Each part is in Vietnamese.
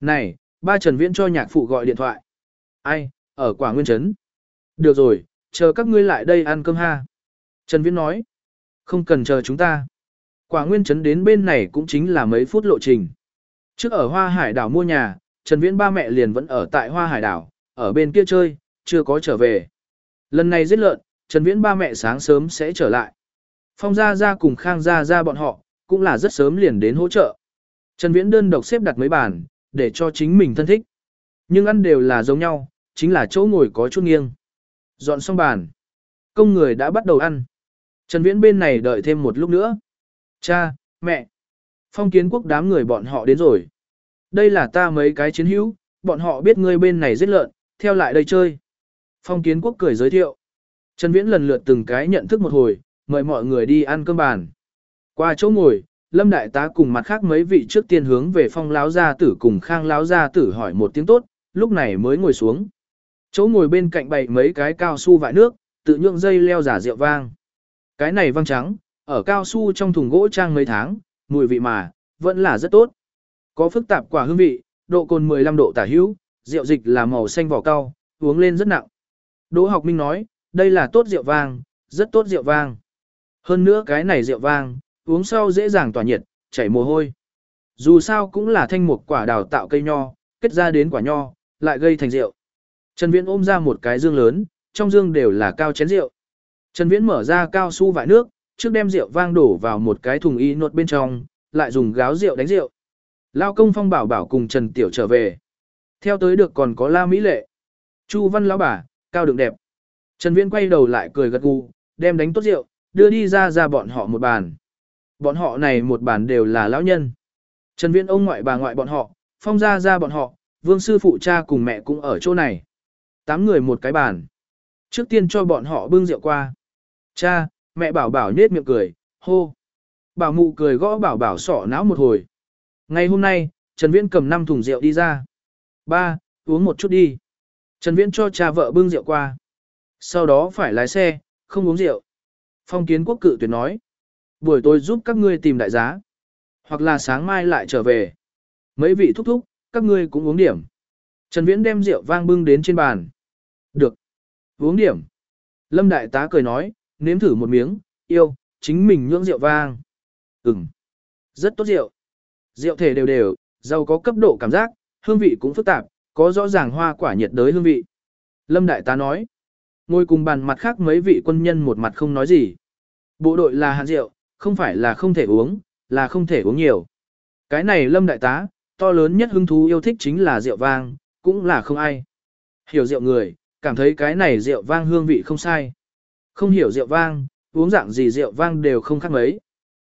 Này, ba Trần Viễn cho nhạc phụ gọi điện thoại. Ai, ở quả nguyên trấn. Được rồi, chờ các ngươi lại đây ăn cơm ha. Trần Viễn nói. Không cần chờ chúng ta. Quả nguyên trấn đến bên này cũng chính là mấy phút lộ trình. Trước ở Hoa Hải đảo mua nhà, Trần Viễn ba mẹ liền vẫn ở tại Hoa Hải đảo, ở bên kia chơi, chưa có trở về. Lần này giết lợn, Trần Viễn ba mẹ sáng sớm sẽ trở lại. Phong Gia Gia cùng Khang Gia Gia bọn họ, cũng là rất sớm liền đến hỗ trợ. Trần Viễn đơn độc xếp đặt mấy bàn, để cho chính mình thân thích. Nhưng ăn đều là giống nhau, chính là chỗ ngồi có chút nghiêng. Dọn xong bàn. Công người đã bắt đầu ăn. Trần Viễn bên này đợi thêm một lúc nữa. Cha, mẹ. Phong kiến quốc đám người bọn họ đến rồi. Đây là ta mấy cái chiến hữu, bọn họ biết ngươi bên này giết lợn, theo lại đây chơi. Phong kiến quốc cười giới thiệu. Trần Viễn lần lượt từng cái nhận thức một hồi, mời mọi người đi ăn cơm bàn. Qua chỗ ngồi, Lâm Đại tá cùng mặt khác mấy vị trước tiên hướng về phong lão gia tử cùng khang lão gia tử hỏi một tiếng tốt, lúc này mới ngồi xuống. Chỗ ngồi bên cạnh bày mấy cái cao su vại nước, tự nhượng dây leo giả rượu vang. Cái này vang trắng, ở cao su trong thùng gỗ trang mấy tháng, mùi vị mà, vẫn là rất tốt. Có phức tạp quả hương vị, độ cồn 15 độ tả hữu, rượu dịch là màu xanh vỏ cao, uống lên rất nặng. Đỗ học minh nói, đây là tốt rượu vang, rất tốt rượu vang. Hơn nữa cái này rượu vang, uống sau dễ dàng tỏa nhiệt, chảy mồ hôi. Dù sao cũng là thanh mục quả đào tạo cây nho, kết ra đến quả nho, lại gây thành rượu. Trần Viễn ôm ra một cái dương lớn, trong dương đều là cao chén rượu. Trần Viễn mở ra cao su vại nước, trước đem rượu vang đổ vào một cái thùng y nốt bên trong, lại dùng gáo rượu đánh rượu. Lao công phong bảo bảo cùng Trần Tiểu trở về. Theo tới được còn có La Mỹ Lệ. Chu Văn lão bà, cao đường đẹp. Trần Viễn quay đầu lại cười gật gù, đem đánh tốt rượu, đưa đi ra ra bọn họ một bàn. Bọn họ này một bàn đều là lão nhân. Trần Viễn ông ngoại bà ngoại bọn họ, phong gia gia bọn họ, vương sư phụ cha cùng mẹ cũng ở chỗ này. Tám người một cái bàn. Trước tiên cho bọn họ bưng rượu qua. Cha, mẹ bảo bảo nết miệng cười, hô. Bảo mụ cười gõ bảo bảo sọ não một hồi. Ngày hôm nay, Trần Viễn cầm 5 thùng rượu đi ra. Ba, uống một chút đi. Trần Viễn cho cha vợ bưng rượu qua. Sau đó phải lái xe, không uống rượu. Phong kiến quốc cự tuyệt nói. Buổi tối giúp các ngươi tìm đại giá. Hoặc là sáng mai lại trở về. Mấy vị thúc thúc, các ngươi cũng uống điểm. Trần Viễn đem rượu vang bưng đến trên bàn. Được. Uống điểm. Lâm Đại tá cười nói, nếm thử một miếng, yêu, chính mình nhưỡng rượu vang. Ừm. Rất tốt rượu. Rượu thể đều đều, giàu có cấp độ cảm giác, hương vị cũng phức tạp, có rõ ràng hoa quả nhiệt đới hương vị. Lâm Đại tá nói. Ngồi cùng bàn mặt khác mấy vị quân nhân một mặt không nói gì. Bộ đội là hạn rượu, không phải là không thể uống, là không thể uống nhiều. Cái này Lâm Đại tá, to lớn nhất hứng thú yêu thích chính là rượu vang, cũng là không ai. Hiểu rượu người, cảm thấy cái này rượu vang hương vị không sai. Không hiểu rượu vang, uống dạng gì rượu vang đều không khác mấy.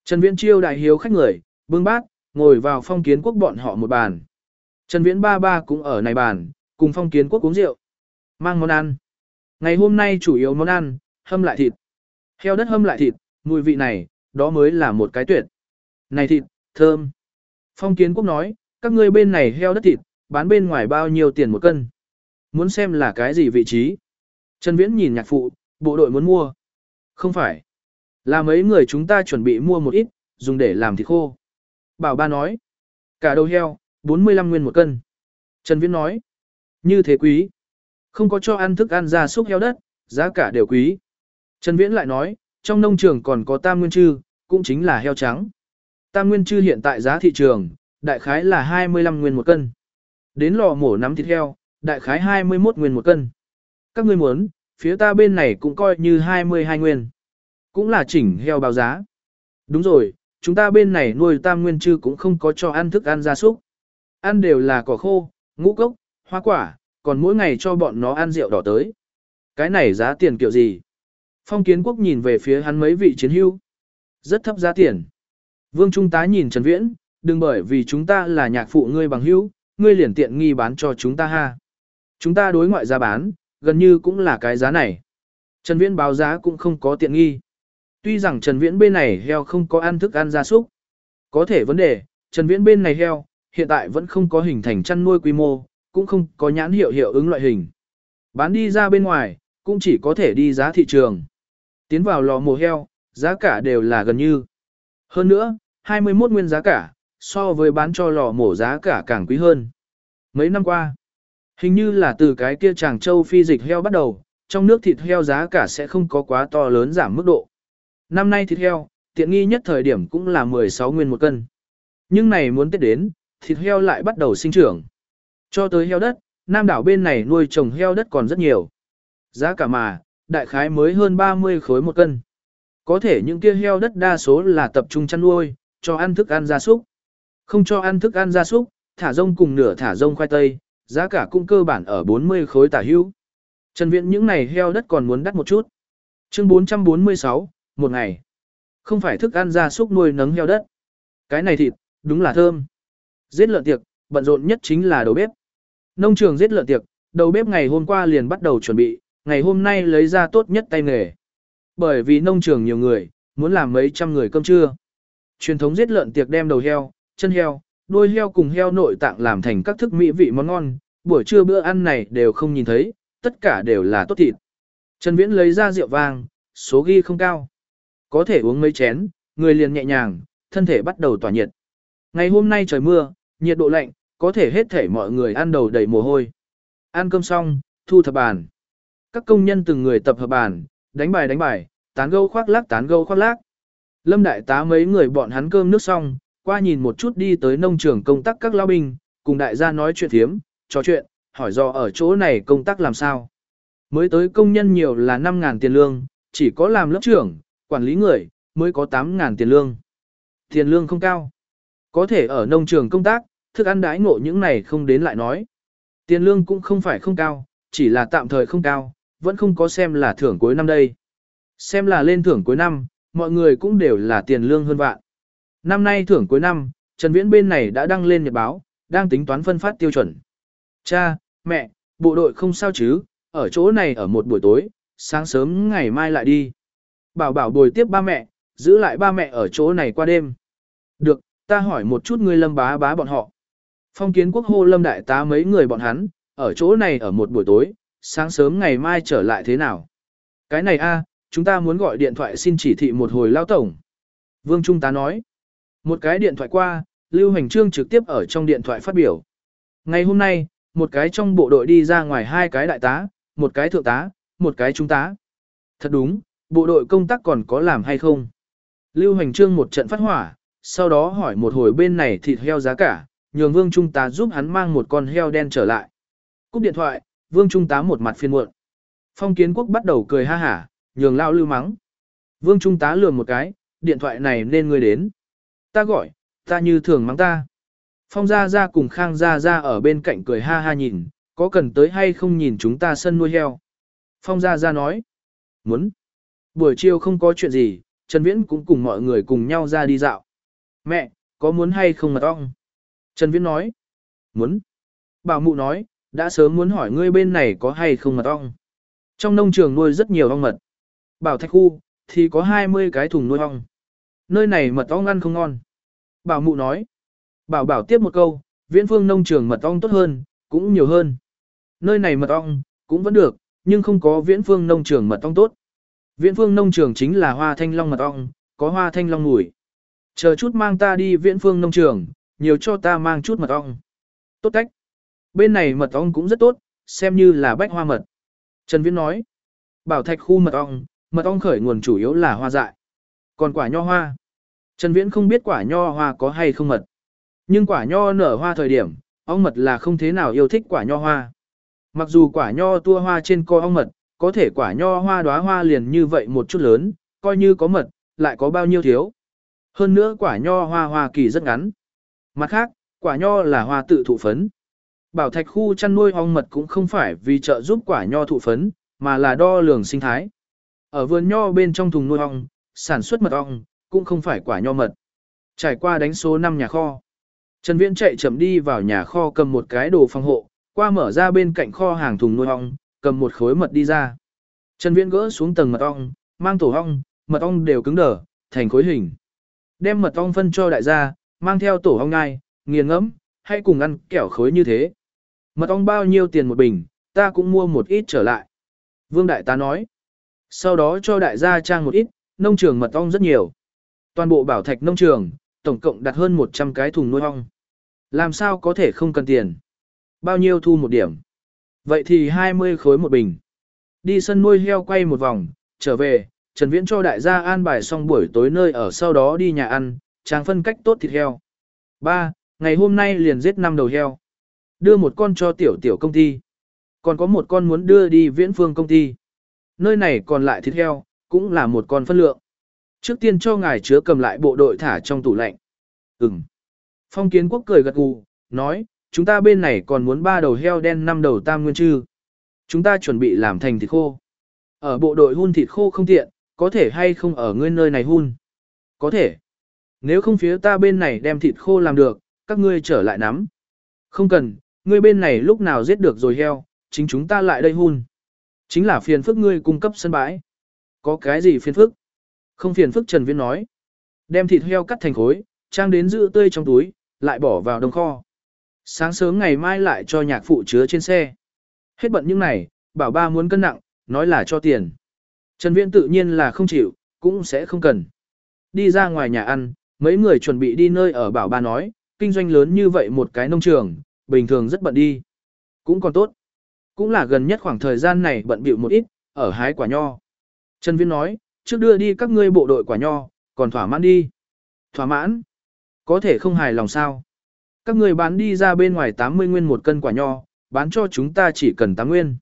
Trần Viễn chiêu đại hiếu khách người, bưng bát, ngồi vào phong kiến quốc bọn họ một bàn. Trần Viễn ba ba cũng ở này bàn, cùng phong kiến quốc uống rượu. Mang món ăn. Ngày hôm nay chủ yếu món ăn, hâm lại thịt. Heo đất hâm lại thịt, mùi vị này, đó mới là một cái tuyệt. Này thịt, thơm. Phong kiến quốc nói, các ngươi bên này heo đất thịt, bán bên ngoài bao nhiêu tiền một cân. Muốn xem là cái gì vị trí. Trần Viễn nhìn nhạc phụ, bộ đội muốn mua. Không phải. Là mấy người chúng ta chuẩn bị mua một ít, dùng để làm thịt khô. Bảo ba nói. Cả đầu heo, 45 nguyên một cân. Trần Viễn nói. Như thế quý. Không có cho ăn thức ăn ra súc heo đất, giá cả đều quý. Trần Viễn lại nói, trong nông trường còn có tam nguyên chư, cũng chính là heo trắng. Tam nguyên chư hiện tại giá thị trường, đại khái là 25 nguyên một cân. Đến lò mổ nắm thịt heo, đại khái 21 nguyên một cân. Các ngươi muốn, phía ta bên này cũng coi như 22 nguyên. Cũng là chỉnh heo báo giá. Đúng rồi, chúng ta bên này nuôi tam nguyên chư cũng không có cho ăn thức ăn gia súc. Ăn đều là cỏ khô, ngũ cốc, hoa quả, còn mỗi ngày cho bọn nó ăn rượu đỏ tới. Cái này giá tiền kiểu gì? Phong kiến quốc nhìn về phía hắn mấy vị chiến hưu. Rất thấp giá tiền. Vương Trung tá nhìn Trần Viễn, đừng bởi vì chúng ta là nhạc phụ ngươi bằng hữu, ngươi liền tiện nghi bán cho chúng ta ha. Chúng ta đối ngoại giá bán, gần như cũng là cái giá này. Trần Viễn báo giá cũng không có tiện nghi. Tuy rằng Trần Viễn bên này heo không có ăn thức ăn gia súc. Có thể vấn đề, Trần Viễn bên này heo, hiện tại vẫn không có hình thành chăn nuôi quy mô, cũng không có nhãn hiệu hiệu ứng loại hình. Bán đi ra bên ngoài, cũng chỉ có thể đi giá thị trường. Tiến vào lò mổ heo, giá cả đều là gần như. Hơn nữa, 21 nguyên giá cả, so với bán cho lò mổ giá cả càng quý hơn. Mấy năm qua, hình như là từ cái kia chàng châu phi dịch heo bắt đầu, trong nước thịt heo giá cả sẽ không có quá to lớn giảm mức độ. Năm nay thịt heo, tiện nghi nhất thời điểm cũng là 16 nguyên một cân. Nhưng này muốn Tết đến, thịt heo lại bắt đầu sinh trưởng. Cho tới heo đất, Nam đảo bên này nuôi trồng heo đất còn rất nhiều. Giá cả mà, đại khái mới hơn 30 khối một cân. Có thể những kia heo đất đa số là tập trung chăn nuôi, cho ăn thức ăn gia súc. Không cho ăn thức ăn gia súc, thả rông cùng nửa thả rông khoai tây, giá cả cũng cơ bản ở 40 khối tả hữu. Trần Viễn những này heo đất còn muốn đắt một chút. Chương 446, một ngày. Không phải thức ăn gia súc nuôi nấng heo đất. Cái này thịt, đúng là thơm. Giết lợn tiệc, bận rộn nhất chính là đầu bếp. Nông trường giết lợn tiệc, đầu bếp ngày hôm qua liền bắt đầu chuẩn bị, ngày hôm nay lấy ra tốt nhất tay nghề. Bởi vì nông trường nhiều người, muốn làm mấy trăm người cơm trưa. Truyền thống giết lợn tiệc đem đầu heo, chân heo, đuôi heo cùng heo nội tạng làm thành các thức mỹ vị món ngon, buổi trưa bữa ăn này đều không nhìn thấy, tất cả đều là tốt thịt. Trần Viễn lấy ra rượu vang, số ghi không cao. Có thể uống mấy chén, người liền nhẹ nhàng, thân thể bắt đầu tỏa nhiệt. Ngày hôm nay trời mưa, nhiệt độ lạnh, có thể hết thể mọi người ăn đầu đầy mồ hôi. Ăn cơm xong, thu thập bàn. Các công nhân từng người tập hợp bàn, đánh bài đánh bài, tán gâu khoác lác tán gâu khoác lác. Lâm đại tá mấy người bọn hắn cơm nước xong, qua nhìn một chút đi tới nông trường công tác các lao binh, cùng đại gia nói chuyện thiếm, trò chuyện, hỏi do ở chỗ này công tác làm sao. Mới tới công nhân nhiều là 5.000 tiền lương, chỉ có làm lớp trưởng, quản lý người, mới có 8.000 tiền lương. Tiền lương không cao. Có thể ở nông trường công tác, thức ăn đãi ngộ những này không đến lại nói. Tiền lương cũng không phải không cao, chỉ là tạm thời không cao, vẫn không có xem là thưởng cuối năm đây. Xem là lên thưởng cuối năm, mọi người cũng đều là tiền lương hơn vạn. Năm nay thưởng cuối năm, Trần Viễn bên này đã đăng lên nhật báo, đang tính toán phân phát tiêu chuẩn. Cha, mẹ, bộ đội không sao chứ, ở chỗ này ở một buổi tối, sáng sớm ngày mai lại đi. Bảo bảo bồi tiếp ba mẹ, giữ lại ba mẹ ở chỗ này qua đêm. Được, ta hỏi một chút ngươi lâm bá bá bọn họ. Phong kiến quốc hô lâm đại tá mấy người bọn hắn, ở chỗ này ở một buổi tối, sáng sớm ngày mai trở lại thế nào? Cái này a, chúng ta muốn gọi điện thoại xin chỉ thị một hồi lao tổng. Vương Trung tá nói. Một cái điện thoại qua, Lưu Hành Trương trực tiếp ở trong điện thoại phát biểu. Ngày hôm nay, một cái trong bộ đội đi ra ngoài hai cái đại tá, một cái thượng tá, một cái trung tá. Thật đúng, bộ đội công tác còn có làm hay không? Lưu Hành Trương một trận phát hỏa, sau đó hỏi một hồi bên này thịt heo giá cả, nhường Vương Trung tá giúp hắn mang một con heo đen trở lại. Cúp điện thoại, Vương Trung tá một mặt phiền muộn. Phong Kiến Quốc bắt đầu cười ha hả, nhường lao lưu mắng. Vương Trung tá lườm một cái, điện thoại này nên ngươi đến. Ta gọi, ta như thường mắng ta. Phong Gia Gia cùng Khang Gia Gia ở bên cạnh cười ha ha nhìn, có cần tới hay không nhìn chúng ta sân nuôi heo. Phong Gia Gia nói, muốn. Buổi chiều không có chuyện gì, Trần Viễn cũng cùng mọi người cùng nhau ra đi dạo. Mẹ, có muốn hay không mật ong? Trần Viễn nói, muốn. Bảo mụ nói, đã sớm muốn hỏi ngươi bên này có hay không mật ong. Trong nông trường nuôi rất nhiều ong mật. Bảo thạch khu, thì có 20 cái thùng nuôi ong. Nơi này mật ong ăn không ngon. Bảo mụ nói. Bảo bảo tiếp một câu, viễn phương nông trường mật ong tốt hơn, cũng nhiều hơn. Nơi này mật ong, cũng vẫn được, nhưng không có viễn phương nông trường mật ong tốt. Viễn phương nông trường chính là hoa thanh long mật ong, có hoa thanh long mùi. Chờ chút mang ta đi viễn phương nông trường, nhiều cho ta mang chút mật ong. Tốt cách. Bên này mật ong cũng rất tốt, xem như là bách hoa mật. Trần Viễn nói. Bảo thạch khu mật ong, mật ong khởi nguồn chủ yếu là hoa dại. Còn quả nho hoa. Trần Viễn không biết quả nho hoa có hay không mật. Nhưng quả nho nở hoa thời điểm, ong mật là không thế nào yêu thích quả nho hoa. Mặc dù quả nho tua hoa trên co ong mật, có thể quả nho hoa đóa hoa liền như vậy một chút lớn, coi như có mật, lại có bao nhiêu thiếu. Hơn nữa quả nho hoa hoa kỳ rất ngắn. Mặt khác, quả nho là hoa tự thụ phấn. Bảo thạch khu chăn nuôi ong mật cũng không phải vì trợ giúp quả nho thụ phấn, mà là đo lường sinh thái. Ở vườn nho bên trong thùng nuôi ong, sản xuất mật ong, cũng không phải quả nho mật. Trải qua đánh số 5 nhà kho. Trần Viễn chạy chậm đi vào nhà kho cầm một cái đồ phòng hộ, qua mở ra bên cạnh kho hàng thùng nuôi ong, cầm một khối mật đi ra. Trần Viễn gỡ xuống tầng mật ong, mang tổ ong, mật ong đều cứng đờ, thành khối hình. Đem mật ong phân cho đại gia, mang theo tổ ong ngai, nghiền ngẫm, hay cùng ăn kẹo khối như thế. Mật ong bao nhiêu tiền một bình, ta cũng mua một ít trở lại. Vương Đại tá nói. Sau đó cho đại gia trang một ít, nông trường mật ong rất nhiều. Toàn bộ bảo thạch nông trường, tổng cộng đặt hơn 100 cái thùng nuôi ong. Làm sao có thể không cần tiền? Bao nhiêu thu một điểm? Vậy thì 20 khối một bình. Đi sân nuôi heo quay một vòng, trở về, Trần Viễn cho đại gia an bài xong buổi tối nơi ở sau đó đi nhà ăn, trang phân cách tốt thịt heo. 3. Ngày hôm nay liền giết 5 đầu heo. Đưa một con cho tiểu tiểu công ty. Còn có một con muốn đưa đi viễn phương công ty. Nơi này còn lại thịt heo, cũng là một con phân lượng. Trước tiên cho ngài chứa cầm lại bộ đội thả trong tủ lạnh. Ừm. Phong kiến quốc cười gật gù, nói, chúng ta bên này còn muốn ba đầu heo đen năm đầu tam nguyên chư. Chúng ta chuẩn bị làm thành thịt khô. Ở bộ đội hun thịt khô không tiện, có thể hay không ở ngươi nơi này hun? Có thể. Nếu không phía ta bên này đem thịt khô làm được, các ngươi trở lại nắm. Không cần, ngươi bên này lúc nào giết được rồi heo, chính chúng ta lại đây hun. Chính là phiền phức ngươi cung cấp sân bãi. Có cái gì phiền phức? Không phiền phức Trần Viễn nói. Đem thịt heo cắt thành khối, trang đến giữ tươi trong túi, lại bỏ vào đông kho. Sáng sớm ngày mai lại cho nhạc phụ chứa trên xe. Hết bận những này, bảo ba muốn cân nặng, nói là cho tiền. Trần Viễn tự nhiên là không chịu, cũng sẽ không cần. Đi ra ngoài nhà ăn, mấy người chuẩn bị đi nơi ở bảo ba nói, kinh doanh lớn như vậy một cái nông trường, bình thường rất bận đi. Cũng còn tốt. Cũng là gần nhất khoảng thời gian này bận bịu một ít, ở hái quả nho. Trần Viễn nói, trước đưa đi các ngươi bộ đội quả nho, còn thỏa mãn đi. Thỏa mãn? Có thể không hài lòng sao? Các ngươi bán đi ra bên ngoài 80 nguyên một cân quả nho, bán cho chúng ta chỉ cần 8 nguyên.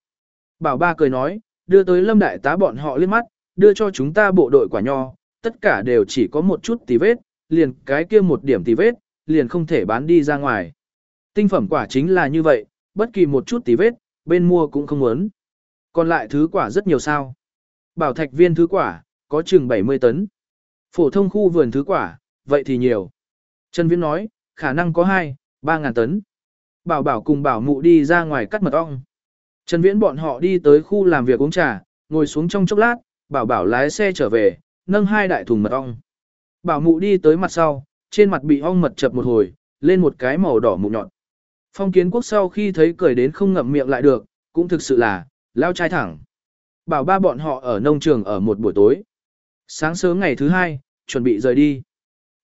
Bảo ba cười nói, đưa tới lâm đại tá bọn họ liếc mắt, đưa cho chúng ta bộ đội quả nho, tất cả đều chỉ có một chút tí vết, liền cái kia một điểm tí vết, liền không thể bán đi ra ngoài. Tinh phẩm quả chính là như vậy, bất kỳ một chút tí vết, bên mua cũng không muốn. Còn lại thứ quả rất nhiều sao. Bảo thạch viên thứ quả, có chừng 70 tấn. Phổ thông khu vườn thứ quả, vậy thì nhiều. Trần Viễn nói, khả năng có 2, 3 ngàn tấn. Bảo bảo cùng bảo mụ đi ra ngoài cắt mật ong. Trần Viễn bọn họ đi tới khu làm việc uống trà, ngồi xuống trong chốc lát, bảo bảo lái xe trở về, nâng hai đại thùng mật ong. Bảo mụ đi tới mặt sau, trên mặt bị ong mật chập một hồi, lên một cái màu đỏ mụ nhọn. Phong kiến quốc sau khi thấy cười đến không ngậm miệng lại được, cũng thực sự là, lao trai thẳng. Bảo ba bọn họ ở nông trường ở một buổi tối. Sáng sớm ngày thứ hai, chuẩn bị rời đi.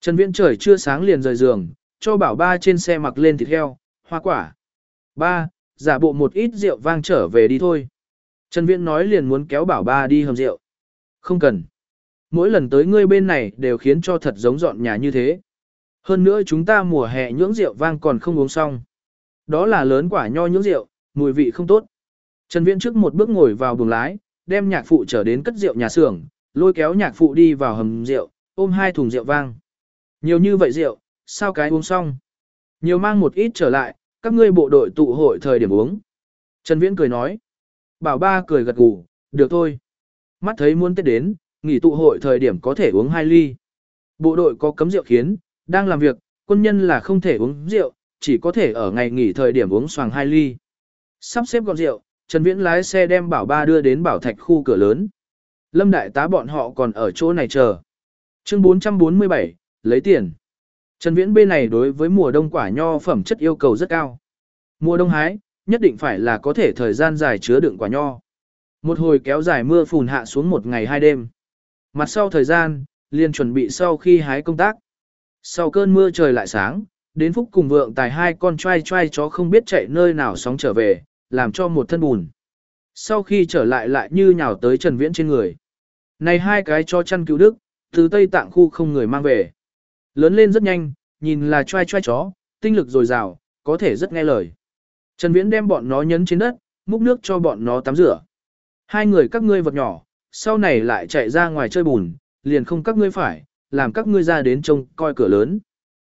Trần Viễn trời chưa sáng liền rời giường, cho bảo ba trên xe mặc lên thịt heo, hoa quả. Ba, giả bộ một ít rượu vang trở về đi thôi. Trần Viễn nói liền muốn kéo bảo ba đi hầm rượu. Không cần. Mỗi lần tới ngươi bên này đều khiến cho thật giống dọn nhà như thế. Hơn nữa chúng ta mùa hè nhưỡng rượu vang còn không uống xong. Đó là lớn quả nho nhưỡng rượu, mùi vị không tốt. Trần Viễn trước một bước ngồi vào buồng lái, đem nhạc phụ trở đến cất rượu nhà xưởng, lôi kéo nhạc phụ đi vào hầm rượu, ôm hai thùng rượu vang. Nhiều như vậy rượu, sao cái uống xong? Nhiều mang một ít trở lại, các ngươi bộ đội tụ hội thời điểm uống. Trần Viễn cười nói. Bảo ba cười gật gù, được thôi. Mắt thấy muốn Tết đến, nghỉ tụ hội thời điểm có thể uống hai ly. Bộ đội có cấm rượu khiến, đang làm việc, quân nhân là không thể uống rượu, chỉ có thể ở ngày nghỉ thời điểm uống xoàng hai ly. Sắp xếp gọn rượu, Trần Viễn lái xe đem bảo ba đưa đến bảo thạch khu cửa lớn. Lâm đại tá bọn họ còn ở chỗ này chờ. Chương 447, lấy tiền. Trần Viễn bên này đối với mùa đông quả nho phẩm chất yêu cầu rất cao. Mùa đông hái, nhất định phải là có thể thời gian dài chứa đựng quả nho. Một hồi kéo dài mưa phùn hạ xuống một ngày hai đêm. Mặt sau thời gian, liền chuẩn bị sau khi hái công tác. Sau cơn mưa trời lại sáng, đến phúc cùng vượng tài hai con trai trai chó không biết chạy nơi nào sóng trở về, làm cho một thân bùn. Sau khi trở lại lại như nhào tới Trần Viễn trên người. Này hai cái cho chăn cứu đức, từ Tây Tạng khu không người mang về. Lớn lên rất nhanh, nhìn là trai trai chó, tinh lực dồi dào, có thể rất nghe lời. Trần Viễn đem bọn nó nhấn trên đất, múc nước cho bọn nó tắm rửa. Hai người các ngươi vật nhỏ, sau này lại chạy ra ngoài chơi bùn, liền không các ngươi phải, làm các ngươi ra đến trông coi cửa lớn.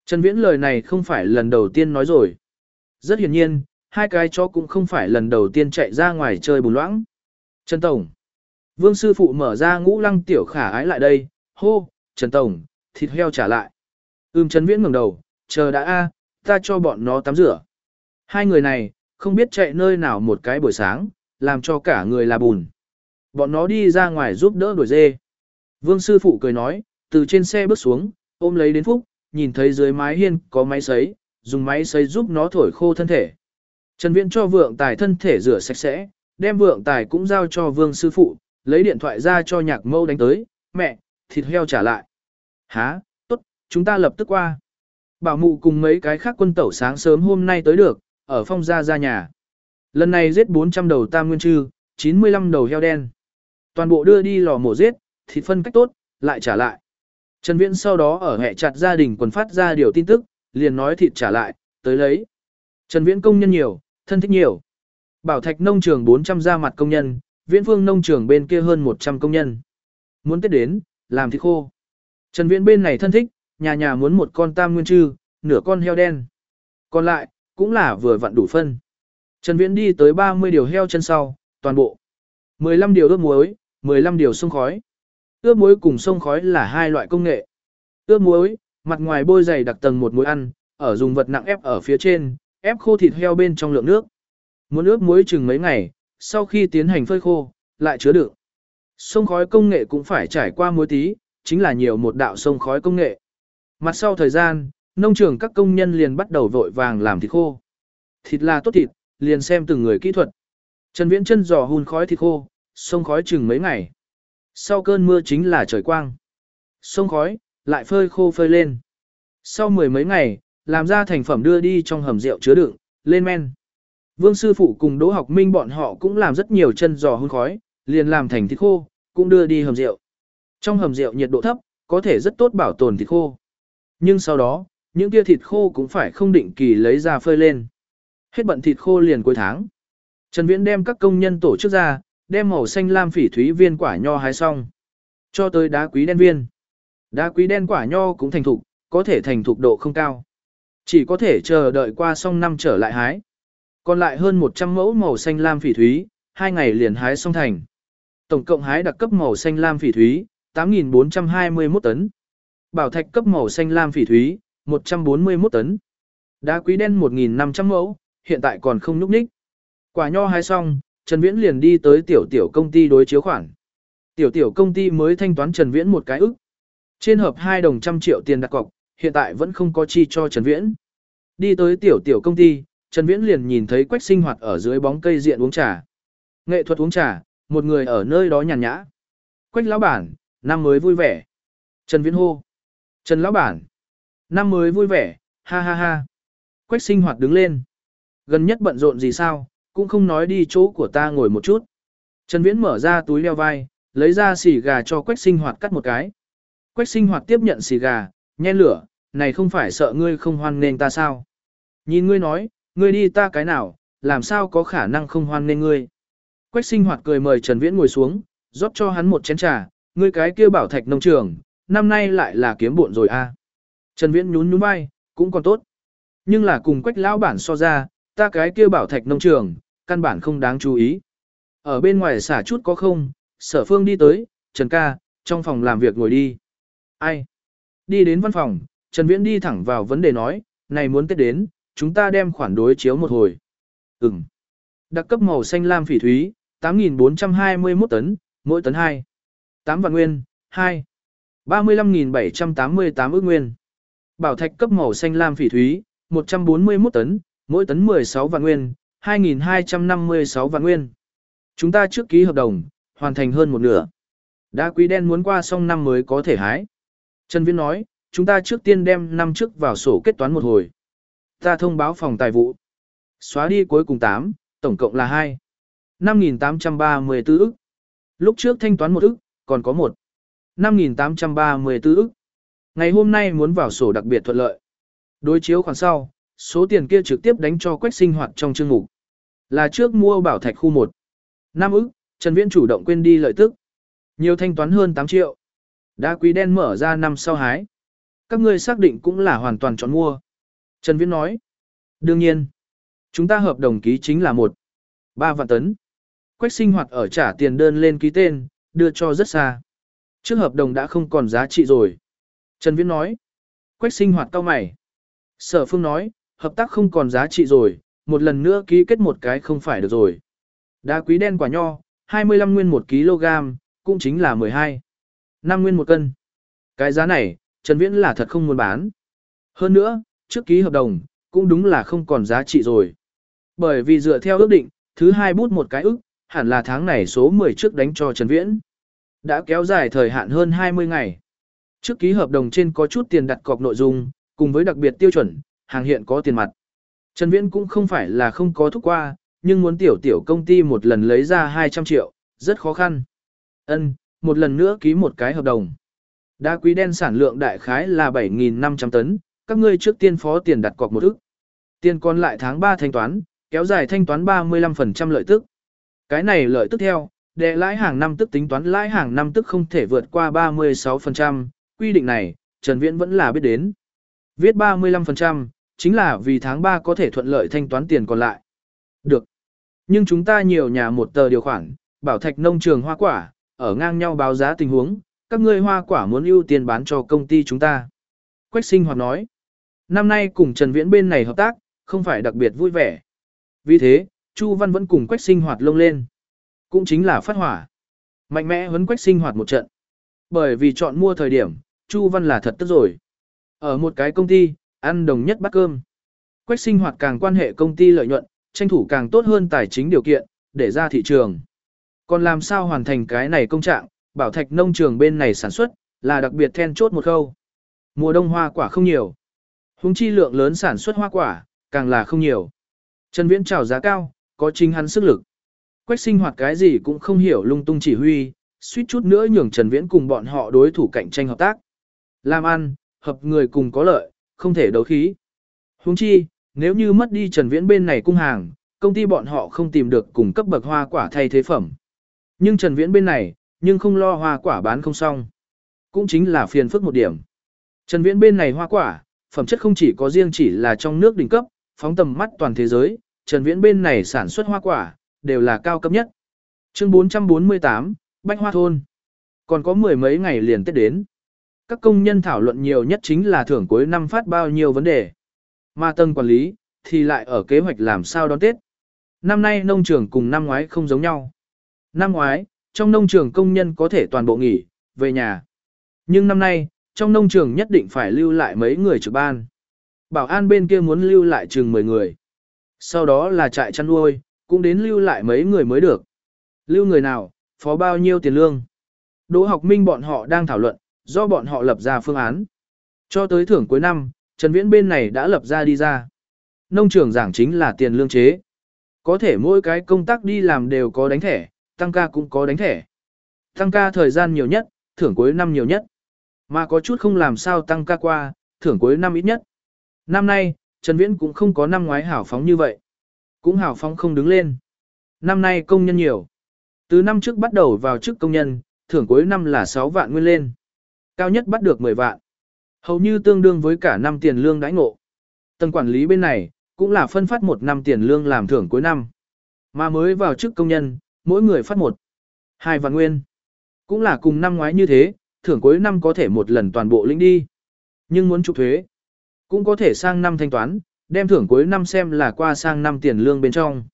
Trần Viễn lời này không phải lần đầu tiên nói rồi. Rất hiển nhiên, hai cái chó cũng không phải lần đầu tiên chạy ra ngoài chơi bùn loãng. Trần Tổng. Vương sư phụ mở ra ngũ lăng tiểu khả ái lại đây, hô, Trần Tổng, thịt heo trả lại. Ưm Trần Viễn ngẩng đầu, chờ đã a, ta cho bọn nó tắm rửa. Hai người này, không biết chạy nơi nào một cái buổi sáng, làm cho cả người là bùn. Bọn nó đi ra ngoài giúp đỡ đuổi dê. Vương sư phụ cười nói, từ trên xe bước xuống, ôm lấy đến phúc, nhìn thấy dưới mái hiên có máy sấy, dùng máy sấy giúp nó thổi khô thân thể. Trần Viễn cho vượng tài thân thể rửa sạch sẽ, đem vượng tài cũng giao cho vương sư phụ, lấy điện thoại ra cho nhạc mâu đánh tới, mẹ, thịt heo trả lại. Hả, tốt, chúng ta lập tức qua. Bảo mụ cùng mấy cái khác quân tẩu sáng sớm hôm nay tới được, ở phong gia gia nhà. Lần này giết 400 đầu tam nguyên trư, 95 đầu heo đen. Toàn bộ đưa đi lò mổ giết, thịt phân cách tốt, lại trả lại. Trần Viễn sau đó ở hệ chặt gia đình quần phát ra điều tin tức, liền nói thịt trả lại, tới lấy. Trần Viễn công nhân nhiều, thân thích nhiều. Bảo Thạch nông trường 400 ra mặt công nhân, Viễn Phương nông trường bên kia hơn 100 công nhân. Muốn Tết đến, làm thịt khô. Trần Viễn bên này thân thích, nhà nhà muốn một con tam nguyên trư, nửa con heo đen. Còn lại, cũng là vừa vặn đủ phân. Trần Viễn đi tới 30 điều heo chân sau, toàn bộ. 15 điều ướp muối, 15 điều sông khói. Ướp muối cùng sông khói là hai loại công nghệ. Ướp muối, mặt ngoài bôi dày đặc tầng một muối ăn, ở dùng vật nặng ép ở phía trên, ép khô thịt heo bên trong lượng nước. Muốn ướp muối chừng mấy ngày, sau khi tiến hành phơi khô, lại chứa đựng. Sông khói công nghệ cũng phải trải qua muối tí, chính là nhiều một đạo sông khói công nghệ. Mặt sau thời gian, nông trường các công nhân liền bắt đầu vội vàng làm thịt khô. Thịt là tốt thịt, liền xem từng người kỹ thuật. Trần Viễn chân giò hun khói thịt khô, sông khói chừng mấy ngày. Sau cơn mưa chính là trời quang. Sông khói, lại phơi khô phơi lên. Sau mười mấy ngày, làm ra thành phẩm đưa đi trong hầm rượu chứa đựng, lên men. Vương sư phụ cùng Đỗ Học Minh bọn họ cũng làm rất nhiều chân giò hun khói, liền làm thành thịt khô, cũng đưa đi hầm rượu. Trong hầm rượu nhiệt độ thấp, có thể rất tốt bảo tồn thịt khô. Nhưng sau đó, những kia thịt khô cũng phải không định kỳ lấy ra phơi lên. Hết bận thịt khô liền cuối tháng. Trần Viễn đem các công nhân tổ chức ra, đem màu xanh lam phỉ thúy viên quả nho hái xong. Cho tới đá quý đen viên. Đá quý đen quả nho cũng thành thục, có thể thành thục độ không cao. Chỉ có thể chờ đợi qua xong năm trở lại hái. Còn lại hơn 100 mẫu màu xanh lam phỉ thúy, hai ngày liền hái xong thành. Tổng cộng hái đặc cấp màu xanh lam phỉ thúy, 8.421 tấn. Bảo thạch cấp màu xanh lam phỉ thúy, 141 tấn. Đá quý đen 1.500 mẫu, hiện tại còn không nhúc nhích. Quả nho hái xong, Trần Viễn liền đi tới tiểu tiểu công ty đối chiếu khoản. Tiểu tiểu công ty mới thanh toán Trần Viễn một cái ức. Trên hợp 2 đồng trăm triệu tiền đặt cọc, hiện tại vẫn không có chi cho Trần Viễn. Đi tới tiểu tiểu công ty, Trần Viễn liền nhìn thấy Quách Sinh Hoạt ở dưới bóng cây diện uống trà. Nghệ thuật uống trà, một người ở nơi đó nhàn nhã. Quách lão bản, năm mới vui vẻ. Trần Viễn hô. Trần lão bản, năm mới vui vẻ, ha ha ha. Quách Sinh Hoạt đứng lên. Gần nhất bận rộn gì sao, cũng không nói đi chỗ của ta ngồi một chút. Trần Viễn mở ra túi đeo vai, lấy ra xì gà cho Quách Sinh Hoạt cắt một cái. Quách Sinh Hoạt tiếp nhận xì gà, nhen lửa, này không phải sợ ngươi không hoan nên ta sao? Nhìn ngươi nói, ngươi đi ta cái nào, làm sao có khả năng không hoan nên ngươi? Quách Sinh Hoạt cười mời Trần Viễn ngồi xuống, rót cho hắn một chén trà, ngươi cái kia bảo thạch nông trường, năm nay lại là kiếm bộn rồi a. À? Trần Viễn nhún nhún vai, cũng còn tốt. Nhưng là cùng Quách lão bản so ra, ta cái kia bảo thạch nông trường, căn bản không đáng chú ý. Ở bên ngoài xả chút có không, sở phương đi tới, Trần ca, trong phòng làm việc ngồi đi. Ai? Đi đến văn phòng, Trần Viễn đi thẳng vào vấn đề nói, này muốn Tết đến, chúng ta đem khoản đối chiếu một hồi. Ừm. Đặc cấp màu xanh lam phỉ thúy, 8.421 tấn, mỗi tấn 2. 8 vạn nguyên, 2. 35.788 ước nguyên. Bảo thạch cấp màu xanh lam phỉ thúy, 141 tấn, mỗi tấn 16 vạn nguyên, 2.256 vạn nguyên. Chúng ta trước ký hợp đồng, hoàn thành hơn một nửa. Đá quý đen muốn qua xong năm mới có thể hái. Trần Viễn nói, chúng ta trước tiên đem năm trước vào sổ kết toán một hồi. Ta thông báo phòng tài vụ. Xóa đi cuối cùng 8, tổng cộng là 2. 5.834 ức. Lúc trước thanh toán một ức, còn có một. 5.834 ức. Ngày hôm nay muốn vào sổ đặc biệt thuận lợi. Đối chiếu khoản sau, số tiền kia trực tiếp đánh cho quách sinh hoạt trong chương mục. Là trước mua bảo thạch khu 1. Năm ức, Trần Viễn chủ động quên đi lợi tức. Nhiều thanh toán hơn 8 triệu. Đá quý đen mở ra năm sau hái. Các ngươi xác định cũng là hoàn toàn chọn mua. Trần Viễn nói. Đương nhiên. Chúng ta hợp đồng ký chính là một ba vạn tấn. Quách sinh hoạt ở trả tiền đơn lên ký tên, đưa cho rất xa. Trước hợp đồng đã không còn giá trị rồi. Trần Viễn nói. Quách sinh hoạt cao mày. Sở Phương nói, hợp tác không còn giá trị rồi, một lần nữa ký kết một cái không phải được rồi. Đá quý đen quả nho, 25 nguyên 1 kg, cũng chính là 12. 5 nguyên một cân. Cái giá này, Trần Viễn là thật không muốn bán. Hơn nữa, trước ký hợp đồng, cũng đúng là không còn giá trị rồi. Bởi vì dựa theo ước định, thứ hai bút một cái ức, hẳn là tháng này số 10 trước đánh cho Trần Viễn. Đã kéo dài thời hạn hơn 20 ngày. Trước ký hợp đồng trên có chút tiền đặt cọc nội dung, cùng với đặc biệt tiêu chuẩn, hàng hiện có tiền mặt. Trần Viễn cũng không phải là không có thúc qua, nhưng muốn tiểu tiểu công ty một lần lấy ra 200 triệu, rất khó khăn. Ân, một lần nữa ký một cái hợp đồng. Đá quý đen sản lượng đại khái là 7.500 tấn, các ngươi trước tiên phó tiền đặt cọc một ức. Tiền còn lại tháng 3 thanh toán, kéo dài thanh toán 35% lợi tức. Cái này lợi tức theo, đệ lãi hàng năm tức tính toán lãi hàng năm tức không thể vượt qua 36%, quy định này, Trần Viễn vẫn là biết đến. Viết 35%, chính là vì tháng 3 có thể thuận lợi thanh toán tiền còn lại. Được. Nhưng chúng ta nhiều nhà một tờ điều khoản, bảo thạch nông trường hoa quả, ở ngang nhau báo giá tình huống, các ngươi hoa quả muốn ưu tiên bán cho công ty chúng ta. Quách sinh hoạt nói, năm nay cùng Trần Viễn bên này hợp tác, không phải đặc biệt vui vẻ. Vì thế, Chu Văn vẫn cùng Quách sinh hoạt lông lên. Cũng chính là phát hỏa. Mạnh mẽ huấn Quách sinh hoạt một trận. Bởi vì chọn mua thời điểm, Chu Văn là thật tức rồi. Ở một cái công ty, ăn đồng nhất bát cơm. Quách sinh hoạt càng quan hệ công ty lợi nhuận, tranh thủ càng tốt hơn tài chính điều kiện, để ra thị trường. Còn làm sao hoàn thành cái này công trạng, bảo thạch nông trường bên này sản xuất, là đặc biệt then chốt một khâu. Mùa đông hoa quả không nhiều. Húng chi lượng lớn sản xuất hoa quả, càng là không nhiều. Trần Viễn trào giá cao, có chính hắn sức lực. Quách sinh hoạt cái gì cũng không hiểu lung tung chỉ huy, suýt chút nữa nhường Trần Viễn cùng bọn họ đối thủ cạnh tranh hợp tác. Làm ăn, hợp người cùng có lợi, không thể đấu khí. Huống chi, nếu như mất đi Trần Viễn bên này cung hàng, công ty bọn họ không tìm được cùng cấp bậc hoa quả thay thế phẩm. Nhưng Trần Viễn bên này, nhưng không lo hoa quả bán không xong. Cũng chính là phiền phức một điểm. Trần Viễn bên này hoa quả, phẩm chất không chỉ có riêng chỉ là trong nước đỉnh cấp, phóng tầm mắt toàn thế giới, Trần Viễn bên này sản xuất hoa quả, đều là cao cấp nhất. Chương 448, Bách Hoa Thôn. Còn có mười mấy ngày liền Tết đến. Các công nhân thảo luận nhiều nhất chính là thưởng cuối năm phát bao nhiêu vấn đề. Mà tầng quản lý, thì lại ở kế hoạch làm sao đón Tết. Năm nay nông trường cùng năm ngoái không giống nhau. Năm ngoái, trong nông trường công nhân có thể toàn bộ nghỉ, về nhà. Nhưng năm nay, trong nông trường nhất định phải lưu lại mấy người trực ban. Bảo an bên kia muốn lưu lại chừng 10 người. Sau đó là trại chăn nuôi, cũng đến lưu lại mấy người mới được. Lưu người nào, phó bao nhiêu tiền lương. Đỗ học minh bọn họ đang thảo luận, do bọn họ lập ra phương án. Cho tới thưởng cuối năm, Trần Viễn bên này đã lập ra đi ra. Nông trường giảng chính là tiền lương chế. Có thể mỗi cái công tác đi làm đều có đánh thẻ, tăng ca cũng có đánh thẻ. Tăng ca thời gian nhiều nhất, thưởng cuối năm nhiều nhất. Mà có chút không làm sao tăng ca qua, thưởng cuối năm ít nhất. Năm nay, Trần Viễn cũng không có năm ngoái hảo phóng như vậy. Cũng hảo phóng không đứng lên. Năm nay công nhân nhiều. Từ năm trước bắt đầu vào chức công nhân, thưởng cuối năm là 6 vạn nguyên lên. Cao nhất bắt được 10 vạn. Hầu như tương đương với cả năm tiền lương đãi ngộ. Tầng quản lý bên này, cũng là phân phát một năm tiền lương làm thưởng cuối năm. Mà mới vào chức công nhân, mỗi người phát một. Hai vạn nguyên. Cũng là cùng năm ngoái như thế, thưởng cuối năm có thể một lần toàn bộ lĩnh đi. Nhưng muốn trục thuế, cũng có thể sang năm thanh toán, đem thưởng cuối năm xem là qua sang năm tiền lương bên trong.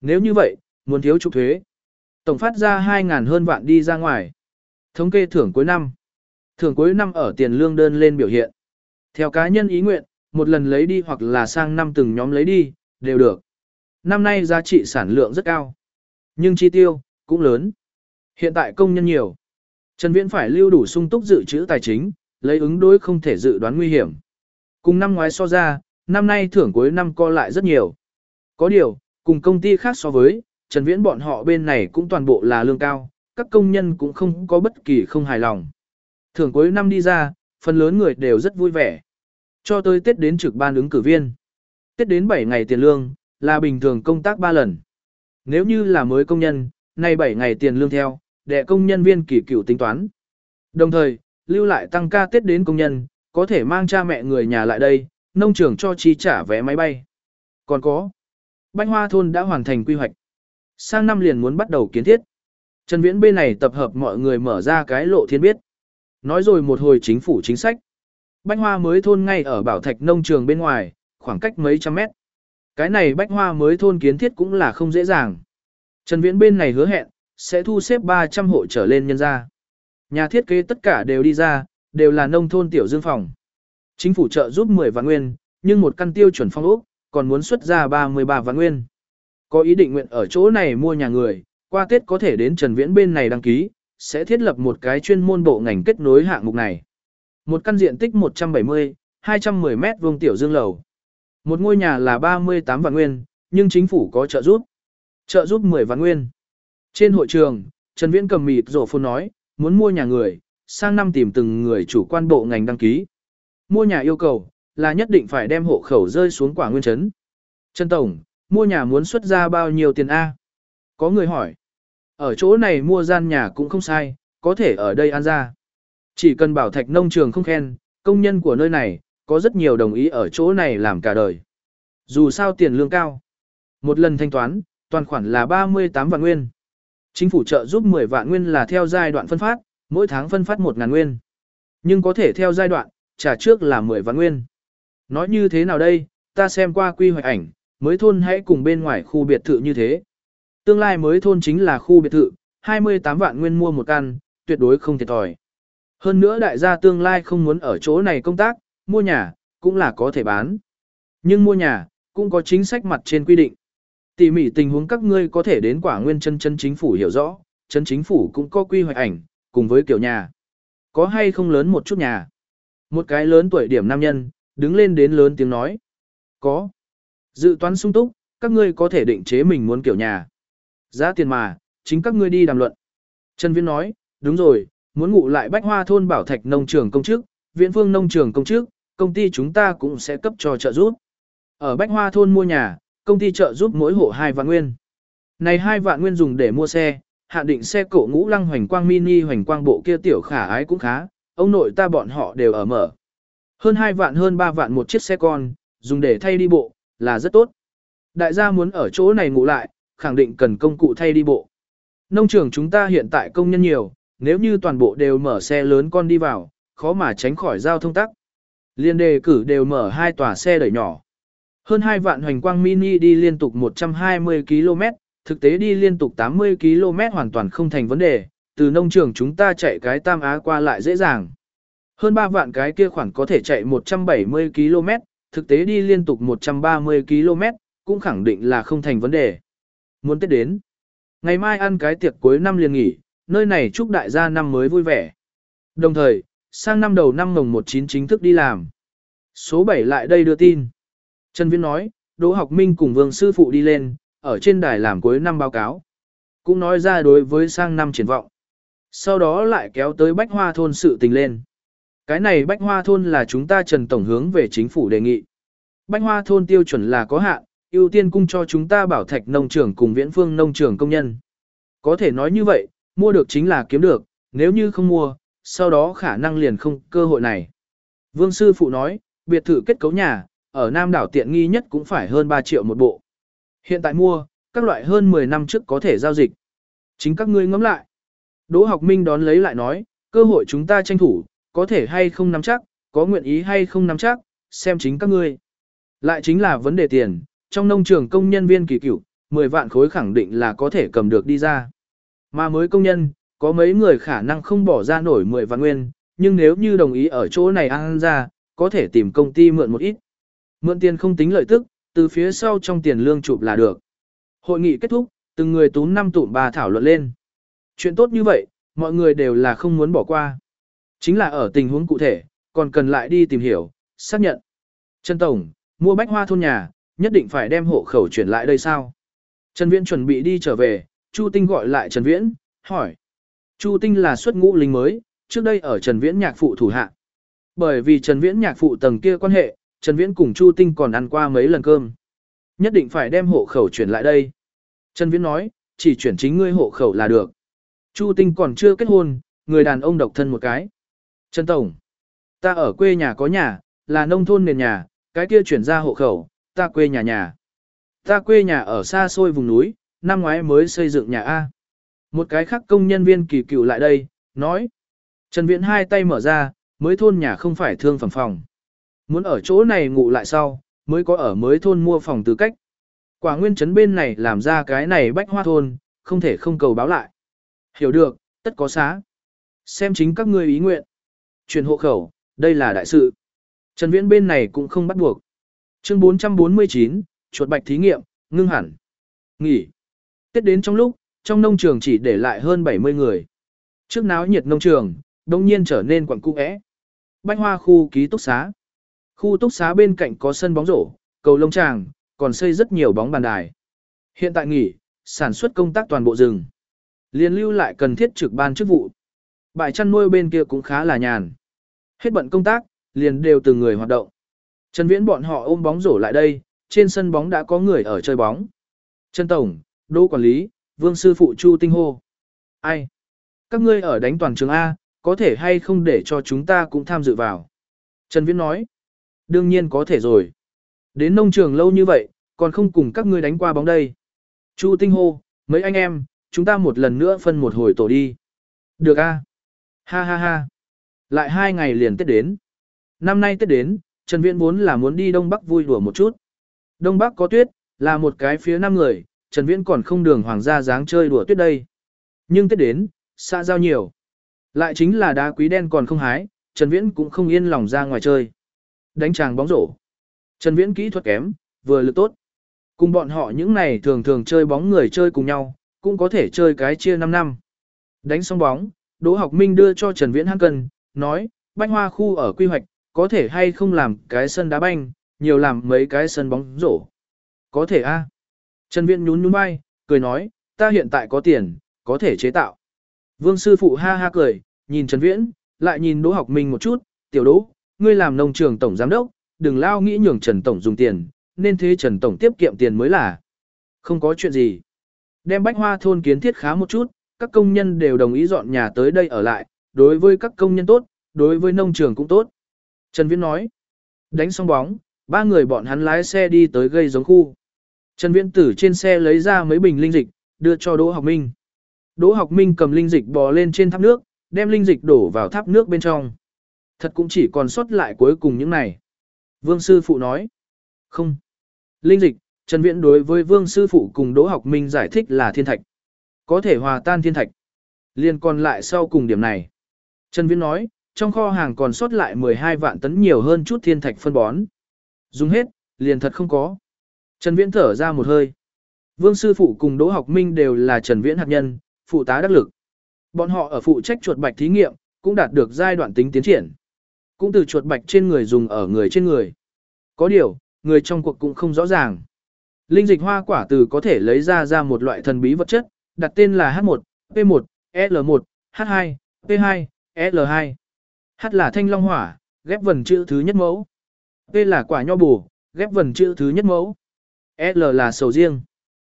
Nếu như vậy, muốn thiếu trục thuế, tổng phát ra 2.000 hơn vạn đi ra ngoài. Thống kê thưởng cuối năm. Thưởng cuối năm ở tiền lương đơn lên biểu hiện. Theo cá nhân ý nguyện, một lần lấy đi hoặc là sang năm từng nhóm lấy đi, đều được. Năm nay giá trị sản lượng rất cao. Nhưng chi tiêu, cũng lớn. Hiện tại công nhân nhiều. Trần Viễn phải lưu đủ sung túc dự trữ tài chính, lấy ứng đối không thể dự đoán nguy hiểm. Cùng năm ngoái so ra, năm nay thưởng cuối năm co lại rất nhiều. Có điều, cùng công ty khác so với, Trần Viễn bọn họ bên này cũng toàn bộ là lương cao, các công nhân cũng không có bất kỳ không hài lòng. Thưởng cuối năm đi ra, phần lớn người đều rất vui vẻ. Cho tới Tết đến trực ban ứng cử viên. Tết đến 7 ngày tiền lương, là bình thường công tác 3 lần. Nếu như là mới công nhân, nay 7 ngày tiền lương theo, để công nhân viên kỳ cựu tính toán. Đồng thời, lưu lại tăng ca Tết đến công nhân, có thể mang cha mẹ người nhà lại đây, nông trường cho chi trả vé máy bay. Còn có, bánh Hoa Thôn đã hoàn thành quy hoạch. Sang năm liền muốn bắt đầu kiến thiết. Trần Viễn bên này tập hợp mọi người mở ra cái lộ thiên biết. Nói rồi một hồi chính phủ chính sách. Bách Hoa mới thôn ngay ở Bảo Thạch nông trường bên ngoài, khoảng cách mấy trăm mét. Cái này Bách Hoa mới thôn kiến thiết cũng là không dễ dàng. Trần Viễn bên này hứa hẹn, sẽ thu xếp 300 hộ trở lên nhân gia Nhà thiết kế tất cả đều đi ra, đều là nông thôn tiểu dương phòng. Chính phủ trợ giúp 10 vạn nguyên, nhưng một căn tiêu chuẩn phong ốc, còn muốn xuất ra 33 vạn nguyên. Có ý định nguyện ở chỗ này mua nhà người, qua Tết có thể đến Trần Viễn bên này đăng ký, sẽ thiết lập một cái chuyên môn bộ ngành kết nối hạng mục này. Một căn diện tích 170, 210 mét vuông tiểu dương lầu. Một ngôi nhà là 38 vạn nguyên, nhưng chính phủ có trợ giúp. Trợ giúp 10 vạn nguyên. Trên hội trường, Trần Viễn cầm mịt rổ phôn nói, muốn mua nhà người, sang năm tìm từng người chủ quan bộ ngành đăng ký. Mua nhà yêu cầu, là nhất định phải đem hộ khẩu rơi xuống quả nguyên trấn. Trần Tổng, mua nhà muốn xuất ra bao nhiêu tiền A? Có người hỏi. Ở chỗ này mua gian nhà cũng không sai, có thể ở đây ăn ra. Chỉ cần bảo thạch nông trường không khen, công nhân của nơi này, có rất nhiều đồng ý ở chỗ này làm cả đời. Dù sao tiền lương cao. Một lần thanh toán, toàn khoản là 38 vạn nguyên. Chính phủ trợ giúp 10 vạn nguyên là theo giai đoạn phân phát, mỗi tháng phân phát 1 ngàn nguyên. Nhưng có thể theo giai đoạn, trả trước là 10 vạn nguyên. Nói như thế nào đây, ta xem qua quy hoạch ảnh, mới thôn hãy cùng bên ngoài khu biệt thự như thế. Tương lai mới thôn chính là khu biệt thự, 28 vạn nguyên mua một căn, tuyệt đối không thiệt thòi. Hơn nữa đại gia tương lai không muốn ở chỗ này công tác, mua nhà, cũng là có thể bán. Nhưng mua nhà, cũng có chính sách mặt trên quy định. Tỉ mỉ tình huống các ngươi có thể đến quả nguyên chân chân chính phủ hiểu rõ, chân chính phủ cũng có quy hoạch ảnh, cùng với kiểu nhà. Có hay không lớn một chút nhà. Một cái lớn tuổi điểm nam nhân, đứng lên đến lớn tiếng nói. Có. Dự toán sung túc, các ngươi có thể định chế mình muốn kiểu nhà. Giá tiền mà, chính các ngươi đi đàm luận. Trần Viễn nói, đúng rồi, muốn ngủ lại bách hoa thôn bảo thạch nông trường công chức, viện phương nông trường công chức, công ty chúng ta cũng sẽ cấp cho trợ giúp. Ở bách hoa thôn mua nhà, công ty trợ giúp mỗi hộ 2 vạn nguyên. Này 2 vạn nguyên dùng để mua xe, hạn định xe cổ ngũ lăng hoành quang mini hoành quang bộ kia tiểu khả ái cũng khá, ông nội ta bọn họ đều ở mở. Hơn 2 vạn hơn 3 vạn một chiếc xe con, dùng để thay đi bộ, là rất tốt. Đại gia muốn ở chỗ này ngủ lại, khẳng định cần công cụ thay đi bộ. Nông trường chúng ta hiện tại công nhân nhiều, nếu như toàn bộ đều mở xe lớn con đi vào, khó mà tránh khỏi giao thông tắc. Liên đề cử đều mở hai tòa xe đẩy nhỏ. Hơn 2 vạn hoành quang mini đi liên tục 120 km, thực tế đi liên tục 80 km hoàn toàn không thành vấn đề, từ nông trường chúng ta chạy cái Tam Á qua lại dễ dàng. Hơn 3 vạn cái kia khoảng có thể chạy 170 km, thực tế đi liên tục 130 km, cũng khẳng định là không thành vấn đề. Muốn Tết đến. Ngày mai ăn cái tiệc cuối năm liền nghỉ, nơi này chúc đại gia năm mới vui vẻ. Đồng thời, sang năm đầu năm mồng 19 chính thức đi làm. Số 7 lại đây đưa tin. Trần Viễn nói, Đỗ Học Minh cùng Vương Sư Phụ đi lên, ở trên đài làm cuối năm báo cáo. Cũng nói ra đối với sang năm triển vọng. Sau đó lại kéo tới Bách Hoa Thôn sự tình lên. Cái này Bách Hoa Thôn là chúng ta Trần Tổng hướng về chính phủ đề nghị. Bách Hoa Thôn tiêu chuẩn là có hạn, ưu tiên cung cho chúng ta bảo thạch nông trường cùng viễn phương nông trường công nhân. Có thể nói như vậy, mua được chính là kiếm được, nếu như không mua, sau đó khả năng liền không cơ hội này. Vương Sư Phụ nói, biệt thự kết cấu nhà, ở Nam đảo tiện nghi nhất cũng phải hơn 3 triệu một bộ. Hiện tại mua, các loại hơn 10 năm trước có thể giao dịch. Chính các ngươi ngẫm lại. Đỗ học minh đón lấy lại nói, cơ hội chúng ta tranh thủ, có thể hay không nắm chắc, có nguyện ý hay không nắm chắc, xem chính các ngươi. Lại chính là vấn đề tiền, trong nông trường công nhân viên kỳ cựu 10 vạn khối khẳng định là có thể cầm được đi ra. Mà mới công nhân, có mấy người khả năng không bỏ ra nổi 10 vạn nguyên, nhưng nếu như đồng ý ở chỗ này ăn ra, có thể tìm công ty mượn một ít. Mượn tiền không tính lợi tức, từ phía sau trong tiền lương chụp là được. Hội nghị kết thúc, từng người túm năm tụm bà thảo luận lên. Chuyện tốt như vậy, mọi người đều là không muốn bỏ qua. Chính là ở tình huống cụ thể, còn cần lại đi tìm hiểu, xác nhận. Trần Tổng, mua bách hoa thôn nhà, nhất định phải đem hộ khẩu chuyển lại đây sao? Trần Viễn chuẩn bị đi trở về, Chu Tinh gọi lại Trần Viễn, hỏi. Chu Tinh là xuất ngũ lính mới, trước đây ở Trần Viễn nhạc phụ thủ hạ. Bởi vì Trần Viễn nhạc phụ tầng kia quan hệ, Trần Viễn cùng Chu Tinh còn ăn qua mấy lần cơm. Nhất định phải đem hộ khẩu chuyển lại đây. Trần Viễn nói, chỉ chuyển chính ngươi hộ khẩu là được. Chu Tinh còn chưa kết hôn, người đàn ông độc thân một cái. Trần Tổng, ta ở quê nhà có nhà, là nông thôn nền nhà, cái kia chuyển ra hộ khẩu, ta quê nhà nhà. Ta quê nhà ở xa xôi vùng núi, năm ngoái mới xây dựng nhà A. Một cái khác công nhân viên kỳ cựu lại đây, nói. Trần Viễn hai tay mở ra, mới thôn nhà không phải thương phẩm phòng. Muốn ở chỗ này ngủ lại sau, mới có ở mới thôn mua phòng tư cách. Quả nguyên trấn bên này làm ra cái này bách hoa thôn, không thể không cầu báo lại. Hiểu được, tất có xá. Xem chính các ngươi ý nguyện. Chuyển hộ khẩu, đây là đại sự. Trần Viễn bên này cũng không bắt buộc. Chương 449, chuột bạch thí nghiệm, ngưng hẳn. Nghỉ. Tết đến trong lúc, trong nông trường chỉ để lại hơn 70 người. Trước náo nhiệt nông trường, đông nhiên trở nên quẩn cung ẽ. Bách hoa khu ký túc xá. Khu túc xá bên cạnh có sân bóng rổ, cầu lông tràng, còn xây rất nhiều bóng bàn đài. Hiện tại nghỉ, sản xuất công tác toàn bộ rừng. Liên lưu lại cần thiết trực ban chức vụ. Bãi chăn nuôi bên kia cũng khá là nhàn. Hết bận công tác, liền đều từng người hoạt động. Trần Viễn bọn họ ôm bóng rổ lại đây, trên sân bóng đã có người ở chơi bóng. Trần Tổng, Đỗ Quản lý, Vương Sư Phụ Chu Tinh Hô. Ai? Các ngươi ở đánh toàn trường A, có thể hay không để cho chúng ta cũng tham dự vào? Trần Viễn nói. Đương nhiên có thể rồi. Đến nông trường lâu như vậy, còn không cùng các ngươi đánh qua bóng đây. Chu Tinh Hô, mấy anh em, chúng ta một lần nữa phân một hồi tổ đi. Được a. Ha ha ha. Lại hai ngày liền Tết đến. Năm nay Tết đến, Trần Viễn vốn là muốn đi Đông Bắc vui đùa một chút. Đông Bắc có tuyết, là một cái phía năm người, Trần Viễn còn không đường hoàng gia dáng chơi đùa tuyết đây. Nhưng Tết đến, xa giao nhiều. Lại chính là đá quý đen còn không hái, Trần Viễn cũng không yên lòng ra ngoài chơi. Đánh chàng bóng rổ. Trần Viễn kỹ thuật kém, vừa lực tốt. Cùng bọn họ những này thường thường chơi bóng người chơi cùng nhau, cũng có thể chơi cái chia 5 năm. Đánh xong bóng, Đỗ Học Minh đưa cho Trần Viễn hăng cân, nói, bách hoa khu ở quy hoạch, có thể hay không làm cái sân đá banh, nhiều làm mấy cái sân bóng rổ. Có thể a. Trần Viễn nhún nhún vai, cười nói, ta hiện tại có tiền, có thể chế tạo. Vương sư phụ ha ha cười, nhìn Trần Viễn, lại nhìn Đỗ Học Minh một chút, tiểu Đỗ, ngươi làm nông trường tổng giám đốc, đừng lao nghĩ nhường Trần Tổng dùng tiền, nên thế Trần Tổng tiết kiệm tiền mới là. Không có chuyện gì. Đem bách hoa thôn kiến thiết khá một chút, các công nhân đều đồng ý dọn nhà tới đây ở lại, đối với các công nhân tốt, đối với nông trường cũng tốt. Trần Viễn nói, đánh xong bóng, ba người bọn hắn lái xe đi tới gây giống khu. Trần Viễn tử trên xe lấy ra mấy bình linh dịch, đưa cho Đỗ Học Minh. Đỗ Học Minh cầm linh dịch bò lên trên tháp nước, đem linh dịch đổ vào tháp nước bên trong. Thật cũng chỉ còn sót lại cuối cùng những này. Vương sư phụ nói, không. Linh dịch, Trần Viễn đối với Vương sư phụ cùng Đỗ Học Minh giải thích là thiên thạch. Có thể hòa tan thiên thạch. Liên còn lại sau cùng điểm này. Trần Viễn nói, trong kho hàng còn sót lại 12 vạn tấn nhiều hơn chút thiên thạch phân bón. Dùng hết, liền thật không có. Trần Viễn thở ra một hơi. Vương sư phụ cùng Đỗ Học Minh đều là Trần Viễn hạt nhân, phụ tá đắc lực. Bọn họ ở phụ trách chuột bạch thí nghiệm, cũng đạt được giai đoạn tính tiến triển. Cũng từ chuột bạch trên người dùng ở người trên người. Có điều, người trong cuộc cũng không rõ ràng. Linh dịch hoa quả từ có thể lấy ra ra một loại thần bí vật chất, đặt tên là H1, P1, L1, H2, P2, L2. H là thanh long hỏa, ghép vần chữ thứ nhất mẫu. P là quả nho bù, ghép vần chữ thứ nhất mẫu. L là sầu riêng.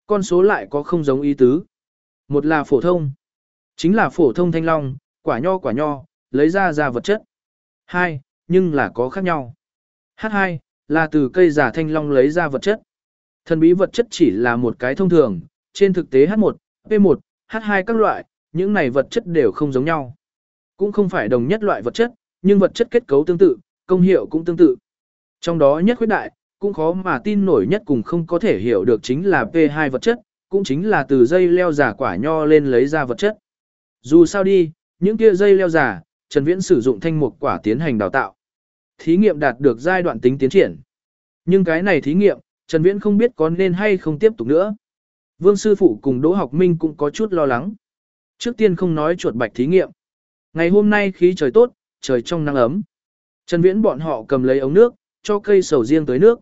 Con số lại có không giống ý tứ. Một là phổ thông. Chính là phổ thông thanh long, quả nho quả nho, lấy ra ra vật chất. Hai, nhưng là có khác nhau. H2, là từ cây giả thanh long lấy ra vật chất. Thần bí vật chất chỉ là một cái thông thường, trên thực tế H1, P1, H2 các loại, những này vật chất đều không giống nhau. Cũng không phải đồng nhất loại vật chất, nhưng vật chất kết cấu tương tự, công hiệu cũng tương tự. Trong đó nhất khuyết đại, cũng khó mà tin nổi nhất cùng không có thể hiểu được chính là P2 vật chất, cũng chính là từ dây leo giả quả nho lên lấy ra vật chất. Dù sao đi, những kia dây leo giả, Trần Viễn sử dụng thanh mục quả tiến hành đào tạo. Thí nghiệm đạt được giai đoạn tính tiến triển. Nhưng cái này thí nghiệm, Trần Viễn không biết có nên hay không tiếp tục nữa. Vương sư phụ cùng Đỗ Học Minh cũng có chút lo lắng. Trước tiên không nói chuột bạch thí nghiệm. Ngày hôm nay khí trời tốt, trời trong nắng ấm. Trần Viễn bọn họ cầm lấy ống nước, cho cây sầu riêng tới nước.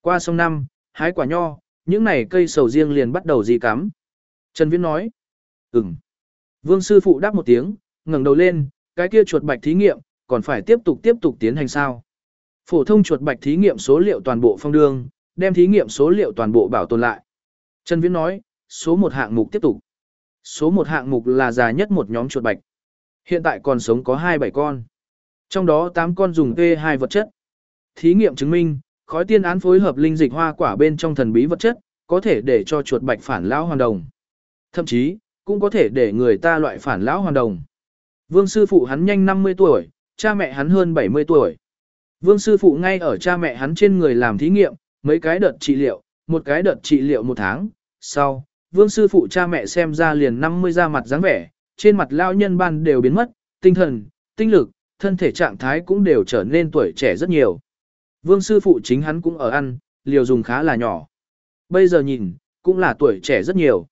Qua sông năm, hái quả nho, những này cây sầu riêng liền bắt đầu gì cắm. Trần Viễn nói. Ừm. Vương sư phụ đáp một tiếng, ngẩng đầu lên, cái kia chuột bạch thí nghiệm, còn phải tiếp tục tiếp tục tiến hành sao. Phổ thông chuột bạch thí nghiệm số liệu toàn bộ phong đường, đem thí nghiệm số liệu toàn bộ bảo tồn lại. Trần Viễn nói, số một hạng mục tiếp tục. Số một hạng mục là già nhất một nhóm chuột bạch. Hiện tại còn sống có 27 con. Trong đó 8 con dùng P2 vật chất. Thí nghiệm chứng minh, khói tiên án phối hợp linh dịch hoa quả bên trong thần bí vật chất, có thể để cho chuột bạch phản lão hoàn đồng. Thậm chí, cũng có thể để người ta loại phản lão hoàn đồng. Vương sư phụ hắn nhanh 50 tuổi, cha mẹ hắn hơn 70 tuổi. Vương sư phụ ngay ở cha mẹ hắn trên người làm thí nghiệm, mấy cái đợt trị liệu, một cái đợt trị liệu một tháng. Sau, vương sư phụ cha mẹ xem ra liền 50 ra mặt dáng vẻ, trên mặt lao nhân ban đều biến mất, tinh thần, tinh lực, thân thể trạng thái cũng đều trở nên tuổi trẻ rất nhiều. Vương sư phụ chính hắn cũng ở ăn, liều dùng khá là nhỏ. Bây giờ nhìn, cũng là tuổi trẻ rất nhiều.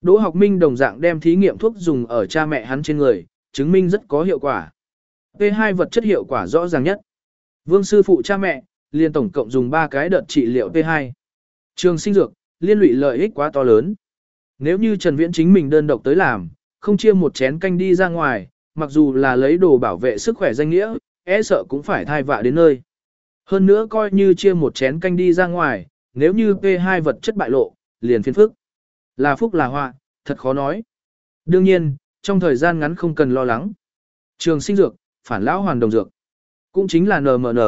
Đỗ học minh đồng dạng đem thí nghiệm thuốc dùng ở cha mẹ hắn trên người, chứng minh rất có hiệu quả. P2 vật chất hiệu quả rõ ràng nhất. Vương sư phụ cha mẹ, liền tổng cộng dùng 3 cái đợt trị liệu P2. Trường sinh dược, liên lụy lợi ích quá to lớn. Nếu như Trần Viễn chính mình đơn độc tới làm, không chia một chén canh đi ra ngoài, mặc dù là lấy đồ bảo vệ sức khỏe danh nghĩa, e sợ cũng phải thai vạ đến nơi. Hơn nữa coi như chia một chén canh đi ra ngoài, nếu như P2 vật chất bại lộ, liền phiền phức. Là phúc là họa, thật khó nói. Đương nhiên, trong thời gian ngắn không cần lo lắng. Trường sinh dược, phản lão hoàn đồng dược, cũng chính là NMN,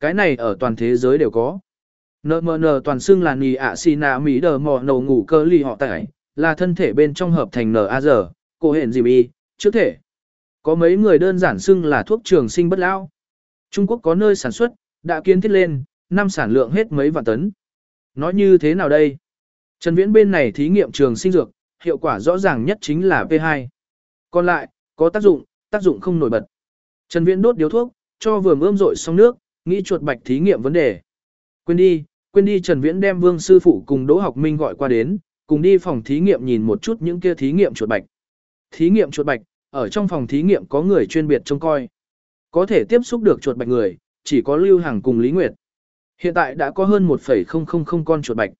cái này ở toàn thế giới đều có. NMN toàn xưng là nì ạ xì nà mỹ đờ mò nầu ngủ cơ ly họ tải, là thân thể bên trong hợp thành NAZ, cô hẹn dìm y, trước thể. Có mấy người đơn giản xưng là thuốc trường sinh bất lão. Trung Quốc có nơi sản xuất, đã kiến thiết lên, năm sản lượng hết mấy vạn tấn. Nói như thế nào đây? Trần Viễn bên này thí nghiệm trường sinh dược, hiệu quả rõ ràng nhất chính là P2. Còn lại, có tác dụng, tác dụng không nổi bật. Trần Viễn đốt điếu thuốc, cho vừa ươm rội xong nước, nghĩ chuột bạch thí nghiệm vấn đề. Quên đi, quên đi Trần Viễn đem Vương sư phụ cùng Đỗ Học Minh gọi qua đến, cùng đi phòng thí nghiệm nhìn một chút những kia thí nghiệm chuột bạch. Thí nghiệm chuột bạch, ở trong phòng thí nghiệm có người chuyên biệt trông coi. Có thể tiếp xúc được chuột bạch người, chỉ có Lưu Hằng cùng Lý Nguyệt. Hiện tại đã có hơn 1,000 con chuột bạch.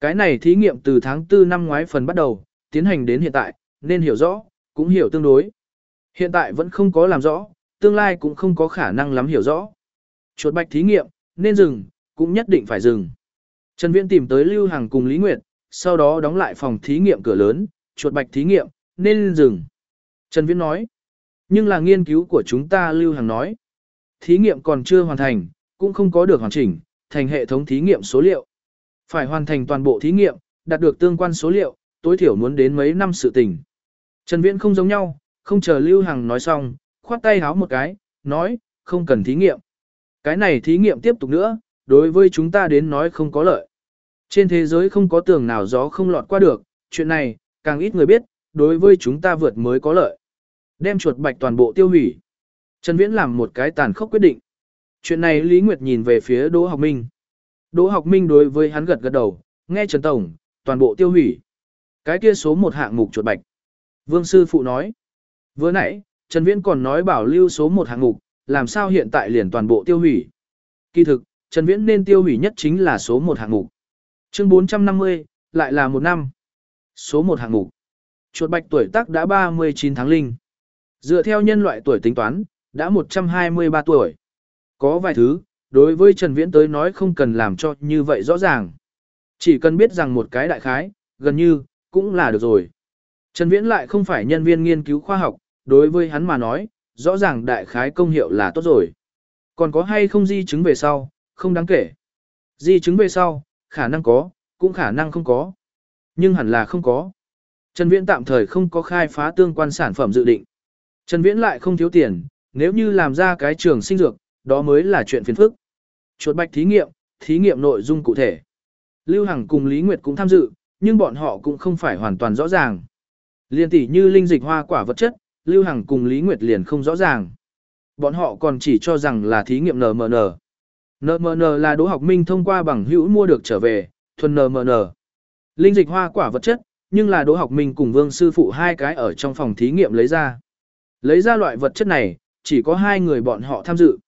Cái này thí nghiệm từ tháng 4 năm ngoái phần bắt đầu, tiến hành đến hiện tại, nên hiểu rõ, cũng hiểu tương đối. Hiện tại vẫn không có làm rõ, tương lai cũng không có khả năng lắm hiểu rõ. Chuột bạch thí nghiệm, nên dừng, cũng nhất định phải dừng. Trần Viễn tìm tới Lưu Hằng cùng Lý Nguyệt, sau đó đóng lại phòng thí nghiệm cửa lớn, chuột bạch thí nghiệm, nên dừng. Trần Viễn nói, nhưng là nghiên cứu của chúng ta Lưu Hằng nói. Thí nghiệm còn chưa hoàn thành, cũng không có được hoàn chỉnh, thành hệ thống thí nghiệm số liệu. Phải hoàn thành toàn bộ thí nghiệm, đạt được tương quan số liệu, tối thiểu muốn đến mấy năm sự tình. Trần Viễn không giống nhau, không chờ Lưu Hằng nói xong, khoát tay háo một cái, nói, không cần thí nghiệm. Cái này thí nghiệm tiếp tục nữa, đối với chúng ta đến nói không có lợi. Trên thế giới không có tường nào gió không lọt qua được, chuyện này, càng ít người biết, đối với chúng ta vượt mới có lợi. Đem chuột bạch toàn bộ tiêu hủy. Trần Viễn làm một cái tàn khốc quyết định. Chuyện này Lý Nguyệt nhìn về phía Đỗ Học Minh. Đỗ Học Minh đối với hắn gật gật đầu, nghe Trần Tổng, toàn bộ tiêu hủy. Cái kia số một hạng mục chuột bạch. Vương Sư Phụ nói. Vừa nãy, Trần Viễn còn nói bảo lưu số một hạng mục, làm sao hiện tại liền toàn bộ tiêu hủy. Kỳ thực, Trần Viễn nên tiêu hủy nhất chính là số một hạng mục. Chương 450, lại là một năm. Số một hạng mục. Chuột bạch tuổi tác đã 39 tháng linh. Dựa theo nhân loại tuổi tính toán, đã 123 tuổi. Có vài thứ, đối với Trần Viễn tới nói không cần làm cho như vậy rõ ràng. Chỉ cần biết rằng một cái đại khái, gần như, cũng là được rồi. Trần Viễn lại không phải nhân viên nghiên cứu khoa học, đối với hắn mà nói, rõ ràng đại khái công hiệu là tốt rồi. Còn có hay không di chứng về sau, không đáng kể. Di chứng về sau, khả năng có, cũng khả năng không có. Nhưng hẳn là không có. Trần Viễn tạm thời không có khai phá tương quan sản phẩm dự định. Trần Viễn lại không thiếu tiền, nếu như làm ra cái trường sinh dược, đó mới là chuyện phiền phức. Chuột bạch thí nghiệm, thí nghiệm nội dung cụ thể. Lưu Hằng cùng Lý Nguyệt cũng tham dự, nhưng bọn họ cũng không phải hoàn toàn rõ ràng. Liên tỷ như linh dịch hoa quả vật chất, Lưu Hằng cùng Lý Nguyệt liền không rõ ràng. Bọn họ còn chỉ cho rằng là thí nghiệm NMN. NMN là Đỗ Học Minh thông qua bằng hữu mua được trở về, thuần NMN. Linh dịch hoa quả vật chất, nhưng là Đỗ Học Minh cùng Vương sư phụ hai cái ở trong phòng thí nghiệm lấy ra. Lấy ra loại vật chất này, chỉ có hai người bọn họ tham dự.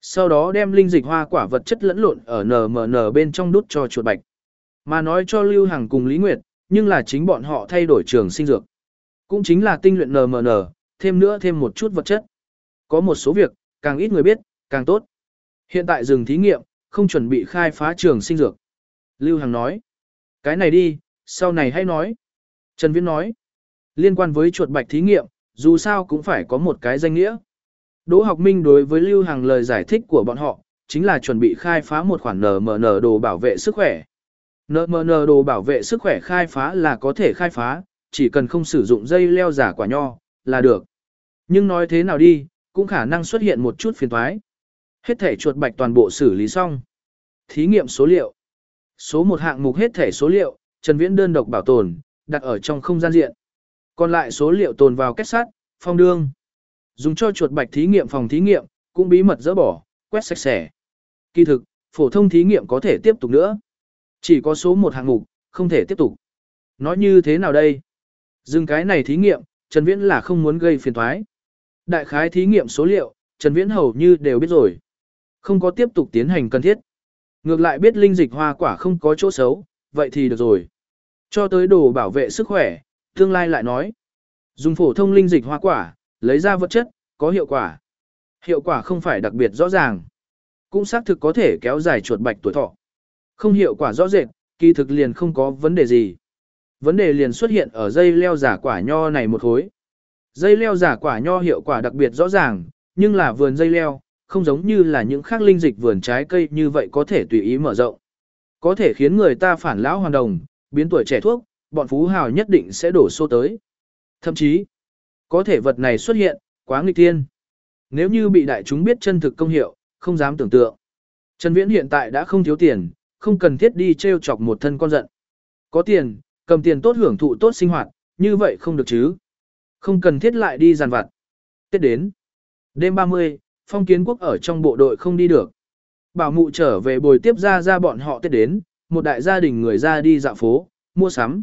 Sau đó đem linh dịch hoa quả vật chất lẫn lộn ở NMN bên trong đút cho chuột bạch. Mà nói cho Lưu Hằng cùng Lý Nguyệt, nhưng là chính bọn họ thay đổi trường sinh dược. Cũng chính là tinh luyện NMN, thêm nữa thêm một chút vật chất. Có một số việc, càng ít người biết, càng tốt. Hiện tại dừng thí nghiệm, không chuẩn bị khai phá trường sinh dược. Lưu Hằng nói, cái này đi, sau này hãy nói. Trần Viễn nói, liên quan với chuột bạch thí nghiệm, dù sao cũng phải có một cái danh nghĩa. Đỗ học minh đối với Lưu Hằng lời giải thích của bọn họ, chính là chuẩn bị khai phá một khoản NMN đồ bảo vệ sức khỏe. NMN đồ bảo vệ sức khỏe khai phá là có thể khai phá, chỉ cần không sử dụng dây leo giả quả nho, là được. Nhưng nói thế nào đi, cũng khả năng xuất hiện một chút phiền toái. Hết thể chuột bạch toàn bộ xử lý xong. Thí nghiệm số liệu. Số một hạng mục hết thể số liệu, Trần Viễn đơn độc bảo tồn, đặt ở trong không gian diện. Còn lại số liệu tồn vào kết sắt, phong đương. Dùng cho chuột bạch thí nghiệm phòng thí nghiệm, cũng bí mật dỡ bỏ, quét sạch sẽ. Kỳ thực, phổ thông thí nghiệm có thể tiếp tục nữa. Chỉ có số một hạng mục, không thể tiếp tục. Nói như thế nào đây? Dừng cái này thí nghiệm, Trần Viễn là không muốn gây phiền toái. Đại khái thí nghiệm số liệu, Trần Viễn hầu như đều biết rồi. Không có tiếp tục tiến hành cần thiết. Ngược lại biết linh dịch hoa quả không có chỗ xấu, vậy thì được rồi. Cho tới đồ bảo vệ sức khỏe, tương lai lại nói. Dùng phổ thông linh dịch hoa quả, lấy ra vật chất, có hiệu quả. Hiệu quả không phải đặc biệt rõ ràng. Cũng xác thực có thể kéo dài chuột bạch tuổi thọ. Không hiệu quả rõ rệt, kỳ thực liền không có vấn đề gì. Vấn đề liền xuất hiện ở dây leo giả quả nho này một khối. Dây leo giả quả nho hiệu quả đặc biệt rõ ràng, nhưng là vườn dây leo, không giống như là những khác linh dịch vườn trái cây như vậy có thể tùy ý mở rộng. Có thể khiến người ta phản lão hoàn đồng, biến tuổi trẻ thuốc, bọn phú hào nhất định sẽ đổ xô tới. Thậm chí, có thể vật này xuất hiện, quá nghịch thiên. Nếu như bị đại chúng biết chân thực công hiệu, không dám tưởng tượng. Trần Viễn hiện tại đã không thiếu tiền, không cần thiết đi treo chọc một thân con giận. Có tiền, cầm tiền tốt hưởng thụ tốt sinh hoạt, như vậy không được chứ. Không cần thiết lại đi giàn vặt. Tết đến. Đêm 30, phong kiến quốc ở trong bộ đội không đi được. Bảo mụ trở về bồi tiếp ra ra bọn họ Tết đến, một đại gia đình người ra đi dạo phố, mua sắm.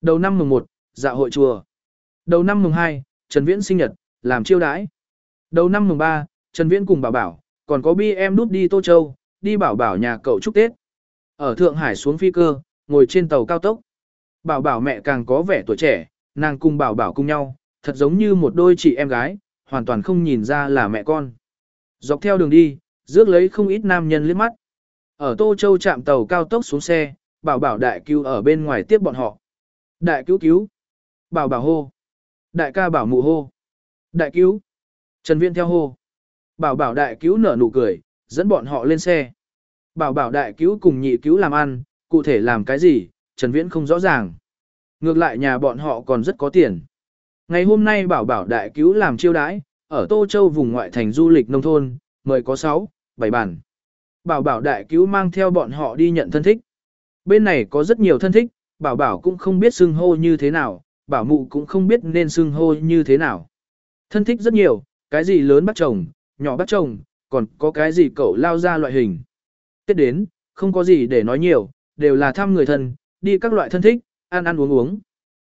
Đầu năm mùng 1, dạ hội chùa. Đầu năm mùng 2, Trần Viễn sinh nhật, làm chiêu đãi. Đầu năm mùng 3, Trần Viễn cùng bảo bảo, còn có bi em đút đi Tô Châu, đi bảo bảo nhà cậu chúc Tết. Ở Thượng Hải xuống phi cơ, ngồi trên tàu cao tốc. Bảo bảo mẹ càng có vẻ tuổi trẻ, nàng cùng bảo bảo cùng nhau, thật giống như một đôi chị em gái, hoàn toàn không nhìn ra là mẹ con. Dọc theo đường đi, rước lấy không ít nam nhân liếc mắt. Ở Tô Châu chạm tàu cao tốc xuống xe, bảo bảo đại cứu ở bên ngoài tiếp bọn họ. Đại cứu cứu. Bảo bảo hô. Đại ca bảo mụ hô. Đại cứu. Trần Viễn theo hô. Bảo bảo đại cứu nở nụ cười, dẫn bọn họ lên xe. Bảo bảo đại cứu cùng nhị cứu làm ăn, cụ thể làm cái gì, Trần Viễn không rõ ràng. Ngược lại nhà bọn họ còn rất có tiền. Ngày hôm nay bảo bảo đại cứu làm chiêu đãi, ở Tô Châu vùng ngoại thành du lịch nông thôn, mời có 6, 7 bản. Bảo bảo đại cứu mang theo bọn họ đi nhận thân thích. Bên này có rất nhiều thân thích, bảo bảo cũng không biết xưng hô như thế nào, bảo mụ cũng không biết nên xưng hô như thế nào. Thân thích rất nhiều, cái gì lớn bắt chồng, nhỏ bắt chồng, còn có cái gì cậu lao ra loại hình. Tiếp đến, không có gì để nói nhiều, đều là thăm người thân, đi các loại thân thích, ăn ăn uống uống.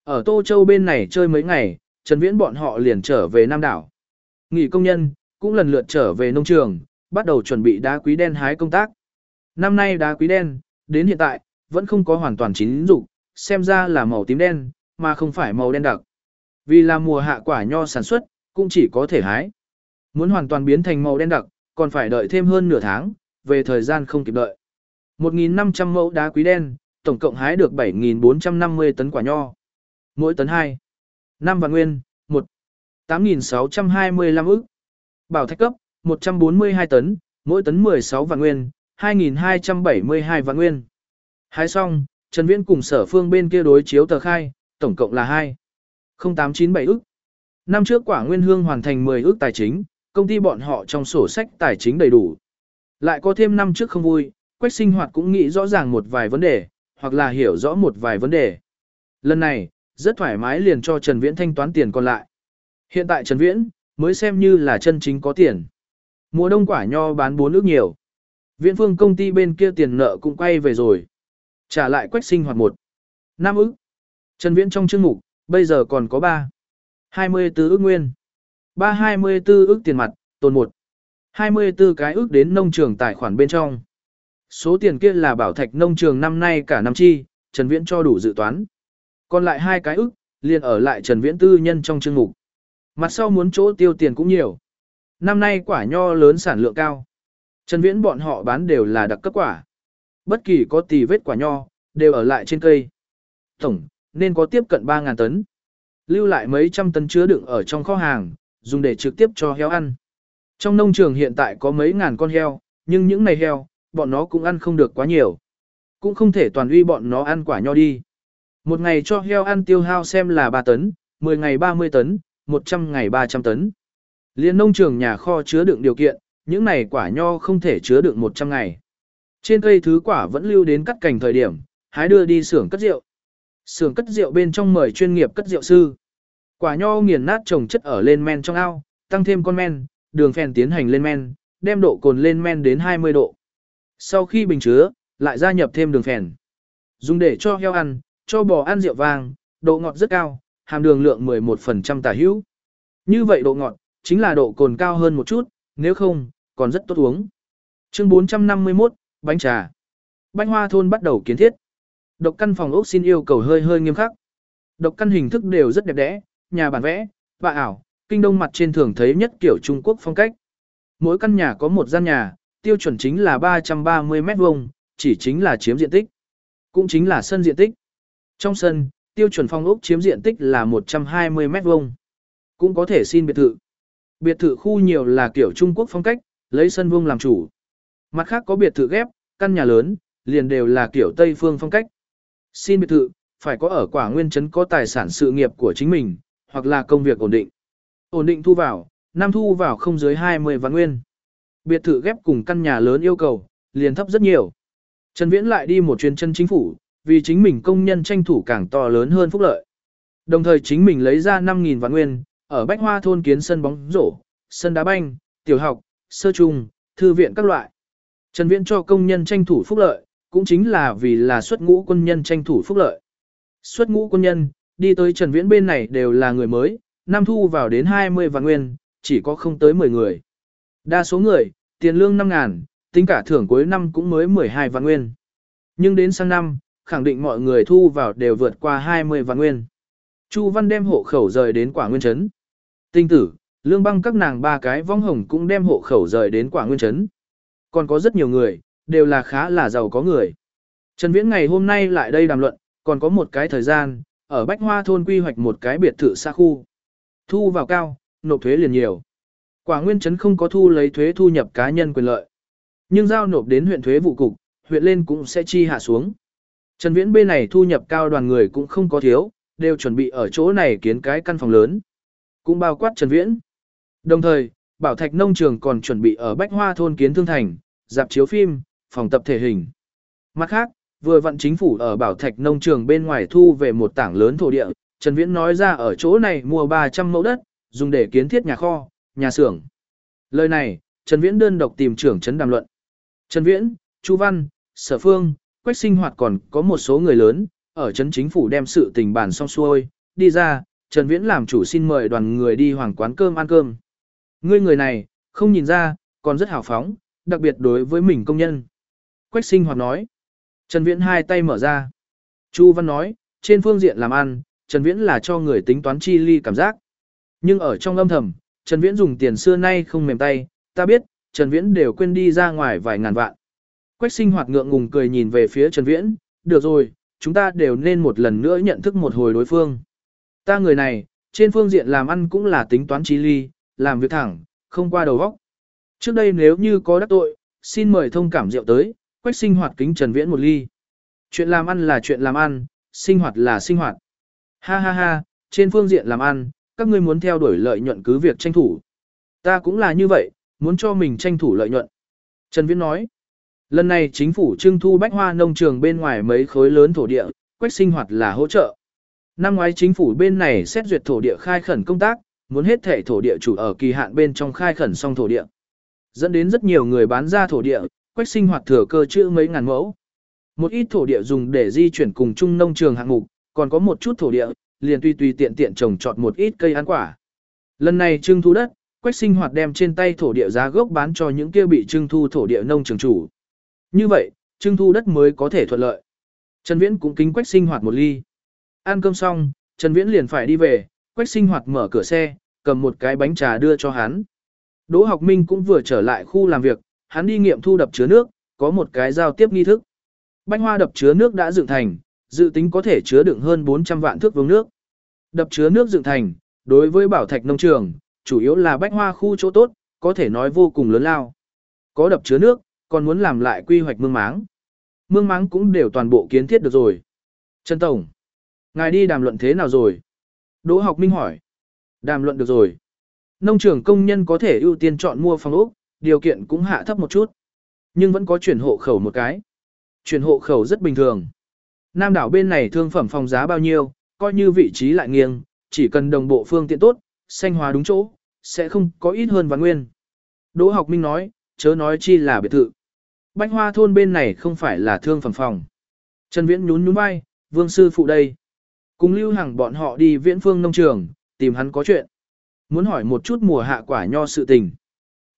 Ở Tô Châu bên này chơi mấy ngày, Trần Viễn bọn họ liền trở về Nam đảo. Nghỉ công nhân, cũng lần lượt trở về nông trường, bắt đầu chuẩn bị đá quý đen hái công tác. Năm nay đá quý đen, đến hiện tại, vẫn không có hoàn toàn chín rụng, xem ra là màu tím đen, mà không phải màu đen đặc. Vì là mùa hạ quả nho sản xuất, cũng chỉ có thể hái. Muốn hoàn toàn biến thành màu đen đặc, còn phải đợi thêm hơn nửa tháng, về thời gian không kịp đợi. 1.500 mẫu đá quý đen, tổng cộng hái được 7.450 tấn quả nho. Mỗi tấn 2. 5 vạn nguyên, 1. 8.625 ức. Bảo thạch cấp, 142 tấn, mỗi tấn 16 vạn nguyên, 2.272 vạn nguyên. Hái xong, Trần Viễn cùng sở phương bên kia đối chiếu tờ khai, tổng cộng là 2. 0897 ức. Năm trước quả nguyên hương hoàn thành 10 ức tài chính, công ty bọn họ trong sổ sách tài chính đầy đủ. Lại có thêm năm trước không vui, quách sinh hoạt cũng nghĩ rõ ràng một vài vấn đề, hoặc là hiểu rõ một vài vấn đề. Lần này, rất thoải mái liền cho Trần Viễn thanh toán tiền còn lại. Hiện tại Trần Viễn, mới xem như là chân chính có tiền. Mùa đông quả nho bán bốn nước nhiều. Viễn phương công ty bên kia tiền nợ cũng quay về rồi. Trả lại quách sinh hoạt một. Năm ức. Trần Viễn trong chương mục, bây giờ còn có 3. 24 ức nguyên. 324 ức tiền mặt, tồn 1. 24 cái ước đến nông trường tài khoản bên trong. Số tiền kia là bảo thạch nông trường năm nay cả năm chi, Trần Viễn cho đủ dự toán. Còn lại hai cái ước liền ở lại Trần Viễn tư nhân trong chương mục. Mặt sau muốn chỗ tiêu tiền cũng nhiều. Năm nay quả nho lớn sản lượng cao. Trần Viễn bọn họ bán đều là đặc cấp quả. Bất kỳ có tì vết quả nho, đều ở lại trên cây. Tổng, nên có tiếp cận 3.000 tấn. Lưu lại mấy trăm tấn chứa đựng ở trong kho hàng, dùng để trực tiếp cho heo ăn. Trong nông trường hiện tại có mấy ngàn con heo, nhưng những này heo, bọn nó cũng ăn không được quá nhiều. Cũng không thể toàn uy bọn nó ăn quả nho đi. Một ngày cho heo ăn tiêu hao xem là 3 tấn, 10 ngày 30 tấn, 100 ngày 300 tấn. Liên nông trường nhà kho chứa đựng điều kiện, những này quả nho không thể chứa đựng 100 ngày. Trên cây thứ quả vẫn lưu đến cắt cành thời điểm, hái đưa đi xưởng cất rượu. Xưởng cất rượu bên trong mời chuyên nghiệp cất rượu sư. Quả nho nghiền nát trồng chất ở lên men trong ao, tăng thêm con men, đường phèn tiến hành lên men, đem độ cồn lên men đến 20 độ. Sau khi bình chứa, lại gia nhập thêm đường phèn. Dùng để cho heo ăn, cho bò ăn rượu vàng độ ngọt rất cao, hàm đường lượng 11% tả hữu. Như vậy độ ngọt, chính là độ cồn cao hơn một chút, nếu không, còn rất tốt uống. Chương 451, bánh trà. Bánh hoa thôn bắt đầu kiến thiết. Độc căn phòng ốc xin yêu cầu hơi hơi nghiêm khắc. Độc căn hình thức đều rất đẹp đẽ, nhà bản vẽ, và ảo, kinh đông mặt trên thường thấy nhất kiểu Trung Quốc phong cách. Mỗi căn nhà có một gian nhà, tiêu chuẩn chính là 330 mét vuông, chỉ chính là chiếm diện tích. Cũng chính là sân diện tích. Trong sân, tiêu chuẩn phong ốc chiếm diện tích là 120 mét vuông. Cũng có thể xin biệt thự. Biệt thự khu nhiều là kiểu Trung Quốc phong cách, lấy sân vuông làm chủ. Mặt khác có biệt thự ghép, căn nhà lớn, liền đều là kiểu Tây phương phong cách. Xin biệt thự, phải có ở quả nguyên trấn có tài sản sự nghiệp của chính mình, hoặc là công việc ổn định. Ổn định thu vào, năm thu vào không dưới 20 vạn nguyên. Biệt thự ghép cùng căn nhà lớn yêu cầu, liền thấp rất nhiều. Trần Viễn lại đi một chuyến chân chính phủ, vì chính mình công nhân tranh thủ càng to lớn hơn phúc lợi. Đồng thời chính mình lấy ra 5.000 vạn nguyên, ở Bách Hoa thôn kiến sân bóng rổ, sân đá banh, tiểu học, sơ trung, thư viện các loại. Trần Viễn cho công nhân tranh thủ phúc lợi, cũng chính là vì là xuất ngũ quân nhân tranh thủ phúc lợi. Xuất ngũ quân nhân, đi tới Trần Viễn bên này đều là người mới, năm thu vào đến 20 vạn nguyên, chỉ có không tới 10 người. Đa số người, tiền lương 5 ngàn, tính cả thưởng cuối năm cũng mới 12 vạn nguyên. Nhưng đến sang năm, khẳng định mọi người thu vào đều vượt qua 20 vạn nguyên. Chu Văn đem hộ khẩu rời đến quả nguyên trấn. Tinh tử, lương băng các nàng ba cái vong hồng cũng đem hộ khẩu rời đến quả nguyên trấn. Còn có rất nhiều người, đều là khá là giàu có người. Trần Viễn ngày hôm nay lại đây đàm luận, còn có một cái thời gian, ở Bách Hoa thôn quy hoạch một cái biệt thự xa khu. Thu vào cao, nộp thuế liền nhiều. Quả nguyên trấn không có thu lấy thuế thu nhập cá nhân quyền lợi. Nhưng giao nộp đến huyện thuế vụ cục, huyện lên cũng sẽ chi hạ xuống. Trần Viễn bên này thu nhập cao đoàn người cũng không có thiếu, đều chuẩn bị ở chỗ này kiến cái căn phòng lớn. Cũng bao quát Trần Viễn. Đồng thời, Bảo Thạch Nông Trường còn chuẩn bị ở Bách Hoa thôn kiến thương thành, dạp chiếu phim, phòng tập thể hình. Mặt khác, vừa Vận chính phủ ở Bảo Thạch Nông Trường bên ngoài thu về một tảng lớn thổ địa, Trần Viễn nói ra ở chỗ này mua 300 mẫu đất, dùng để kiến thiết nhà kho, nhà xưởng. Lời này, Trần Viễn đơn độc tìm trưởng trấn đàm luận. Trần Viễn, Chu Văn, Sở Phương, Quách Sinh Hoạt còn có một số người lớn, ở trấn chính phủ đem sự tình bàn xong xuôi, đi ra, Trần Viễn làm chủ xin mời đoàn người đi hoàng quán cơm ăn cơm. Ngươi người này, không nhìn ra, còn rất hào phóng, đặc biệt đối với mình công nhân. Quách Sinh Hoạt nói. Trần Viễn hai tay mở ra. Chu Văn nói, trên phương diện làm ăn, Trần Viễn là cho người tính toán chi ly cảm giác. Nhưng ở trong âm thầm, Trần Viễn dùng tiền xưa nay không mềm tay, ta biết, Trần Viễn đều quên đi ra ngoài vài ngàn vạn. Quách sinh hoạt ngượng ngùng cười nhìn về phía Trần Viễn, được rồi, chúng ta đều nên một lần nữa nhận thức một hồi đối phương. Ta người này, trên phương diện làm ăn cũng là tính toán trí ly, làm việc thẳng, không qua đầu óc. Trước đây nếu như có đắc tội, xin mời thông cảm rượu tới, quách sinh hoạt kính Trần Viễn một ly. Chuyện làm ăn là chuyện làm ăn, sinh hoạt là sinh hoạt. Ha ha ha, trên phương diện làm ăn, các ngươi muốn theo đuổi lợi nhuận cứ việc tranh thủ. Ta cũng là như vậy, muốn cho mình tranh thủ lợi nhuận. Trần Viễn nói, lần này chính phủ trưng thu bách hoa nông trường bên ngoài mấy khối lớn thổ địa, quách sinh hoạt là hỗ trợ. Năm ngoái chính phủ bên này xét duyệt thổ địa khai khẩn công tác, muốn hết thể thổ địa chủ ở kỳ hạn bên trong khai khẩn xong thổ địa. Dẫn đến rất nhiều người bán ra thổ địa, quách sinh hoạt thừa cơ chữ mấy ngàn mẫu. Một ít thổ địa dùng để di chuyển cùng chung nông trường hạng mục, còn có một chút thổ địa, liền tùy tùy tiện tiện trồng trọt một ít cây ăn quả. Lần này trưng thu đất, Quách Sinh Hoạt đem trên tay thổ địa giá gốc bán cho những kia bị trưng thu thổ địa nông trường chủ. Như vậy, trưng thu đất mới có thể thuận lợi. Trần Viễn cũng kính Quách Sinh Hoạt một ly. Ăn cơm xong, Trần Viễn liền phải đi về, Quách Sinh Hoạt mở cửa xe, cầm một cái bánh trà đưa cho hắn. Đỗ Học Minh cũng vừa trở lại khu làm việc, hắn đi nghiệm thu đập chứa nước, có một cái giao tiếp nghi thức. Bánh hoa đập chứa nước đã dựng thành, dự tính có thể chứa đựng hơn 400 vạn thước vương nước. Đập chứa nước dựng thành, đối với bảo thạch nông trường, chủ yếu là bách hoa khu chỗ tốt, có thể nói vô cùng lớn lao. Có đập chứa nước, còn muốn làm lại quy hoạch mương máng. Mương máng cũng đều toàn bộ kiến thiết được rồi. Trần Tổng, ngài đi đàm luận thế nào rồi? Đỗ học minh hỏi. Đàm luận được rồi. Nông trường công nhân có thể ưu tiên chọn mua phòng ốc, điều kiện cũng hạ thấp một chút. Nhưng vẫn có chuyển hộ khẩu một cái. Chuyển hộ khẩu rất bình thường. Nam đảo bên này thương phẩm phòng giá bao nhiêu, coi như vị trí lại nghiêng, chỉ cần đồng bộ phương tiện tốt, xanh hóa đúng chỗ, sẽ không có ít hơn vạn nguyên. Đỗ học minh nói, chớ nói chi là biệt thự. Bánh hoa thôn bên này không phải là thương phẩm phòng. Trần Viễn nhún nhún vai, vương sư phụ đây. Cùng lưu hàng bọn họ đi viễn phương nông trường, tìm hắn có chuyện. Muốn hỏi một chút mùa hạ quả nho sự tình.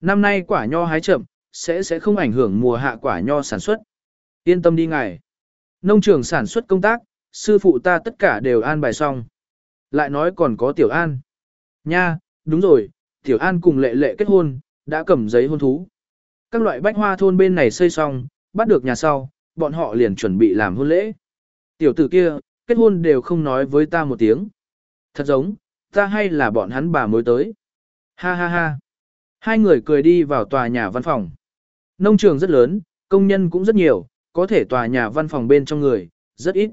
Năm nay quả nho hái chậm, sẽ sẽ không ảnh hưởng mùa hạ quả nho sản xuất. Yên tâm đi ngài. Nông trường sản xuất công tác, sư phụ ta tất cả đều an bài xong. Lại nói còn có Tiểu An. Nha, đúng rồi, Tiểu An cùng lệ lệ kết hôn, đã cầm giấy hôn thú. Các loại bách hoa thôn bên này xây xong, bắt được nhà sau, bọn họ liền chuẩn bị làm hôn lễ. Tiểu tử kia, kết hôn đều không nói với ta một tiếng. Thật giống, ta hay là bọn hắn bà mới tới. Ha ha ha. Hai người cười đi vào tòa nhà văn phòng. Nông trường rất lớn, công nhân cũng rất nhiều, có thể tòa nhà văn phòng bên trong người, rất ít.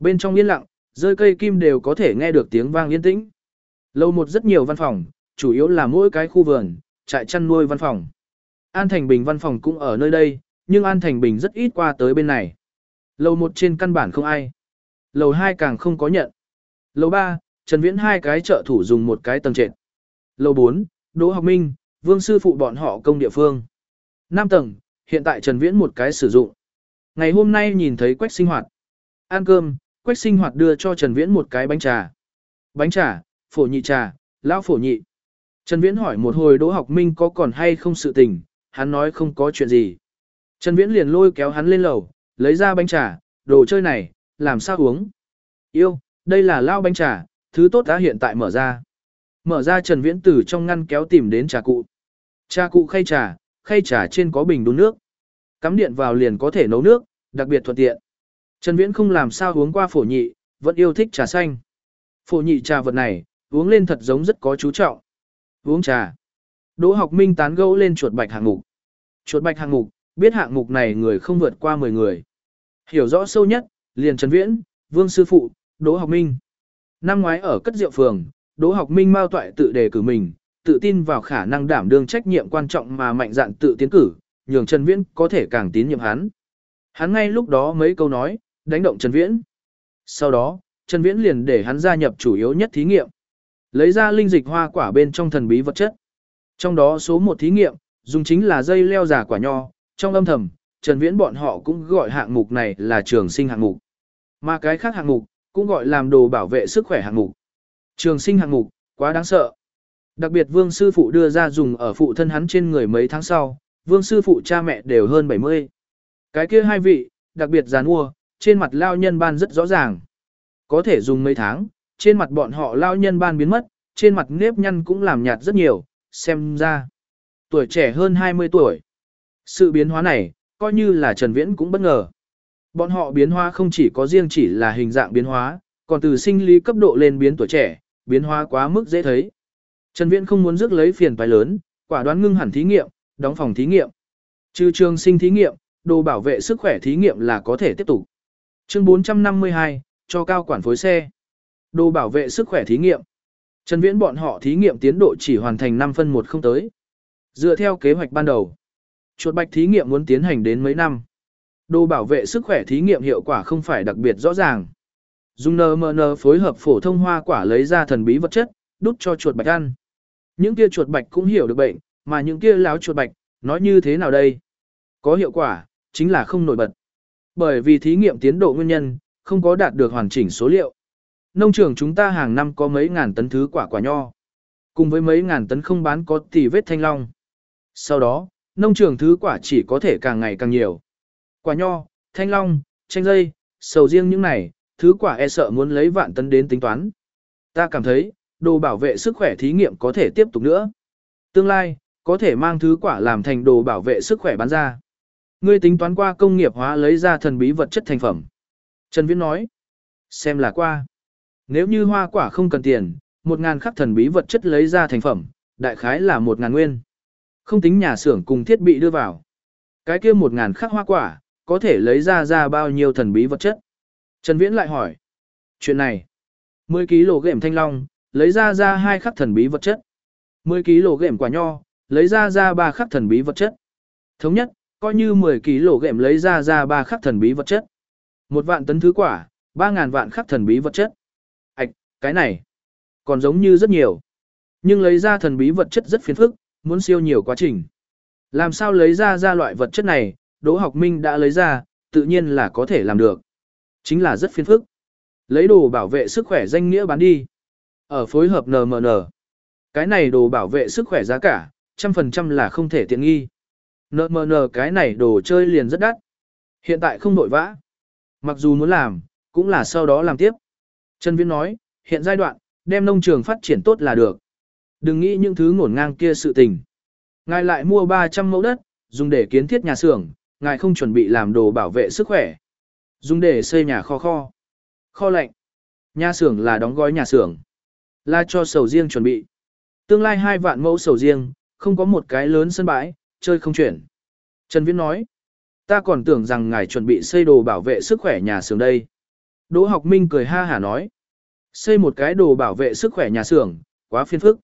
Bên trong yên lặng, rơi cây kim đều có thể nghe được tiếng vang yên tĩnh. Lâu một rất nhiều văn phòng, chủ yếu là mỗi cái khu vườn, trại chăn nuôi văn phòng. An Thành Bình văn phòng cũng ở nơi đây, nhưng An Thành Bình rất ít qua tới bên này. Lầu một trên căn bản không ai. Lầu hai càng không có nhận. Lầu ba, Trần Viễn hai cái trợ thủ dùng một cái tầng trệt. Lầu bốn, Đỗ Học Minh, Vương Sư Phụ bọn họ công địa phương. 5 tầng, hiện tại Trần Viễn một cái sử dụng. Ngày hôm nay nhìn thấy quách sinh hoạt. Ăn cơm, quách sinh hoạt đưa cho Trần Viễn một cái bánh trà. Bánh trà, phổ nhị trà, lão phổ nhị. Trần Viễn hỏi một hồi Đỗ Học Minh có còn hay không sự tình, hắn nói không có chuyện gì. Trần Viễn liền lôi kéo hắn lên lầu, lấy ra bánh trà, đồ chơi này, làm sao uống. Yêu, đây là lao bánh trà, thứ tốt đã hiện tại mở ra. Mở ra Trần Viễn từ trong ngăn kéo tìm đến trà cụ. Trà cụ khay trà, khay trà trên có bình đun nước. Cắm điện vào liền có thể nấu nước, đặc biệt thuận tiện. Trần Viễn không làm sao uống qua phổ nhị, vẫn yêu thích trà xanh. Phổ nhị trà vật này, uống lên thật giống rất có chú trọng. Uống trà. Đỗ học minh tán gẫu lên chuột bạch hạng mục. Chuột bạch hạng mục, biết hạng mục này người không vượt qua 10 người. Hiểu rõ sâu nhất, liền Trần Viễn, Vương Sư Phụ, Đỗ học minh. Năm ngoái ở cất rượu phường, Đỗ học minh mau toại tự đề cử mình, tự tin vào khả năng đảm đương trách nhiệm quan trọng mà mạnh dạn tự tiến cử, nhường Trần Viễn có thể càng tín nhiệm hắn. Hắn ngay lúc đó mấy câu nói, đánh động Trần Viễn. Sau đó, Trần Viễn liền để hắn gia nhập chủ yếu nhất thí nghiệm. Lấy ra linh dịch hoa quả bên trong thần bí vật chất. Trong đó số một thí nghiệm, dùng chính là dây leo giả quả nho, trong âm thầm, Trần Viễn bọn họ cũng gọi hạng mục này là trường sinh hạng mục. Mà cái khác hạng mục, cũng gọi làm đồ bảo vệ sức khỏe hạng mục. Trường sinh hạng mục, quá đáng sợ. Đặc biệt vương sư phụ đưa ra dùng ở phụ thân hắn trên người mấy tháng sau, vương sư phụ cha mẹ đều hơn 70. Cái kia hai vị, đặc biệt gián mua, trên mặt lao nhân ban rất rõ ràng. Có thể dùng mấy tháng, trên mặt bọn họ lao nhân ban biến mất, trên mặt nếp nhăn cũng làm nhạt rất nhiều, xem ra. Tuổi trẻ hơn 20 tuổi. Sự biến hóa này, coi như là Trần Viễn cũng bất ngờ. Bọn họ biến hóa không chỉ có riêng chỉ là hình dạng biến hóa, còn từ sinh lý cấp độ lên biến tuổi trẻ, biến hóa quá mức dễ thấy. Trần Viễn không muốn rước lấy phiền phải lớn, quả đoán ngưng hẳn thí nghiệm, đóng phòng thí nghiệm. Trừ trường sinh thí nghiệm, đồ bảo vệ sức khỏe thí nghiệm là có thể tiếp tục. Chương 452, cho cao quản phối xe. Đồ bảo vệ sức khỏe thí nghiệm. Trần Viễn bọn họ thí nghiệm tiến độ chỉ hoàn thành 5 phân một không tới. Dựa theo kế hoạch ban đầu, chuột bạch thí nghiệm muốn tiến hành đến mấy năm. Đồ bảo vệ sức khỏe thí nghiệm hiệu quả không phải đặc biệt rõ ràng. Dùng NMN phối hợp phổ thông hoa quả lấy ra thần bí vật chất, đút cho chuột bạch ăn. Những kia chuột bạch cũng hiểu được bệnh, mà những kia láo chuột bạch, nói như thế nào đây? Có hiệu quả, chính là không nổi bật. Bởi vì thí nghiệm tiến độ nguyên nhân, không có đạt được hoàn chỉnh số liệu. Nông trường chúng ta hàng năm có mấy ngàn tấn thứ quả quả nho. Cùng với mấy ngàn tấn không bán có tỷ vết thanh long. Sau đó, nông trường thứ quả chỉ có thể càng ngày càng nhiều. Quả nho, thanh long, chanh dây, sầu riêng những này, thứ quả e sợ muốn lấy vạn tấn đến tính toán. Ta cảm thấy, đồ bảo vệ sức khỏe thí nghiệm có thể tiếp tục nữa. Tương lai, có thể mang thứ quả làm thành đồ bảo vệ sức khỏe bán ra. Ngươi tính toán qua công nghiệp hóa lấy ra thần bí vật chất thành phẩm. Trần Viễn nói, xem là qua. Nếu như hoa quả không cần tiền, một ngàn khắc thần bí vật chất lấy ra thành phẩm, đại khái là một ngàn nguyên. Không tính nhà xưởng cùng thiết bị đưa vào. Cái kia một ngàn khắc hoa quả, có thể lấy ra ra bao nhiêu thần bí vật chất? Trần Viễn lại hỏi. Chuyện này, 10 kg gệm thanh long, lấy ra ra hai khắc thần bí vật chất. 10 kg gệm quả nho, lấy ra ra ba khắc thần bí vật chất. Thống nhất, coi như 10 kg gệm lấy ra ra ba khắc thần bí vật chất. Một vạn tấn thứ quả, 3.000 vạn khắc thần bí vật chất. Ảch, cái này, còn giống như rất nhiều. Nhưng lấy ra thần bí vật chất rất phiền phức, muốn siêu nhiều quá trình. Làm sao lấy ra ra loại vật chất này, Đỗ Học Minh đã lấy ra, tự nhiên là có thể làm được. Chính là rất phiền phức. Lấy đồ bảo vệ sức khỏe danh nghĩa bán đi. Ở phối hợp NMN. Cái này đồ bảo vệ sức khỏe giá cả, trăm phần trăm là không thể tiện nghi. NMN cái này đồ chơi liền rất đắt. Hiện tại không nội vã. Mặc dù muốn làm, cũng là sau đó làm tiếp. Trần Viễn nói, hiện giai đoạn, đem nông trường phát triển tốt là được. Đừng nghĩ những thứ ngổn ngang kia sự tình. Ngài lại mua 300 mẫu đất, dùng để kiến thiết nhà xưởng, ngài không chuẩn bị làm đồ bảo vệ sức khỏe. Dùng để xây nhà kho kho. Kho lạnh. Nhà xưởng là đóng gói nhà xưởng. Là cho sầu riêng chuẩn bị. Tương lai hai vạn mẫu sầu riêng, không có một cái lớn sân bãi, chơi không chuyển. Trần Viễn nói, ta còn tưởng rằng ngài chuẩn bị xây đồ bảo vệ sức khỏe nhà xưởng đây. Đỗ học minh cười ha hả nói, xây một cái đồ bảo vệ sức khỏe nhà xưởng, quá phiền phức.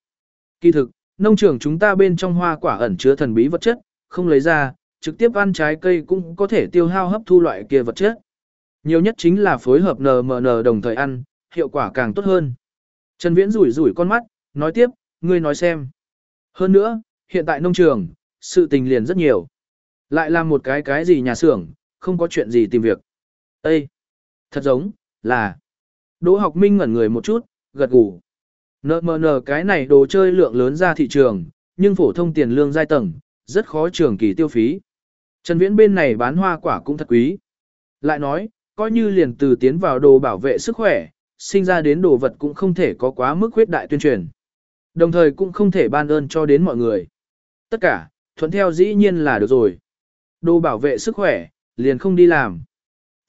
Kỳ thực, nông trường chúng ta bên trong hoa quả ẩn chứa thần bí vật chất, không lấy ra, trực tiếp ăn trái cây cũng có thể tiêu hao hấp thu loại kia vật chất. Nhiều nhất chính là phối hợp NMN đồng thời ăn, hiệu quả càng tốt hơn. Trần Viễn rủi rủi con mắt, nói tiếp, ngươi nói xem. Hơn nữa, hiện tại nông trường, sự tình liền rất nhiều. Lại làm một cái cái gì nhà xưởng, không có chuyện gì tìm việc. Ê! Thật giống, là... Đỗ học minh ngẩn người một chút, gật gù. NMN cái này đồ chơi lượng lớn ra thị trường, nhưng phổ thông tiền lương giai tầng, rất khó trường kỳ tiêu phí. Trần Viễn bên này bán hoa quả cũng thật quý. Lại nói, coi như liền từ tiến vào đồ bảo vệ sức khỏe, sinh ra đến đồ vật cũng không thể có quá mức huyết đại tuyên truyền. Đồng thời cũng không thể ban ơn cho đến mọi người. Tất cả, thuận theo dĩ nhiên là được rồi. Đồ bảo vệ sức khỏe, liền không đi làm.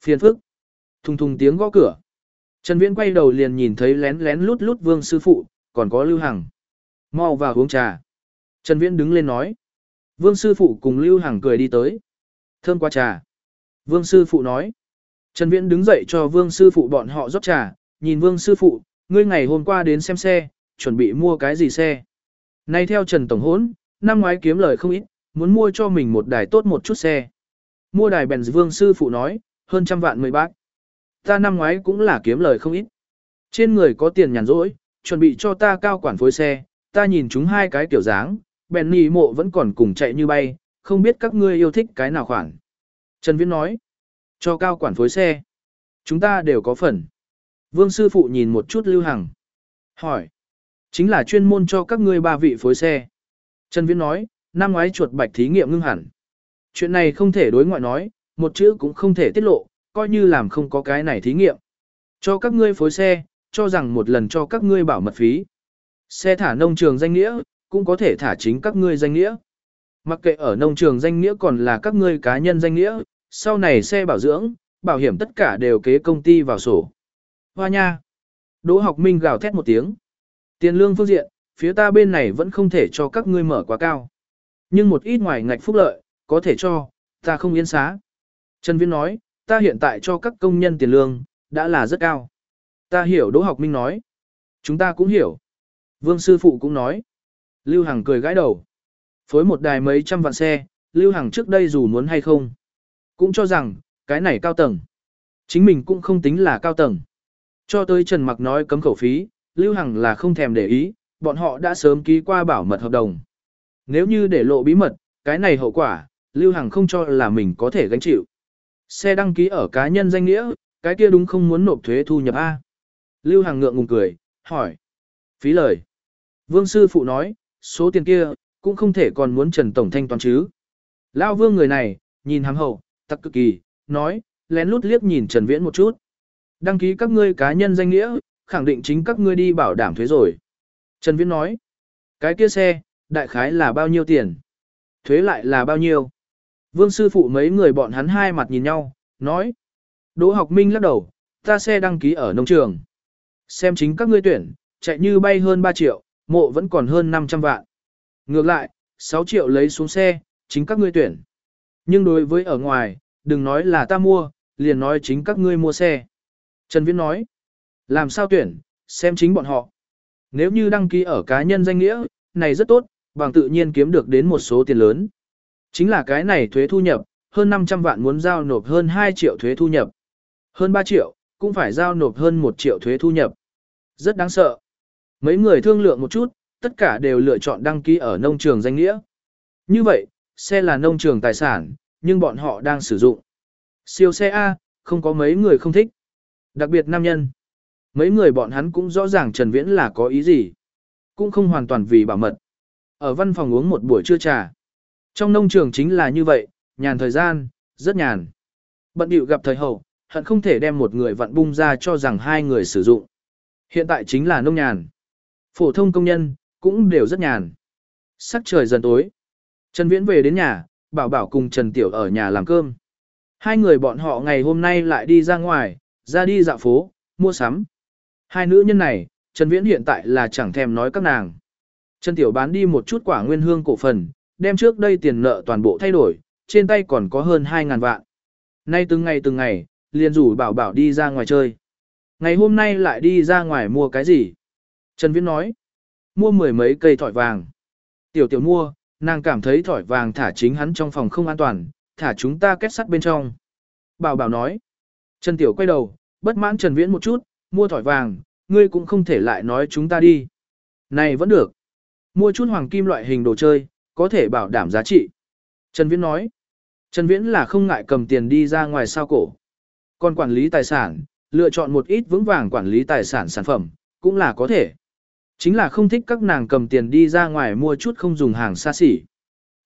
Phiền phức. Thùng thùng tiếng gõ cửa. Trần Viễn quay đầu liền nhìn thấy lén lén lút lút vương sư phụ, còn có Lưu Hằng. Mau vào uống trà. Trần Viễn đứng lên nói. Vương sư phụ cùng Lưu Hằng cười đi tới. Thơm qua trà. Vương sư phụ nói. Trần Viễn đứng dậy cho vương sư phụ bọn họ rót trà, nhìn vương sư phụ, ngươi ngày hôm qua đến xem xe, chuẩn bị mua cái gì xe. Nay theo Trần Tổng Hốn, năm ngoái kiếm lời không ít, muốn mua cho mình một đài tốt một chút xe. Mua đài bèn vương sư phụ nói, hơn trăm vạn mười bác. Ta năm ngoái cũng là kiếm lời không ít. Trên người có tiền nhàn rỗi, chuẩn bị cho ta cao quản phối xe, ta nhìn chúng hai cái kiểu dáng, bèn nì mộ vẫn còn cùng chạy như bay, không biết các ngươi yêu thích cái nào khoản. Trần Viễn nói, cho cao quản phối xe. Chúng ta đều có phần. Vương sư phụ nhìn một chút Lưu Hằng. Hỏi, chính là chuyên môn cho các ngươi ba vị phối xe. Trần Viễn nói, năm ngoái chuột bạch thí nghiệm ngưng hẳn. Chuyện này không thể đối ngoại nói, một chữ cũng không thể tiết lộ, coi như làm không có cái này thí nghiệm. Cho các ngươi phối xe, cho rằng một lần cho các ngươi bảo mật phí. Xe thả nông trường danh nghĩa, cũng có thể thả chính các ngươi danh nghĩa. Mặc kệ ở nông trường danh nghĩa còn là các ngươi cá nhân danh nghĩa, sau này xe bảo dưỡng, bảo hiểm tất cả đều kế công ty vào sổ. Hoa nha! Đỗ học minh gào thét một tiếng. Tiền lương phương diện, phía ta bên này vẫn không thể cho các ngươi mở quá cao. Nhưng một ít ngoài ngạch phúc lợi, có thể cho, ta không yên xá. Trần Viễn nói, ta hiện tại cho các công nhân tiền lương, đã là rất cao. Ta hiểu Đỗ Học Minh nói. Chúng ta cũng hiểu. Vương Sư Phụ cũng nói. Lưu Hằng cười gãi đầu. Phối một đài mấy trăm vạn xe, Lưu Hằng trước đây dù muốn hay không. Cũng cho rằng, cái này cao tầng. Chính mình cũng không tính là cao tầng. Cho tới Trần Mặc nói cấm khẩu phí, Lưu Hằng là không thèm để ý, bọn họ đã sớm ký qua bảo mật hợp đồng. Nếu như để lộ bí mật, cái này hậu quả, Lưu Hằng không cho là mình có thể gánh chịu. Xe đăng ký ở cá nhân danh nghĩa, cái kia đúng không muốn nộp thuế thu nhập A. Lưu Hằng ngượng ngùng cười, hỏi. Phí lời. Vương sư phụ nói, số tiền kia, cũng không thể còn muốn Trần Tổng thanh toán chứ. Lao vương người này, nhìn hàm hậu, tặc cực kỳ, nói, lén lút liếc nhìn Trần Viễn một chút. Đăng ký các ngươi cá nhân danh nghĩa, khẳng định chính các ngươi đi bảo đảm thuế rồi. Trần Viễn nói, cái kia xe, đại khái là bao nhiêu tiền? Thuế lại là bao nhiêu? Vương sư phụ mấy người bọn hắn hai mặt nhìn nhau, nói. Đỗ học minh lắc đầu, ta xe đăng ký ở nông trường. Xem chính các ngươi tuyển, chạy như bay hơn 3 triệu, mộ vẫn còn hơn 500 vạn. Ngược lại, 6 triệu lấy xuống xe, chính các ngươi tuyển. Nhưng đối với ở ngoài, đừng nói là ta mua, liền nói chính các ngươi mua xe. Trần Viễn nói, làm sao tuyển, xem chính bọn họ. Nếu như đăng ký ở cá nhân danh nghĩa, này rất tốt, bằng tự nhiên kiếm được đến một số tiền lớn. Chính là cái này thuế thu nhập, hơn 500 vạn muốn giao nộp hơn 2 triệu thuế thu nhập. Hơn 3 triệu, cũng phải giao nộp hơn 1 triệu thuế thu nhập. Rất đáng sợ. Mấy người thương lượng một chút, tất cả đều lựa chọn đăng ký ở nông trường danh nghĩa. Như vậy, xe là nông trường tài sản, nhưng bọn họ đang sử dụng. Siêu xe A, không có mấy người không thích. Đặc biệt nam nhân. Mấy người bọn hắn cũng rõ ràng Trần Viễn là có ý gì. Cũng không hoàn toàn vì bảo mật. Ở văn phòng uống một buổi trưa trà. Trong nông trường chính là như vậy, nhàn thời gian, rất nhàn. Bận điệu gặp thời hậu, hận không thể đem một người vặn bung ra cho rằng hai người sử dụng. Hiện tại chính là nông nhàn. Phổ thông công nhân, cũng đều rất nhàn. Sắc trời dần tối. Trần Viễn về đến nhà, bảo bảo cùng Trần Tiểu ở nhà làm cơm. Hai người bọn họ ngày hôm nay lại đi ra ngoài, ra đi dạo phố, mua sắm. Hai nữ nhân này, Trần Viễn hiện tại là chẳng thèm nói các nàng. Trần Tiểu bán đi một chút quả nguyên hương cổ phần, đem trước đây tiền nợ toàn bộ thay đổi, trên tay còn có hơn 2.000 vạn. Nay từng ngày từng ngày, liền rủ bảo bảo đi ra ngoài chơi. Ngày hôm nay lại đi ra ngoài mua cái gì? Trần Viễn nói, mua mười mấy cây thỏi vàng. Tiểu tiểu mua, nàng cảm thấy thỏi vàng thả chính hắn trong phòng không an toàn, thả chúng ta kết sắt bên trong. Bảo bảo nói, Trần Tiểu quay đầu, bất mãn Trần Viễn một chút, mua thỏi vàng, ngươi cũng không thể lại nói chúng ta đi. Này vẫn được. Mua chút hoàng kim loại hình đồ chơi, có thể bảo đảm giá trị. Trần Viễn nói, Trần Viễn là không ngại cầm tiền đi ra ngoài sao cổ. Còn quản lý tài sản, lựa chọn một ít vững vàng quản lý tài sản sản phẩm, cũng là có thể. Chính là không thích các nàng cầm tiền đi ra ngoài mua chút không dùng hàng xa xỉ.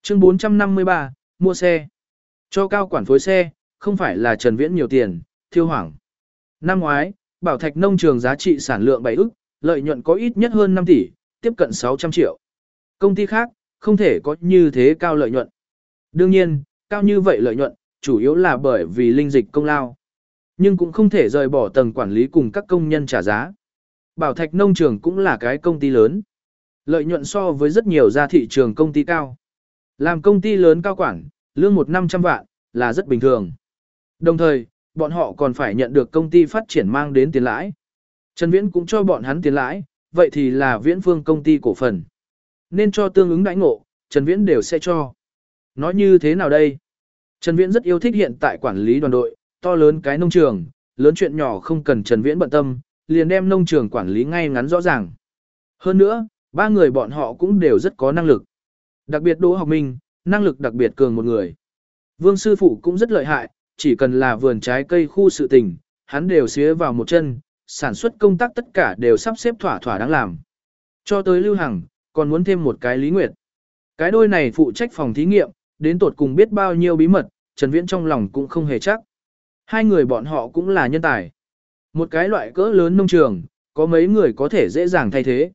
Chương 453, mua xe. Cho cao quản phối xe, không phải là Trần Viễn nhiều tiền, thiêu hoảng. Năm ngoái, bảo thạch nông trường giá trị sản lượng 7 ức, lợi nhuận có ít nhất hơn 5 tỷ, tiếp cận 600 triệu. Công ty khác, không thể có như thế cao lợi nhuận. Đương nhiên, cao như vậy lợi nhuận, chủ yếu là bởi vì linh dịch công lao. Nhưng cũng không thể rời bỏ tầng quản lý cùng các công nhân trả giá. Bảo thạch nông trường cũng là cái công ty lớn. Lợi nhuận so với rất nhiều ra thị trường công ty cao. Làm công ty lớn cao quản, lương một năm trăm vạn, là rất bình thường. Đồng thời, bọn họ còn phải nhận được công ty phát triển mang đến tiền lãi. Trần Viễn cũng cho bọn hắn tiền lãi, vậy thì là Viễn Phương công ty cổ phần. Nên cho tương ứng đãi ngộ, Trần Viễn đều sẽ cho. Nói như thế nào đây? Trần Viễn rất yêu thích hiện tại quản lý đoàn đội, to lớn cái nông trường, lớn chuyện nhỏ không cần Trần Viễn bận tâm, liền đem nông trường quản lý ngay ngắn rõ ràng. Hơn nữa, ba người bọn họ cũng đều rất có năng lực. Đặc biệt Đỗ Học Minh, năng lực đặc biệt cường một người. Vương sư phụ cũng rất lợi hại, chỉ cần là vườn trái cây khu sự tình, hắn đều xía vào một chân, sản xuất công tác tất cả đều sắp xếp thỏa thỏa đáng làm. Cho tới Lưu Hằng, còn muốn thêm một cái Lý Nguyệt. Cái đôi này phụ trách phòng thí nghiệm, đến tột cùng biết bao nhiêu bí mật, Trần Viễn trong lòng cũng không hề chắc. Hai người bọn họ cũng là nhân tài. Một cái loại cỡ lớn nông trường, có mấy người có thể dễ dàng thay thế.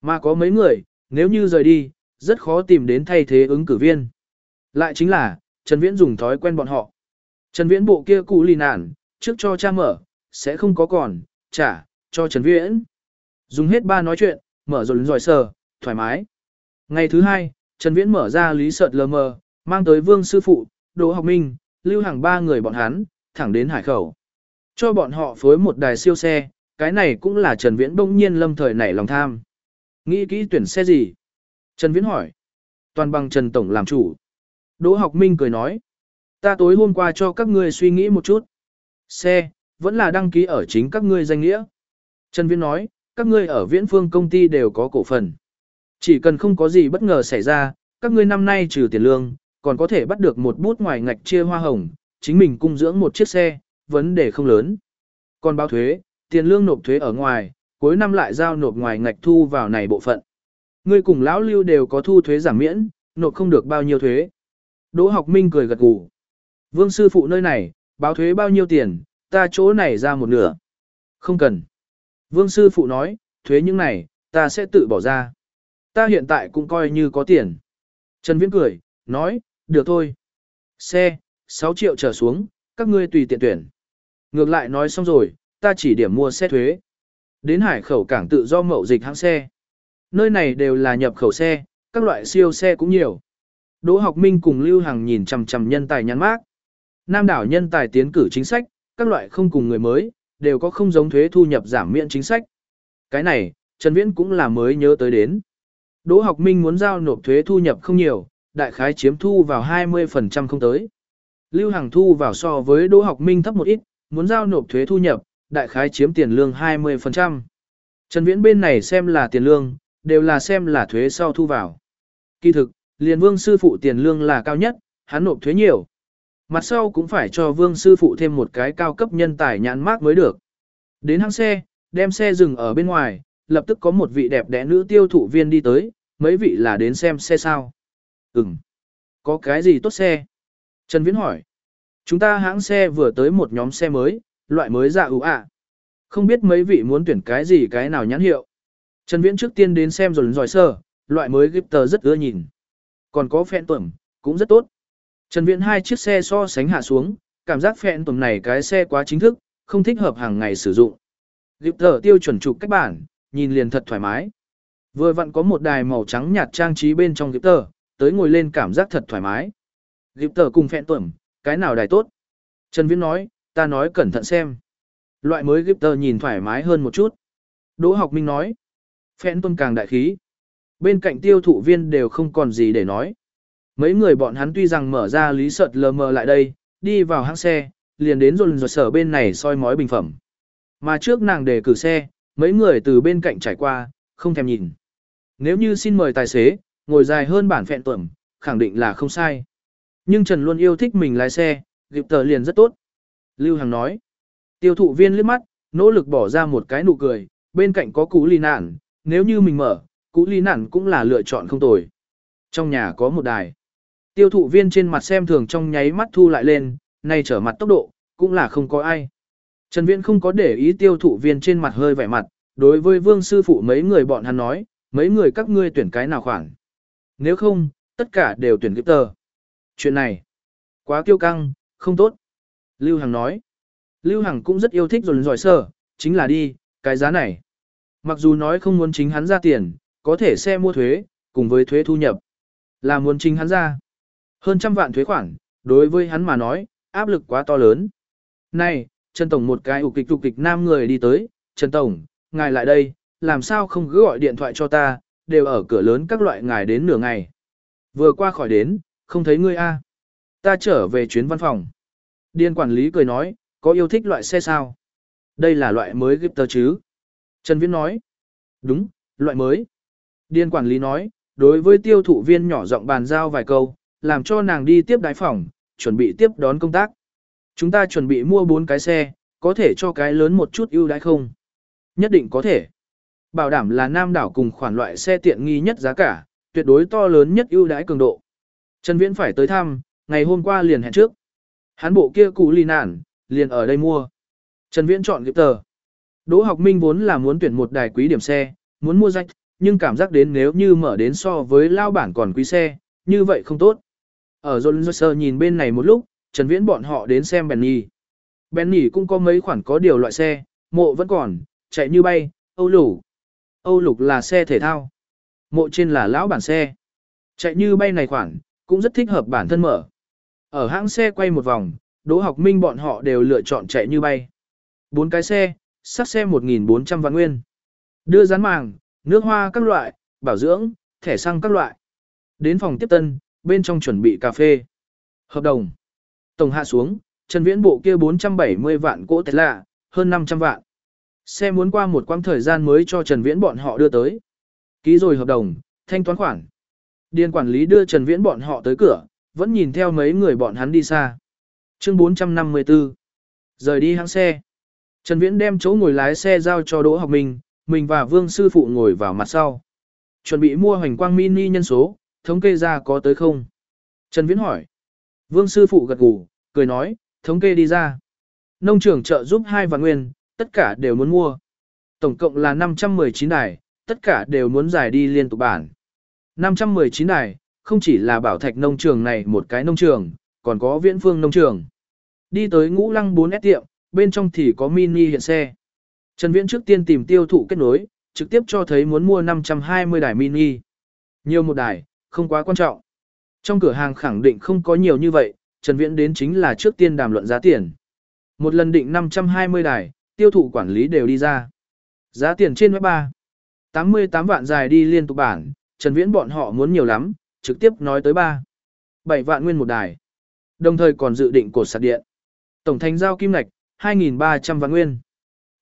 Mà có mấy người, nếu như rời đi, rất khó tìm đến thay thế ứng cử viên. Lại chính là, Trần Viễn dùng thói quen bọn họ. Trần Viễn bộ kia cụ lì nản, trước cho cha mở, sẽ không có còn, trả, cho Trần Viễn. Dùng hết ba nói chuyện, mở rồi giỏi sờ, thoải mái. Ngày thứ hai, Trần Viễn mở ra lý sợt lờ mờ, mang tới Vương Sư Phụ, Đỗ Học Minh, Lưu Hàng ba người bọn hắn, thẳng đến Hải Khẩu. Cho bọn họ phối một đài siêu xe, cái này cũng là Trần Viễn bỗng nhiên lâm thời nảy lòng tham. Nghĩ kỹ tuyển xe gì? Trần Viễn hỏi. Toàn bằng Trần Tổng làm chủ. Đỗ Học Minh cười nói. Ta tối hôm qua cho các ngươi suy nghĩ một chút. Xe, vẫn là đăng ký ở chính các ngươi danh nghĩa. Trần Viễn nói, các ngươi ở viễn phương công ty đều có cổ phần. Chỉ cần không có gì bất ngờ xảy ra, các ngươi năm nay trừ tiền lương, còn có thể bắt được một bút ngoài ngạch chia hoa hồng, chính mình cung dưỡng một chiếc xe, vấn đề không lớn. Còn báo thuế, tiền lương nộp thuế ở ngoài, cuối năm lại giao nộp ngoài ngạch thu vào này bộ phận. Ngươi cùng lão lưu đều có thu thuế giảm miễn, nộp không được bao nhiêu thuế. Đỗ học minh cười gật gù. Vương sư phụ nơi này, báo thuế bao nhiêu tiền, ta chỗ này ra một nửa. Không cần. Vương sư phụ nói, thuế những này, ta sẽ tự bỏ ra. Ta hiện tại cũng coi như có tiền. Trần Viễn cười, nói, được thôi. Xe, 6 triệu trở xuống, các ngươi tùy tiện tuyển. Ngược lại nói xong rồi, ta chỉ điểm mua xe thuế. Đến hải khẩu cảng tự do mậu dịch hãng xe. Nơi này đều là nhập khẩu xe, các loại siêu xe cũng nhiều. Đỗ học minh cùng Lưu Hằng nhìn chằm chằm nhân tài nhắn mát. Nam đảo nhân tài tiến cử chính sách, các loại không cùng người mới, đều có không giống thuế thu nhập giảm miễn chính sách. Cái này, Trần Viễn cũng là mới nhớ tới đến. Đỗ học minh muốn giao nộp thuế thu nhập không nhiều, đại khái chiếm thu vào 20% không tới. Lưu Hằng thu vào so với Đỗ học minh thấp một ít, muốn giao nộp thuế thu nhập, đại khái chiếm tiền lương 20%. Trần Viễn bên này xem là tiền lương, đều là xem là thuế sau thu vào. Kỳ thực, liền vương sư phụ tiền lương là cao nhất, hắn nộp thuế nhiều. Mặt sau cũng phải cho vương sư phụ thêm một cái cao cấp nhân tài nhãn mát mới được. Đến hãng xe, đem xe dừng ở bên ngoài, lập tức có một vị đẹp đẽ nữ tiêu thụ viên đi tới, mấy vị là đến xem xe sao. Ừm. Có cái gì tốt xe? Trần Viễn hỏi. Chúng ta hãng xe vừa tới một nhóm xe mới, loại mới dạ ủ ạ. Không biết mấy vị muốn tuyển cái gì cái nào nhãn hiệu. Trần Viễn trước tiên đến xem rồi giỏi sơ, loại mới Gipter rất ưa nhìn. Còn có phẹn tuẩm, cũng rất tốt. Trần Viễn hai chiếc xe so sánh hạ xuống, cảm giác phẹn tuẩm này cái xe quá chính thức, không thích hợp hàng ngày sử dụng. Gipter tiêu chuẩn trục cách bản, nhìn liền thật thoải mái. Vừa vặn có một đài màu trắng nhạt trang trí bên trong Gipter, tới ngồi lên cảm giác thật thoải mái. Gipter cùng phẹn tuẩm, cái nào đài tốt? Trần Viễn nói, ta nói cẩn thận xem. Loại mới Gipter nhìn thoải mái hơn một chút. Đỗ học minh nói, phẹn tuân càng đại khí. Bên cạnh tiêu thụ viên đều không còn gì để nói. Mấy người bọn hắn tuy rằng mở ra lý sợt lờ mờ lại đây, đi vào hãng xe, liền đến rồi rồi sở bên này soi mói bình phẩm. Mà trước nàng đề cử xe, mấy người từ bên cạnh trải qua, không thèm nhìn. Nếu như xin mời tài xế, ngồi dài hơn bản phẹn tuẩm, khẳng định là không sai. Nhưng Trần luôn yêu thích mình lái xe, dịp tờ liền rất tốt. Lưu Hằng nói, tiêu thụ viên liếc mắt, nỗ lực bỏ ra một cái nụ cười, bên cạnh có cú ly nạn, nếu như mình mở, cú ly nạn cũng là lựa chọn không tồi. Trong nhà có một đài. Tiêu thụ viên trên mặt xem thường trong nháy mắt thu lại lên, nay trở mặt tốc độ, cũng là không có ai. Trần Viễn không có để ý tiêu thụ viên trên mặt hơi vẻ mặt, đối với vương sư phụ mấy người bọn hắn nói, mấy người các ngươi tuyển cái nào khoảng Nếu không, tất cả đều tuyển tờ. Chuyện này, quá kiêu căng, không tốt. Lưu Hằng nói, Lưu Hằng cũng rất yêu thích rồi giỏi sơ, chính là đi, cái giá này. Mặc dù nói không muốn chính hắn ra tiền, có thể xe mua thuế, cùng với thuế thu nhập. Là muốn chính hắn ra. Hơn trăm vạn thuế khoản, đối với hắn mà nói, áp lực quá to lớn. Này, Trần Tổng một cái ục kịch ục kịch nam người đi tới, Trần Tổng, ngài lại đây, làm sao không cứ gọi điện thoại cho ta, đều ở cửa lớn các loại ngài đến nửa ngày. Vừa qua khỏi đến, không thấy ngươi a Ta trở về chuyến văn phòng. Điên quản lý cười nói, có yêu thích loại xe sao? Đây là loại mới Gipter chứ? Trần Viễn nói, đúng, loại mới. Điên quản lý nói, đối với tiêu thụ viên nhỏ giọng bàn giao vài câu, làm cho nàng đi tiếp đái phòng, chuẩn bị tiếp đón công tác. Chúng ta chuẩn bị mua 4 cái xe, có thể cho cái lớn một chút ưu đãi không? Nhất định có thể. Bảo đảm là nam đảo cùng khoản loại xe tiện nghi nhất giá cả, tuyệt đối to lớn nhất ưu đãi cường độ. Trần Viễn phải tới thăm, ngày hôm qua liền hẹn trước. Hắn bộ kia cụ lì nản, liền ở đây mua. Trần Viễn chọn tờ. Đỗ học minh vốn là muốn tuyển một đài quý điểm xe, muốn mua rách, nhưng cảm giác đến nếu như mở đến so với lao bản còn quý xe, như vậy không tốt. Ở John nhìn bên này một lúc, Trần Viễn bọn họ đến xem Benny. Benny cũng có mấy khoản có điều loại xe, mộ vẫn còn, chạy như bay, Âu lục. Âu lục là xe thể thao. Mộ trên là lão bản xe. Chạy như bay này khoản, cũng rất thích hợp bản thân mở. Ở hãng xe quay một vòng, Đỗ học minh bọn họ đều lựa chọn chạy như bay. Bốn cái xe, sắc xe 1.400 vạn nguyên. Đưa rán màng, nước hoa các loại, bảo dưỡng, thẻ xăng các loại. Đến phòng tiếp tân, bên trong chuẩn bị cà phê. Hợp đồng. Tổng hạ xuống, Trần Viễn bộ kia 470 vạn cỗ lạ, hơn 500 vạn. Xe muốn qua một quãng thời gian mới cho Trần Viễn bọn họ đưa tới. Ký rồi hợp đồng, thanh toán khoản. Điền quản lý đưa Trần Viễn bọn họ tới cửa, vẫn nhìn theo mấy người bọn hắn đi xa. Chương 454. Rời đi hãng xe. Trần Viễn đem chỗ ngồi lái xe giao cho Đỗ Học Minh, mình và Vương sư phụ ngồi vào mặt sau. Chuẩn bị mua hoành quang mini nhân số, thống kê ra có tới không? Trần Viễn hỏi. Vương sư phụ gật gù, cười nói, thống kê đi ra. Nông trưởng trợ giúp hai vạn nguyên, tất cả đều muốn mua. Tổng cộng là 519 đài, tất cả đều muốn giải đi liên tục bản. 519 đài, không chỉ là bảo thạch nông trường này một cái nông trường, còn có viễn phương nông trường. Đi tới ngũ lăng 4S tiệm, bên trong thì có mini hiện xe. Trần Viễn trước tiên tìm tiêu thụ kết nối, trực tiếp cho thấy muốn mua 520 đài mini. Nhiều một đài, không quá quan trọng. Trong cửa hàng khẳng định không có nhiều như vậy, Trần Viễn đến chính là trước tiên đàm luận giá tiền. Một lần định 520 đài, tiêu thụ quản lý đều đi ra. Giá tiền trên web 3. 88 vạn dài đi liên tục bản, Trần Viễn bọn họ muốn nhiều lắm, trực tiếp nói tới 3. 7 vạn nguyên một đài. Đồng thời còn dự định cột sạc điện. Tổng thành giao kim ngạch, 2.300 vạn nguyên.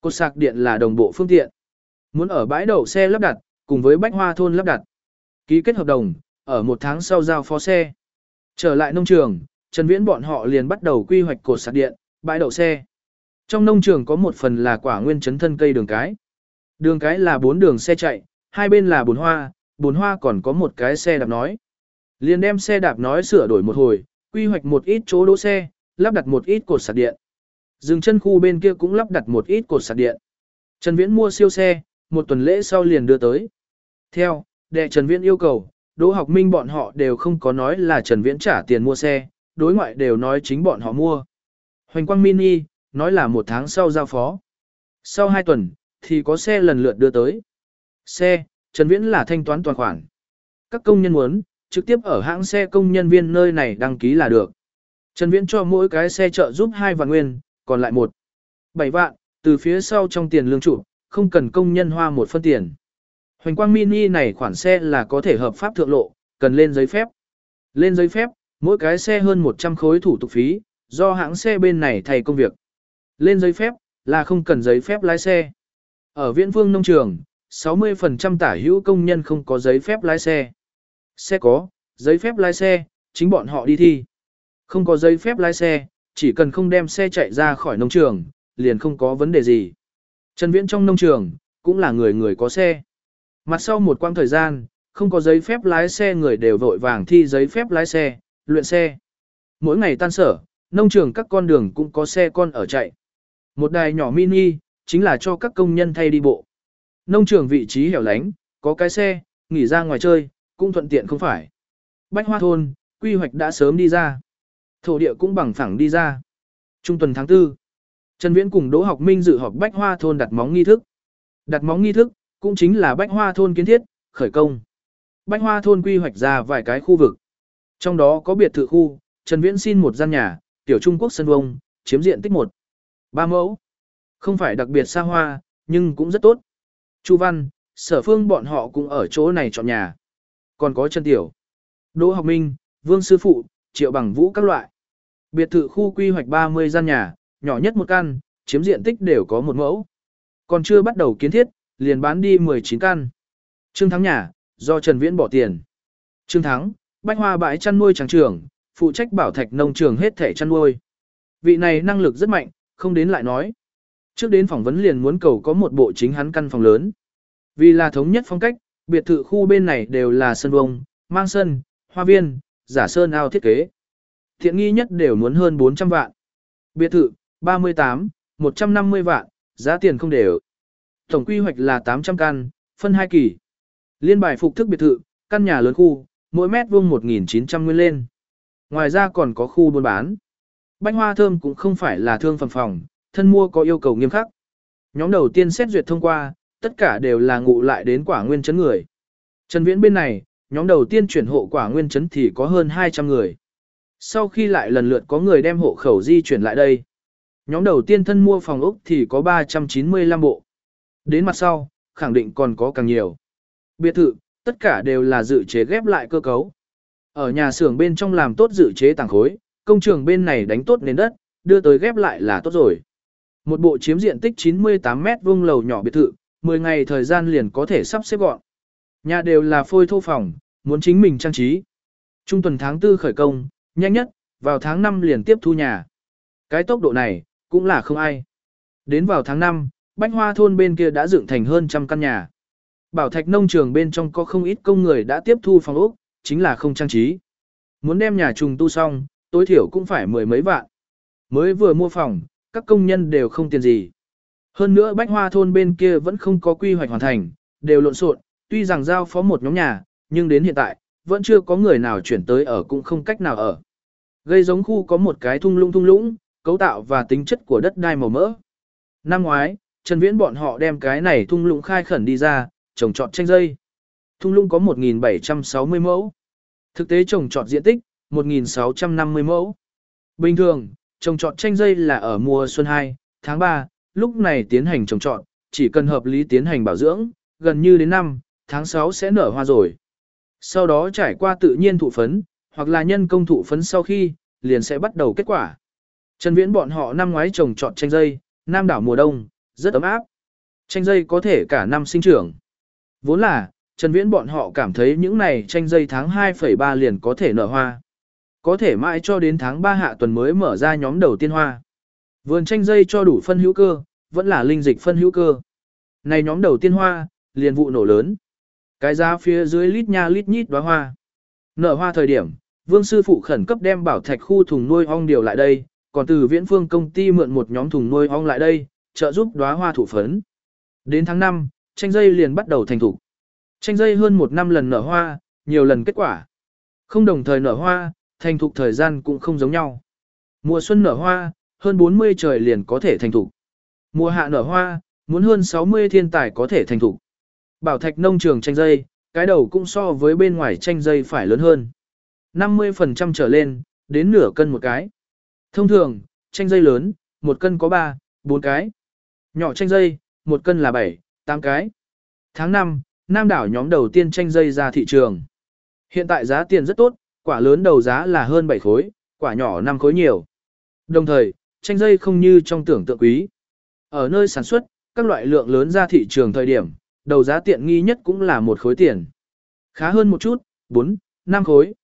Cột sạc điện là đồng bộ phương tiện. Muốn ở bãi đậu xe lắp đặt, cùng với bách hoa thôn lắp đặt. Ký kết hợp đồng, ở một tháng sau giao phó xe. Trở lại nông trường, Trần Viễn bọn họ liền bắt đầu quy hoạch cột sạc điện, bãi đậu xe. Trong nông trường có một phần là quả nguyên chấn thân cây đường cái. Đường cái là bốn đường xe chạy, hai bên là bốn hoa, bồn hoa còn có một cái xe đạp nói. Liền đem xe đạp nói sửa đổi một hồi, quy hoạch một ít chỗ đỗ xe, lắp đặt một ít cột sạc điện. Dừng chân khu bên kia cũng lắp đặt một ít cột sạc điện. Trần Viễn mua siêu xe, một tuần lễ sau liền đưa tới. Theo, đệ Trần Viễn yêu cầu, Đỗ Học Minh bọn họ đều không có nói là Trần Viễn trả tiền mua xe, đối ngoại đều nói chính bọn họ mua. Hoành Quang Mini, nói là một tháng sau giao phó. Sau hai tuần, thì có xe lần lượt đưa tới. Xe, Trần Viễn là thanh toán toàn khoản. Các công nhân muốn, trực tiếp ở hãng xe công nhân viên nơi này đăng ký là được. Trần Viễn cho mỗi cái xe trợ giúp hai vạn nguyên, còn lại một. bảy vạn, từ phía sau trong tiền lương chủ, không cần công nhân hoa một phân tiền. Hoành quang mini này khoản xe là có thể hợp pháp thượng lộ, cần lên giấy phép. Lên giấy phép, mỗi cái xe hơn 100 khối thủ tục phí, do hãng xe bên này thay công việc. Lên giấy phép, là không cần giấy phép lái xe. Ở Viễn Vương nông trường, 60% tả hữu công nhân không có giấy phép lái xe. Xe có, giấy phép lái xe, chính bọn họ đi thi. Không có giấy phép lái xe, chỉ cần không đem xe chạy ra khỏi nông trường, liền không có vấn đề gì. Trần Viễn trong nông trường, cũng là người người có xe. Mặt sau một quãng thời gian, không có giấy phép lái xe người đều vội vàng thi giấy phép lái xe, luyện xe. Mỗi ngày tan sở, nông trường các con đường cũng có xe con ở chạy. Một đài nhỏ mini, chính là cho các công nhân thay đi bộ. Nông trường vị trí hẻo lánh, có cái xe, nghỉ ra ngoài chơi, cũng thuận tiện không phải. Bách Hoa Thôn, quy hoạch đã sớm đi ra. Thổ địa cũng bằng phẳng đi ra. Trung tuần tháng 4, Trần Viễn cùng Đỗ Học Minh dự họp Bách Hoa Thôn đặt móng nghi thức. Đặt móng nghi thức, cũng chính là Bách Hoa Thôn kiến thiết, khởi công. Bách Hoa Thôn quy hoạch ra vài cái khu vực. Trong đó có biệt thự khu, Trần Viễn xin một gian nhà, tiểu Trung Quốc sân vông, chiếm diện tích 1. ba mẫu. Không phải đặc biệt xa hoa, nhưng cũng rất tốt. Chu Văn, Sở Phương bọn họ cũng ở chỗ này chọn nhà. Còn có Trần Tiểu, Đỗ Học Minh, Vương Sư Phụ, Triệu Bằng Vũ các loại. Biệt thự khu quy hoạch 30 gian nhà, nhỏ nhất một căn, chiếm diện tích đều có một mẫu. Còn chưa bắt đầu kiến thiết, liền bán đi 19 căn. Trương Thắng nhà, do Trần Viễn bỏ tiền. Trương Thắng, bách hoa bãi chăn nuôi tràng trưởng, phụ trách bảo thạch nông trường hết thể chăn nuôi. Vị này năng lực rất mạnh, không đến lại nói. Trước đến phỏng vấn liền muốn cầu có một bộ chính hắn căn phòng lớn. Vì là thống nhất phong cách, biệt thự khu bên này đều là sân vông, mang sân, hoa viên, giả sơn ao thiết kế. Thiện nghi nhất đều muốn hơn 400 vạn. Biệt thự, 38, 150 vạn, giá tiền không đều. Tổng quy hoạch là 800 căn, phân 2 kỳ. Liên bài phục thức biệt thự, căn nhà lớn khu, mỗi mét vuông 1.900 nguyên lên. Ngoài ra còn có khu buôn bán. Bánh hoa thơm cũng không phải là thương phẩm phòng, thân mua có yêu cầu nghiêm khắc. Nhóm đầu tiên xét duyệt thông qua, tất cả đều là ngụ lại đến quả nguyên chấn người. Trần Viễn bên này, nhóm đầu tiên chuyển hộ quả nguyên chấn thì có hơn 200 người. Sau khi lại lần lượt có người đem hộ khẩu di chuyển lại đây. Nhóm đầu tiên thân mua phòng ốc thì có 395 bộ. Đến mặt sau, khẳng định còn có càng nhiều. Biệt thự, tất cả đều là dự chế ghép lại cơ cấu. Ở nhà xưởng bên trong làm tốt dự chế tảng khối, công trường bên này đánh tốt nền đất, đưa tới ghép lại là tốt rồi. Một bộ chiếm diện tích 98 mét vuông lầu nhỏ biệt thự, 10 ngày thời gian liền có thể sắp xếp gọn. Nhà đều là phôi thô phòng, muốn chính mình trang trí. Trung tuần tháng 4 khởi công, nhanh nhất, vào tháng 5 liền tiếp thu nhà. Cái tốc độ này, cũng là không ai. Đến vào tháng 5, Bách Hoa thôn bên kia đã dựng thành hơn trăm căn nhà. Bảo Thạch nông trường bên trong có không ít công người đã tiếp thu phòng ốc, chính là không trang trí. Muốn đem nhà trùng tu xong, tối thiểu cũng phải mười mấy vạn. Mới vừa mua phòng, các công nhân đều không tiền gì. Hơn nữa Bách Hoa thôn bên kia vẫn không có quy hoạch hoàn thành, đều lộn xộn, tuy rằng giao phó một nhóm nhà, nhưng đến hiện tại, vẫn chưa có người nào chuyển tới ở cũng không cách nào ở. Gây giống khu có một cái thung lũng thung lũng, cấu tạo và tính chất của đất đai màu mỡ. Năm ngoái, Trần Viễn bọn họ đem cái này thung lũng khai khẩn đi ra, trồng trọt chanh dây. Thung lũng có 1.760 mẫu. Thực tế trồng trọt diện tích, 1.650 mẫu. Bình thường, trồng trọt chanh dây là ở mùa xuân 2, tháng 3, lúc này tiến hành trồng trọt, chỉ cần hợp lý tiến hành bảo dưỡng, gần như đến năm, tháng 6 sẽ nở hoa rồi. Sau đó trải qua tự nhiên thụ phấn, hoặc là nhân công thụ phấn sau khi, liền sẽ bắt đầu kết quả. Trần Viễn bọn họ năm ngoái trồng trọt chanh dây, nam đảo mùa đông, rất ấm áp. Chanh dây có thể cả năm sinh trưởng. Vốn là, Trần Viễn bọn họ cảm thấy những này chanh dây tháng 2,3 liền có thể nở hoa. Có thể mãi cho đến tháng 3 hạ tuần mới mở ra nhóm đầu tiên hoa. Vườn chanh dây cho đủ phân hữu cơ, vẫn là linh dịch phân hữu cơ. Này nhóm đầu tiên hoa, liền vụ nổ lớn. Cái giá phía dưới lít nha lít nhít đóa hoa. Nở hoa thời điểm, Vương sư phụ khẩn cấp đem bảo thạch khu thùng nuôi ong điều lại đây, còn từ Viễn Phương công ty mượn một nhóm thùng nuôi ong lại đây, trợ giúp đóa hoa thụ phấn. Đến tháng 5, chanh dây liền bắt đầu thành thủ. Chanh dây hơn một năm lần nở hoa, nhiều lần kết quả. Không đồng thời nở hoa, thành thục thời gian cũng không giống nhau. Mùa xuân nở hoa, hơn 40 trời liền có thể thành thục. Mùa hạ nở hoa, muốn hơn 60 thiên tài có thể thành thục. Bảo thạch nông trường tranh dây, cái đầu cũng so với bên ngoài tranh dây phải lớn hơn. 50% trở lên, đến nửa cân một cái. Thông thường, tranh dây lớn, một cân có 3, 4 cái. Nhỏ tranh dây, một cân là 7, 8 cái. Tháng 5, Nam đảo nhóm đầu tiên tranh dây ra thị trường. Hiện tại giá tiền rất tốt, quả lớn đầu giá là hơn 7 khối, quả nhỏ 5 khối nhiều. Đồng thời, chanh dây không như trong tưởng tượng quý. Ở nơi sản xuất, các loại lượng lớn ra thị trường thời điểm, đầu giá tiện nghi nhất cũng là một khối tiền. Khá hơn một chút, 4, 5 khối.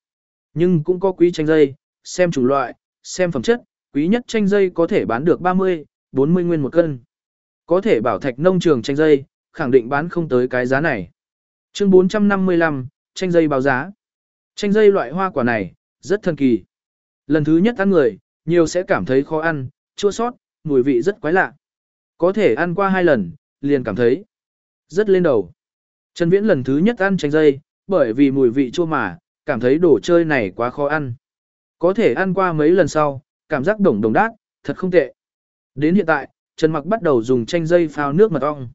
Nhưng cũng có quý chanh dây, xem chủng loại, xem phẩm chất, quý nhất chanh dây có thể bán được 30, 40 nguyên một cân. Có thể bảo thạch nông trường chanh dây, khẳng định bán không tới cái giá này. Chương 455, chanh dây báo giá. Chanh dây loại hoa quả này, rất thần kỳ. Lần thứ nhất ăn người, nhiều sẽ cảm thấy khó ăn, chua sót, mùi vị rất quái lạ. Có thể ăn qua hai lần, liền cảm thấy rất lên đầu. Trần Viễn lần thứ nhất ăn chanh dây, bởi vì mùi vị chua mà, cảm thấy đồ chơi này quá khó ăn. Có thể ăn qua mấy lần sau, cảm giác đồng đồng đát, thật không tệ. Đến hiện tại, Trần Mặc bắt đầu dùng chanh dây phao nước mật ong.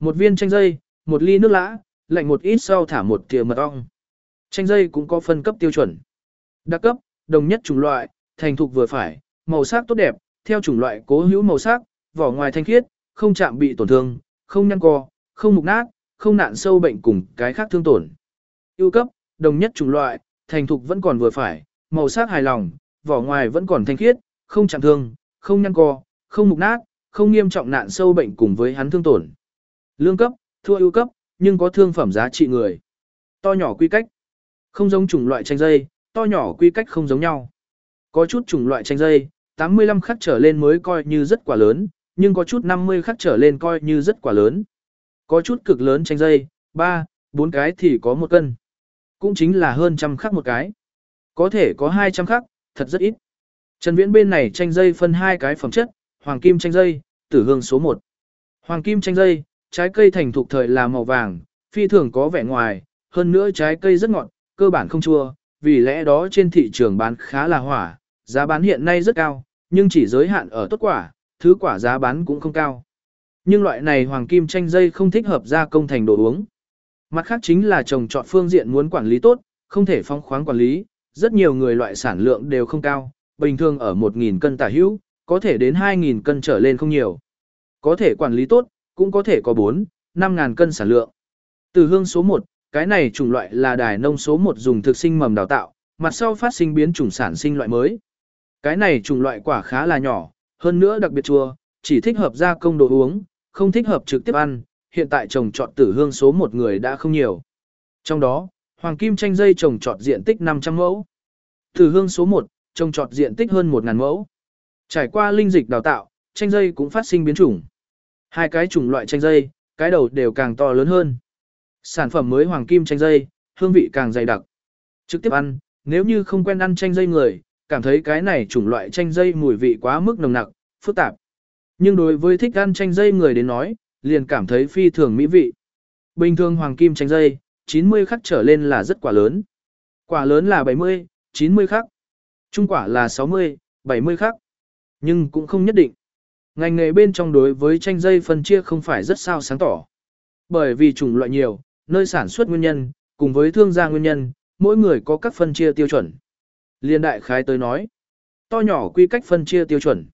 Một viên chanh dây, một ly nước lã, lạnh một ít sau thả một thìa mật ong. Chanh dây cũng có phân cấp tiêu chuẩn. Đặc cấp, đồng nhất chủng loại, thành thục vừa phải, màu sắc tốt đẹp, theo chủng loại cố hữu màu sắc, vỏ ngoài thanh khiết, không chạm bị tổn thương, không nhăn co, không mục nát, không nạn sâu bệnh cùng cái khác thương tổn. Ưu cấp, đồng nhất chủng loại, thành thục vẫn còn vừa phải, màu sắc hài lòng, vỏ ngoài vẫn còn thanh khiết, không chạm thương, không nhăn co, không mục nát, không nghiêm trọng nạn sâu bệnh cùng với hắn thương tổn. Lương cấp, thua ưu cấp, nhưng có thương phẩm giá trị người. To nhỏ quy cách. Không giống chủng loại tranh dây, to nhỏ quy cách không giống nhau. Có chút chủng loại tranh dây, 85 khắc trở lên mới coi như rất quả lớn, nhưng có chút 50 khắc trở lên coi như rất quả lớn. Có chút cực lớn tranh dây, 3, 4 cái thì có một cân. Cũng chính là hơn trăm khắc một cái. Có thể có 200 khắc, thật rất ít. Trần Viễn bên này tranh dây phân hai cái phẩm chất, hoàng kim tranh dây, tử hương số 1. Hoàng kim tranh dây, trái cây thành thục thời là màu vàng, phi thường có vẻ ngoài, hơn nữa trái cây rất ngọt, cơ bản không chua, vì lẽ đó trên thị trường bán khá là hỏa, giá bán hiện nay rất cao, nhưng chỉ giới hạn ở tốt quả, thứ quả giá bán cũng không cao. Nhưng loại này hoàng kim chanh dây không thích hợp gia công thành đồ uống. Mặt khác chính là trồng trọt phương diện muốn quản lý tốt, không thể phong khoáng quản lý, rất nhiều người loại sản lượng đều không cao, bình thường ở 1.000 cân tả hữu, có thể đến 2.000 cân trở lên không nhiều. Có thể quản lý tốt, cũng có thể có 4, 5.000 cân sản lượng. Từ hương số 1, cái này chủng loại là đài nông số 1 dùng thực sinh mầm đào tạo, mặt sau phát sinh biến chủng sản sinh loại mới. Cái này chủng loại quả khá là nhỏ, hơn nữa đặc biệt chua, chỉ thích hợp gia công đồ uống, không thích hợp trực tiếp ăn, hiện tại trồng trọt tử hương số 1 người đã không nhiều. Trong đó, hoàng kim chanh dây trồng trọt diện tích 500 mẫu. Tử hương số 1, trồng trọt diện tích hơn 1.000 mẫu. Trải qua linh dịch đào tạo, chanh dây cũng phát sinh biến chủng. Hai cái chủng loại chanh dây, cái đầu đều càng to lớn hơn. Sản phẩm mới hoàng kim chanh dây, hương vị càng dày đặc. Trực tiếp ăn, nếu như không quen ăn chanh dây người, cảm thấy cái này chủng loại chanh dây mùi vị quá mức nồng nặc, phức tạp. Nhưng đối với thích ăn chanh dây người đến nói, liền cảm thấy phi thường mỹ vị. Bình thường hoàng kim chanh dây, 90 khắc trở lên là rất quả lớn. Quả lớn là 70, 90 khắc. Trung quả là 60, 70 khắc. Nhưng cũng không nhất định. Ngành nghề bên trong đối với chanh dây phân chia không phải rất sao sáng tỏ. Bởi vì chủng loại nhiều, nơi sản xuất nguyên nhân, cùng với thương gia nguyên nhân, mỗi người có các phân chia tiêu chuẩn. Liên đại khái tới nói, to nhỏ quy cách phân chia tiêu chuẩn.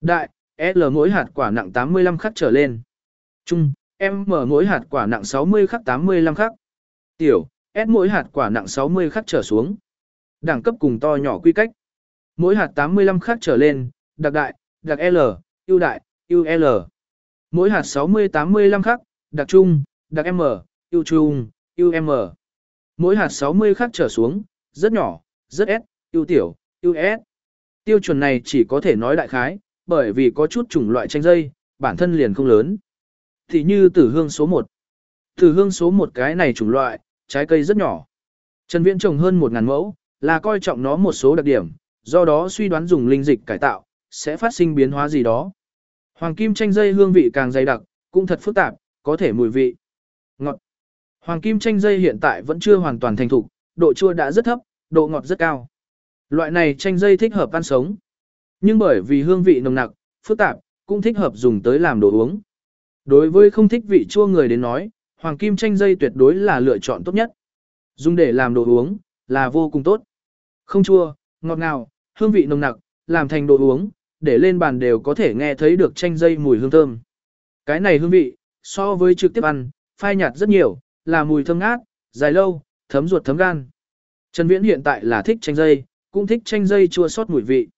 Đại, L mỗi hạt quả nặng 85 khắc trở lên. Trung, M mỗi hạt quả nặng 60 khắc 85 khắc. Tiểu, S mỗi hạt quả nặng 60 khắc trở xuống. Đẳng cấp cùng to nhỏ quy cách. Mỗi hạt 85 khắc trở lên, đặc đại, đặc L, ưu đại, ưu L. Mỗi hạt 60-85 khắc, đặc trung, đặc M, yêu trung, yêu M. Mỗi hạt 60 khắc trở xuống, rất nhỏ, rất S, ưu tiểu, yêu S. Tiêu chuẩn này chỉ có thể nói đại khái, bởi vì có chút chủng loại tranh dây, bản thân liền không lớn. Thì như tử hương số 1. Tử hương số 1 cái này chủng loại, trái cây rất nhỏ. Trần Viễn trồng hơn 1000 mẫu, là coi trọng nó một số đặc điểm, do đó suy đoán dùng linh dịch cải tạo sẽ phát sinh biến hóa gì đó. Hoàng kim chanh dây hương vị càng dày đặc, cũng thật phức tạp, có thể mùi vị. Hoàng kim chanh dây hiện tại vẫn chưa hoàn toàn thành thục, độ chua đã rất thấp, độ ngọt rất cao. Loại này chanh dây thích hợp ăn sống. Nhưng bởi vì hương vị nồng nặc, phức tạp, cũng thích hợp dùng tới làm đồ uống. Đối với không thích vị chua người đến nói, hoàng kim chanh dây tuyệt đối là lựa chọn tốt nhất. Dùng để làm đồ uống, là vô cùng tốt. Không chua, ngọt ngào, hương vị nồng nặc, làm thành đồ uống, để lên bàn đều có thể nghe thấy được chanh dây mùi hương thơm. Cái này hương vị, so với trực tiếp ăn, phai nhạt rất nhiều, là mùi thơm ngát, dài lâu, thấm ruột thấm gan. Trần Viễn hiện tại là thích chanh dây, cũng thích chanh dây chua sót mùi vị.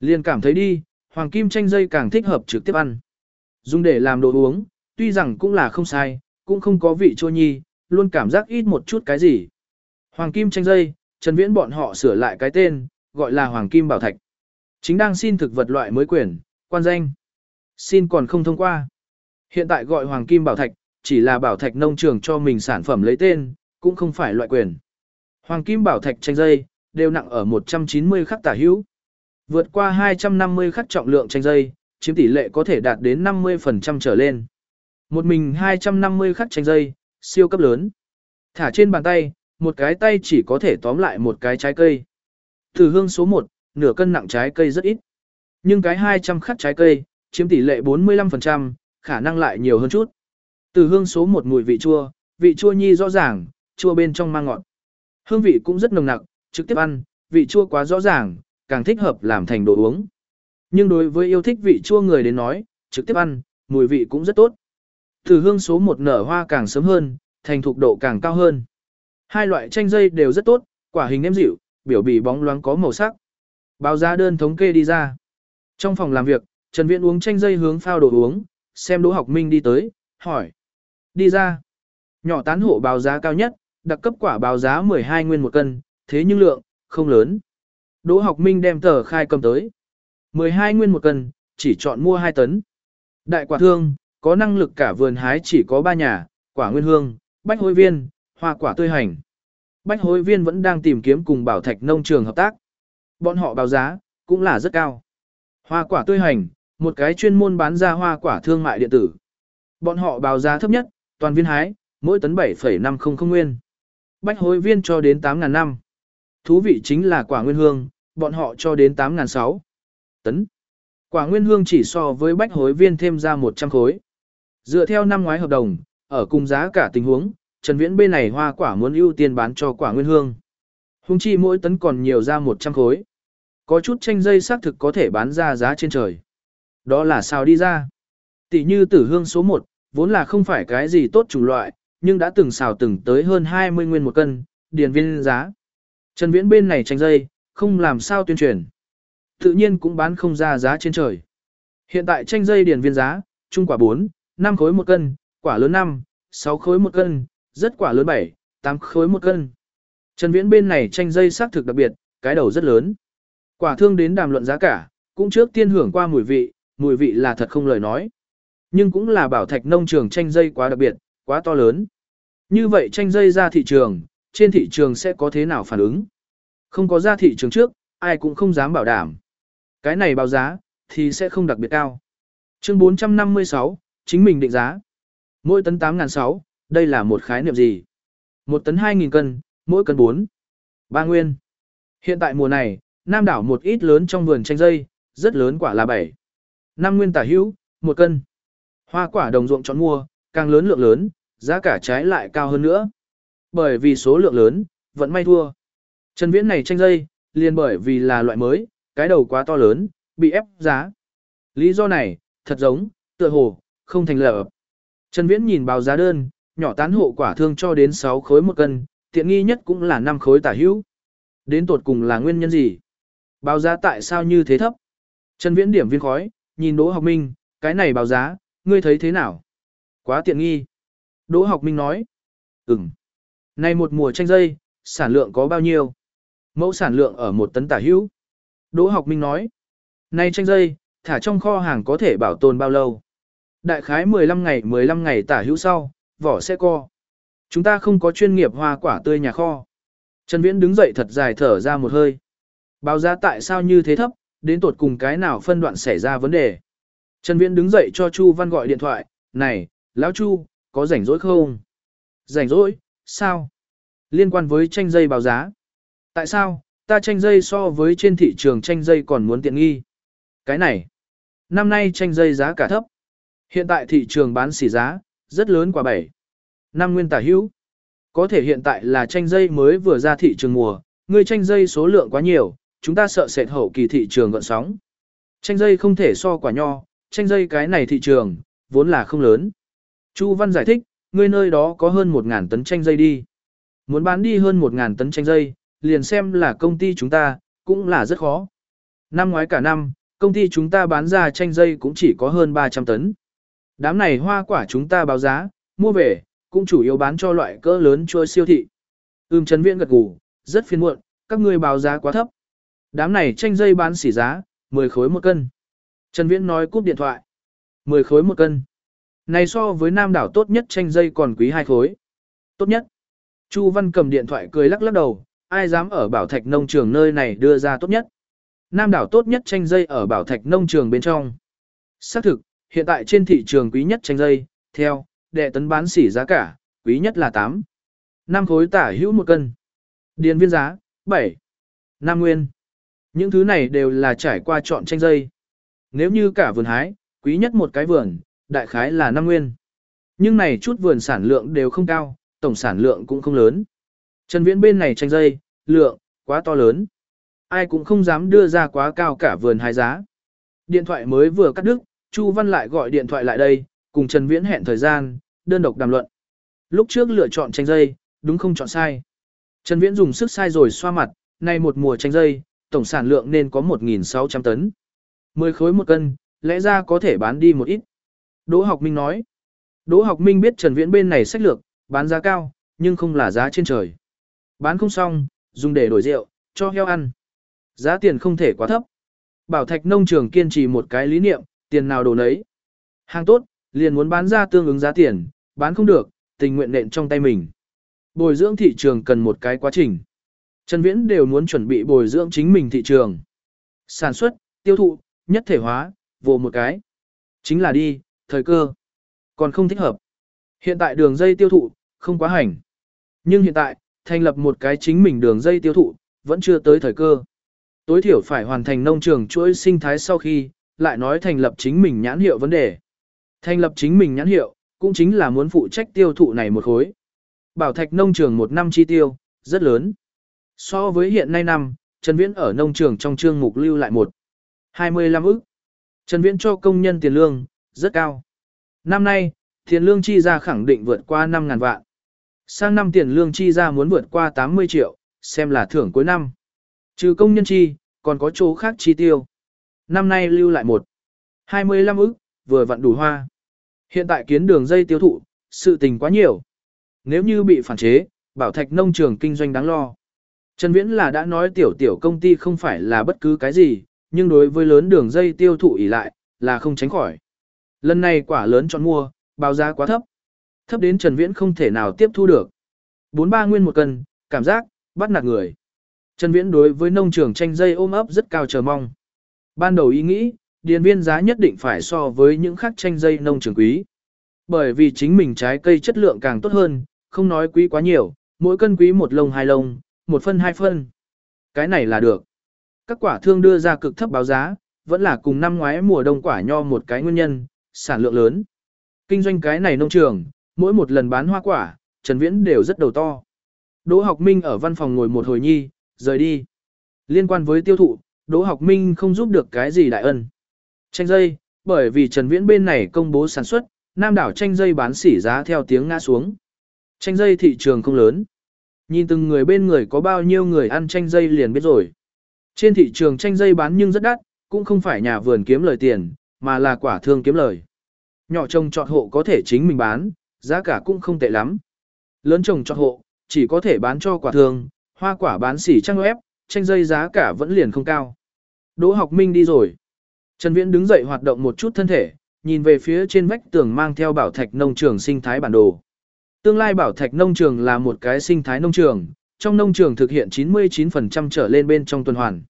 Liền cảm thấy đi, hoàng kim chanh dây càng thích hợp trực tiếp ăn. Dùng để làm đồ uống, tuy rằng cũng là không sai, cũng không có vị chua nhi, luôn cảm giác ít một chút cái gì. Hoàng kim chanh dây, Trần Viễn bọn họ sửa lại cái tên, gọi là hoàng kim bảo thạch. Chính đang xin thực vật loại mới quyền, quan danh. Xin còn không thông qua. Hiện tại gọi hoàng kim bảo thạch, chỉ là bảo thạch nông trường cho mình sản phẩm lấy tên, cũng không phải loại quyền. Hoàng kim bảo thạch tranh dây, đều nặng ở 190 khắc tả hữu. Vượt qua 250 khắc trọng lượng tranh dây, chiếm tỷ lệ có thể đạt đến 50% trở lên. Một mình 250 khắc tranh dây, siêu cấp lớn. Thả trên bàn tay, một cái tay chỉ có thể tóm lại một cái trái cây. Từ hương số 1, nửa cân nặng trái cây rất ít. Nhưng cái 200 khắc trái cây, chiếm tỷ lệ 45%, khả năng lại nhiều hơn chút. Từ hương số một mùi vị chua, vị chua nhi rõ ràng, chua bên trong mang ngọt. Hương vị cũng rất nồng nặc, trực tiếp ăn, vị chua quá rõ ràng, càng thích hợp làm thành đồ uống. Nhưng đối với yêu thích vị chua người đến nói, trực tiếp ăn, mùi vị cũng rất tốt. Từ hương số một nở hoa càng sớm hơn, thành thục độ càng cao hơn. Hai loại chanh dây đều rất tốt, quả hình nêm dịu, biểu bì bóng loáng có màu sắc. Báo giá đơn thống kê đi ra. Trong phòng làm việc, Trần Viễn uống chanh dây hướng phao đồ uống, xem Đỗ Học Minh đi tới, hỏi. Đi ra. Nhỏ tán hộ báo giá cao nhất, đặc cấp quả báo giá 12 nguyên một cân, thế nhưng lượng, không lớn. Đỗ Học Minh đem tờ khai cầm tới. 12 nguyên một cân, chỉ chọn mua 2 tấn. Đại quả thương, có năng lực cả vườn hái chỉ có 3 nhà, quả nguyên hương, bách hối viên, hoa quả tươi hành. Bách hối viên vẫn đang tìm kiếm cùng bảo thạch nông trường hợp tác. Bọn họ báo giá, cũng là rất cao. Hoa quả tươi hành, một cái chuyên môn bán ra hoa quả thương mại điện tử. Bọn họ báo giá thấp nhất, toàn viên hái, mỗi tấn 7,500 nguyên. Bách hối viên cho đến 8.000 năm. Thú vị chính là quả nguyên hương, bọn họ cho đến 8.600 tấn. Quả nguyên hương chỉ so với bách hối viên thêm ra 100 khối. Dựa theo năm ngoái hợp đồng, ở cùng giá cả tình huống, Trần Viễn bên này hoa quả muốn ưu tiên bán cho quả nguyên hương. Hùng chi mỗi tấn còn nhiều ra 100 khối. Có chút tranh dây xác thực có thể bán ra giá trên trời. Đó là sao đi ra? Tỷ như tử hương số 1, vốn là không phải cái gì tốt chủng loại, nhưng đã từng xào từng tới hơn 20 nguyên một cân, điền viên giá. Trần Viễn bên này tranh dây, không làm sao tuyên truyền. Tự nhiên cũng bán không ra giá trên trời. Hiện tại tranh dây điền viên giá, trung quả 4, 5 khối một cân, quả lớn 5, 6 khối một cân, rất quả lớn 7, 8 khối một cân. Trần Viễn bên này tranh dây xác thực đặc biệt, cái đầu rất lớn. Quả thương đến đàm luận giá cả, cũng trước tiên hưởng qua mùi vị, mùi vị là thật không lời nói. Nhưng cũng là bảo thạch nông trường chanh dây quá đặc biệt, quá to lớn. Như vậy chanh dây ra thị trường, trên thị trường sẽ có thế nào phản ứng? Không có ra thị trường trước, ai cũng không dám bảo đảm. Cái này báo giá, thì sẽ không đặc biệt cao. Chương 456, chính mình định giá. Mỗi tấn 8.600, đây là một khái niệm gì? Một tấn 2.000 cân, mỗi cân 4. Ba nguyên. Hiện tại mùa này, Nam đảo một ít lớn trong vườn chanh dây, rất lớn quả là 7. Năm nguyên tả hữu, một cân. Hoa quả đồng ruộng chọn mua, càng lớn lượng lớn, giá cả trái lại cao hơn nữa. Bởi vì số lượng lớn, vẫn may thua. Trần Viễn này tranh dây, liền bởi vì là loại mới, cái đầu quá to lớn, bị ép giá. Lý do này, thật giống, tựa hồ, không thành lập. Trần Viễn nhìn báo giá đơn, nhỏ tán hộ quả thương cho đến 6 khối một cân, tiện nghi nhất cũng là 5 khối tả hữu. Đến tột cùng là nguyên nhân gì? Báo giá tại sao như thế thấp? Trần Viễn điểm viên khói, nhìn Đỗ Học Minh, cái này báo giá, ngươi thấy thế nào? Quá tiện nghi. Đỗ Học Minh nói. Ừm. Này một mùa tranh dây, sản lượng có bao nhiêu? Mẫu sản lượng ở một tấn tả hữu. Đỗ Học Minh nói. Này tranh dây, thả trong kho hàng có thể bảo tồn bao lâu? Đại khái 15 ngày 15 ngày tả hữu sau, vỏ sẽ co. Chúng ta không có chuyên nghiệp hoa quả tươi nhà kho. Trần Viễn đứng dậy thật dài thở ra một hơi. Báo giá tại sao như thế thấp, đến tột cùng cái nào phân đoạn xảy ra vấn đề. Trần Viễn đứng dậy cho Chu Văn gọi điện thoại, này, lão Chu, có rảnh rỗi không? Rảnh rỗi, sao? Liên quan với tranh dây báo giá. Tại sao, ta tranh dây so với trên thị trường tranh dây còn muốn tiện nghi? Cái này, năm nay tranh dây giá cả thấp. Hiện tại thị trường bán xỉ giá, rất lớn quả bảy. Năm nguyên tả hữu. Có thể hiện tại là tranh dây mới vừa ra thị trường mùa, người tranh dây số lượng quá nhiều, chúng ta sợ sệt hậu kỳ thị trường gợn sóng. Tranh dây không thể so quả nho, tranh dây cái này thị trường, vốn là không lớn. Chu Văn giải thích, ngươi nơi đó có hơn 1.000 tấn tranh dây đi. Muốn bán đi hơn 1.000 tấn tranh dây, liền xem là công ty chúng ta, cũng là rất khó. Năm ngoái cả năm, công ty chúng ta bán ra tranh dây cũng chỉ có hơn 300 tấn. Đám này hoa quả chúng ta báo giá, mua về, cũng chủ yếu bán cho loại cỡ lớn cho siêu thị. Ưm Trấn Viễn gật gù, rất phiền muộn, các ngươi báo giá quá thấp. Đám này tranh dây bán xỉ giá, 10 khối một cân. Trần Viễn nói cúp điện thoại. 10 khối một cân. Này so với nam đảo tốt nhất tranh dây còn quý hai khối. Tốt nhất. Chu Văn cầm điện thoại cười lắc lắc đầu, ai dám ở bảo thạch nông trường nơi này đưa ra tốt nhất. Nam đảo tốt nhất tranh dây ở bảo thạch nông trường bên trong. Xác thực, hiện tại trên thị trường quý nhất tranh dây, theo, đệ tấn bán xỉ giá cả, quý nhất là 8. 5 khối tả hữu một cân. Điền viên giá, 7. Nam nguyên. Những thứ này đều là trải qua chọn tranh dây. Nếu như cả vườn hái, quý nhất một cái vườn, đại khái là năm nguyên. Nhưng này chút vườn sản lượng đều không cao, tổng sản lượng cũng không lớn. Trần Viễn bên này tranh dây, lượng, quá to lớn. Ai cũng không dám đưa ra quá cao cả vườn hái giá. Điện thoại mới vừa cắt đứt, Chu Văn lại gọi điện thoại lại đây, cùng Trần Viễn hẹn thời gian, đơn độc đàm luận. Lúc trước lựa chọn tranh dây, đúng không chọn sai. Trần Viễn dùng sức sai rồi xoa mặt, nay một mùa tranh dây, tổng sản lượng nên có 1.600 tấn. 10 khối một cân, lẽ ra có thể bán đi một ít. Đỗ học minh nói. Đỗ học minh biết Trần Viễn bên này sách lược, bán giá cao, nhưng không là giá trên trời. Bán không xong, dùng để đổi rượu, cho heo ăn. Giá tiền không thể quá thấp. Bảo thạch nông trường kiên trì một cái lý niệm, tiền nào đồ nấy. Hàng tốt, liền muốn bán ra tương ứng giá tiền, bán không được, tình nguyện nện trong tay mình. Bồi dưỡng thị trường cần một cái quá trình. Trần Viễn đều muốn chuẩn bị bồi dưỡng chính mình thị trường. Sản xuất, tiêu thụ, nhất thể hóa, vô một cái. Chính là đi, thời cơ. Còn không thích hợp. Hiện tại đường dây tiêu thụ, không quá hành. Nhưng hiện tại, thành lập một cái chính mình đường dây tiêu thụ, vẫn chưa tới thời cơ. Tối thiểu phải hoàn thành nông trường chuỗi sinh thái sau khi, lại nói thành lập chính mình nhãn hiệu vấn đề. Thành lập chính mình nhãn hiệu, cũng chính là muốn phụ trách tiêu thụ này một khối. Bảo thạch nông trường một năm chi tiêu, rất lớn. So với hiện nay năm, Trần Viễn ở nông trường trong chương mục lưu lại một 25 ức. Trần Viễn cho công nhân tiền lương, rất cao. Năm nay, tiền lương chi ra khẳng định vượt qua 5.000 vạn. Sang năm tiền lương chi ra muốn vượt qua 80 triệu, xem là thưởng cuối năm. Trừ công nhân chi, còn có chỗ khác chi tiêu. Năm nay lưu lại một 25 ức, vừa vặn đủ hoa. Hiện tại kiến đường dây tiêu thụ, sự tình quá nhiều. Nếu như bị phản chế, bảo thạch nông trường kinh doanh đáng lo. Trần Viễn là đã nói tiểu tiểu công ty không phải là bất cứ cái gì, nhưng đối với lớn đường dây tiêu thụ ỉ lại, là không tránh khỏi. Lần này quả lớn chọn mua, báo giá quá thấp. Thấp đến Trần Viễn không thể nào tiếp thu được. 43 nguyên một cân, cảm giác, bắt nạt người. Trần Viễn đối với nông trường tranh dây ôm ấp rất cao chờ mong. Ban đầu ý nghĩ, điền viên giá nhất định phải so với những khác tranh dây nông trường quý. Bởi vì chính mình trái cây chất lượng càng tốt hơn, không nói quý quá nhiều, mỗi cân quý một lông hai lông, một phân hai phân. Cái này là được. Các quả thương đưa ra cực thấp báo giá, vẫn là cùng năm ngoái mùa đông quả nho một cái nguyên nhân, sản lượng lớn. Kinh doanh cái này nông trường, mỗi một lần bán hoa quả, Trần Viễn đều rất đầu to. Đỗ học minh ở văn phòng ngồi một hồi nhi, rời đi. Liên quan với tiêu thụ, Đỗ học minh không giúp được cái gì đại ân. Tranh dây, bởi vì Trần Viễn bên này công bố sản xuất, Nam đảo tranh dây bán sỉ giá theo tiếng ngã xuống. Tranh dây thị trường không lớn. Nhìn từng người bên người có bao nhiêu người ăn tranh dây liền biết rồi. Trên thị trường tranh dây bán nhưng rất đắt, cũng không phải nhà vườn kiếm lời tiền, mà là quả thương kiếm lời. Nhỏ trồng trọt hộ có thể chính mình bán, giá cả cũng không tệ lắm. Lớn trồng trọt hộ, chỉ có thể bán cho quả thương, hoa quả bán xỉ trang web, tranh dây giá cả vẫn liền không cao. Đỗ học minh đi rồi. Trần Viễn đứng dậy hoạt động một chút thân thể, nhìn về phía trên vách tường mang theo bảo thạch nông trường sinh thái bản đồ. Tương lai bảo thạch nông trường là một cái sinh thái nông trường, trong nông trường thực hiện 99% trở lên bên trong tuần hoàn.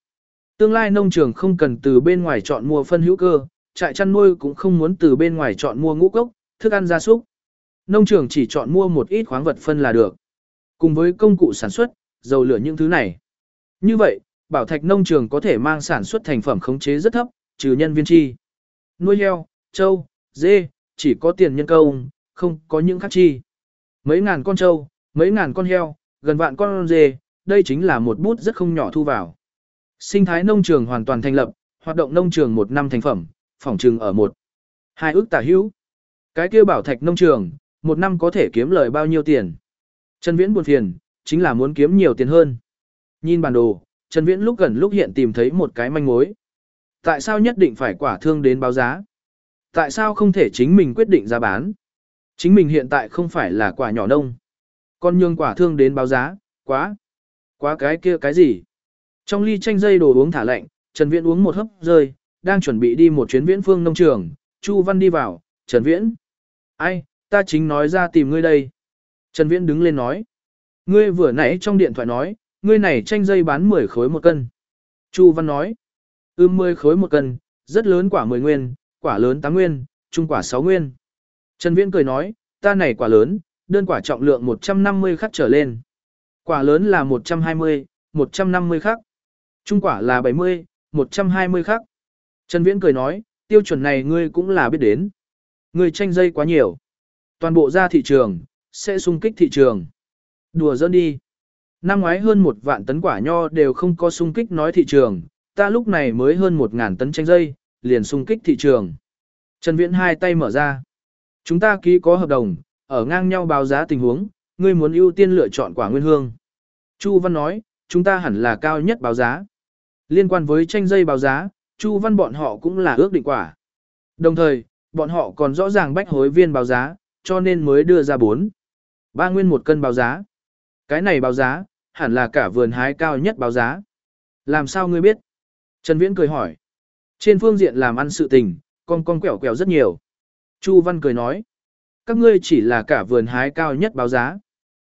Tương lai nông trường không cần từ bên ngoài chọn mua phân hữu cơ, trại chăn nuôi cũng không muốn từ bên ngoài chọn mua ngũ cốc, thức ăn gia súc. Nông trường chỉ chọn mua một ít khoáng vật phân là được. Cùng với công cụ sản xuất, dầu lửa những thứ này. Như vậy, bảo thạch nông trường có thể mang sản xuất thành phẩm khống chế rất thấp, trừ nhân viên chi. Nuôi heo, trâu, dê, chỉ có tiền nhân công, không có những khác chi. Mấy ngàn con trâu, mấy ngàn con heo, gần vạn con dê, đây chính là một bút rất không nhỏ thu vào. Sinh thái nông trường hoàn toàn thành lập, hoạt động nông trường một năm thành phẩm, phòng trừng ở một. Hai ước tả hữu. Cái kia bảo thạch nông trường, một năm có thể kiếm lời bao nhiêu tiền. Trần Viễn buồn phiền, chính là muốn kiếm nhiều tiền hơn. Nhìn bản đồ, Trần Viễn lúc gần lúc hiện tìm thấy một cái manh mối. Tại sao nhất định phải quả thương đến báo giá? Tại sao không thể chính mình quyết định giá bán? Chính mình hiện tại không phải là quả nhỏ nông. Còn nhường quả thương đến báo giá, quá. Quá cái kia cái gì? Trong ly chanh dây đồ uống thả lạnh, Trần Viễn uống một hớp rơi, đang chuẩn bị đi một chuyến viễn phương nông trường, Chu Văn đi vào, Trần Viễn. Ai, ta chính nói ra tìm ngươi đây. Trần Viễn đứng lên nói. Ngươi vừa nãy trong điện thoại nói, ngươi này chanh dây bán 10 khối một cân. Chu Văn nói. Ưm 10 khối một cân, rất lớn quả 10 nguyên, quả lớn 8 nguyên, trung quả 6 nguyên. Trần Viễn cười nói, ta này quả lớn, đơn quả trọng lượng 150 khắc trở lên. Quả lớn là 120, 150 khắc. Trung quả là 70, 120 khắc. Trần Viễn cười nói, tiêu chuẩn này ngươi cũng là biết đến. Ngươi tranh dây quá nhiều. Toàn bộ ra thị trường, sẽ xung kích thị trường. Đùa dỡn đi. Năm ngoái hơn một vạn tấn quả nho đều không có xung kích nói thị trường, ta lúc này mới hơn một ngàn tấn tranh dây, liền xung kích thị trường. Trần Viễn hai tay mở ra. Chúng ta ký có hợp đồng, ở ngang nhau báo giá tình huống, ngươi muốn ưu tiên lựa chọn quả nguyên hương. Chu Văn nói, chúng ta hẳn là cao nhất báo giá. Liên quan với tranh dây báo giá, Chu Văn bọn họ cũng là ước định quả. Đồng thời, bọn họ còn rõ ràng bách hối viên báo giá, cho nên mới đưa ra 4. Ba nguyên một cân báo giá. Cái này báo giá, hẳn là cả vườn hái cao nhất báo giá. Làm sao ngươi biết? Trần Viễn cười hỏi. Trên phương diện làm ăn sự tình, con con quẹo quẹo rất nhiều. Chu Văn cười nói. Các ngươi chỉ là cả vườn hái cao nhất báo giá.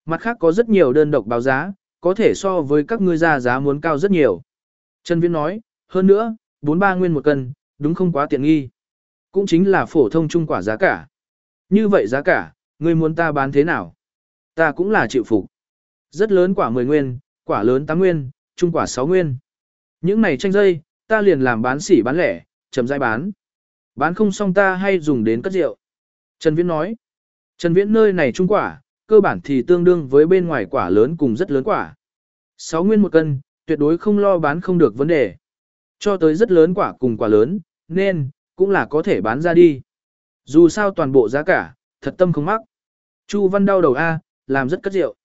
Mặt khác có rất nhiều đơn độc báo giá, có thể so với các ngươi ra giá muốn cao rất nhiều. Trần Viễn nói, hơn nữa, 43 nguyên một cân, đúng không quá tiện nghi. Cũng chính là phổ thông trung quả giá cả. Như vậy giá cả, ngươi muốn ta bán thế nào? Ta cũng là chịu phục. Rất lớn quả 10 nguyên, quả lớn 8 nguyên, trung quả 6 nguyên. Những này tranh dây, ta liền làm bán sỉ bán lẻ, chấm dai bán. Bán không xong ta hay dùng đến cất rượu. Trần Viễn nói, Trần Viễn nơi này trung quả, cơ bản thì tương đương với bên ngoài quả lớn cùng rất lớn quả. 6 nguyên một cân, tuyệt đối không lo bán không được vấn đề. Cho tới rất lớn quả cùng quả lớn, nên, cũng là có thể bán ra đi. Dù sao toàn bộ giá cả, thật tâm không mắc. Chu Văn đau đầu A, làm rất cất rượu.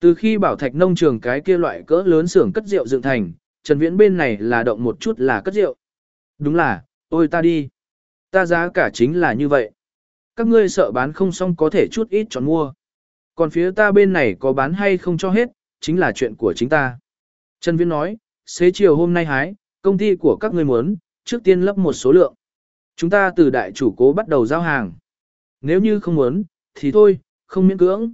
Từ khi bảo thạch nông trường cái kia loại cỡ lớn xưởng cất rượu dựng thành, Trần Viễn bên này là động một chút là cất rượu. Đúng là, ôi ta đi. Ta giá cả chính là như vậy. Các ngươi sợ bán không xong có thể chút ít chọn mua. Còn phía ta bên này có bán hay không cho hết, chính là chuyện của chính ta. Trần Viễn nói, xế chiều hôm nay hái, công ty của các ngươi muốn, trước tiên lấp một số lượng. Chúng ta từ đại chủ cố bắt đầu giao hàng. Nếu như không muốn, thì thôi, không miễn cưỡng.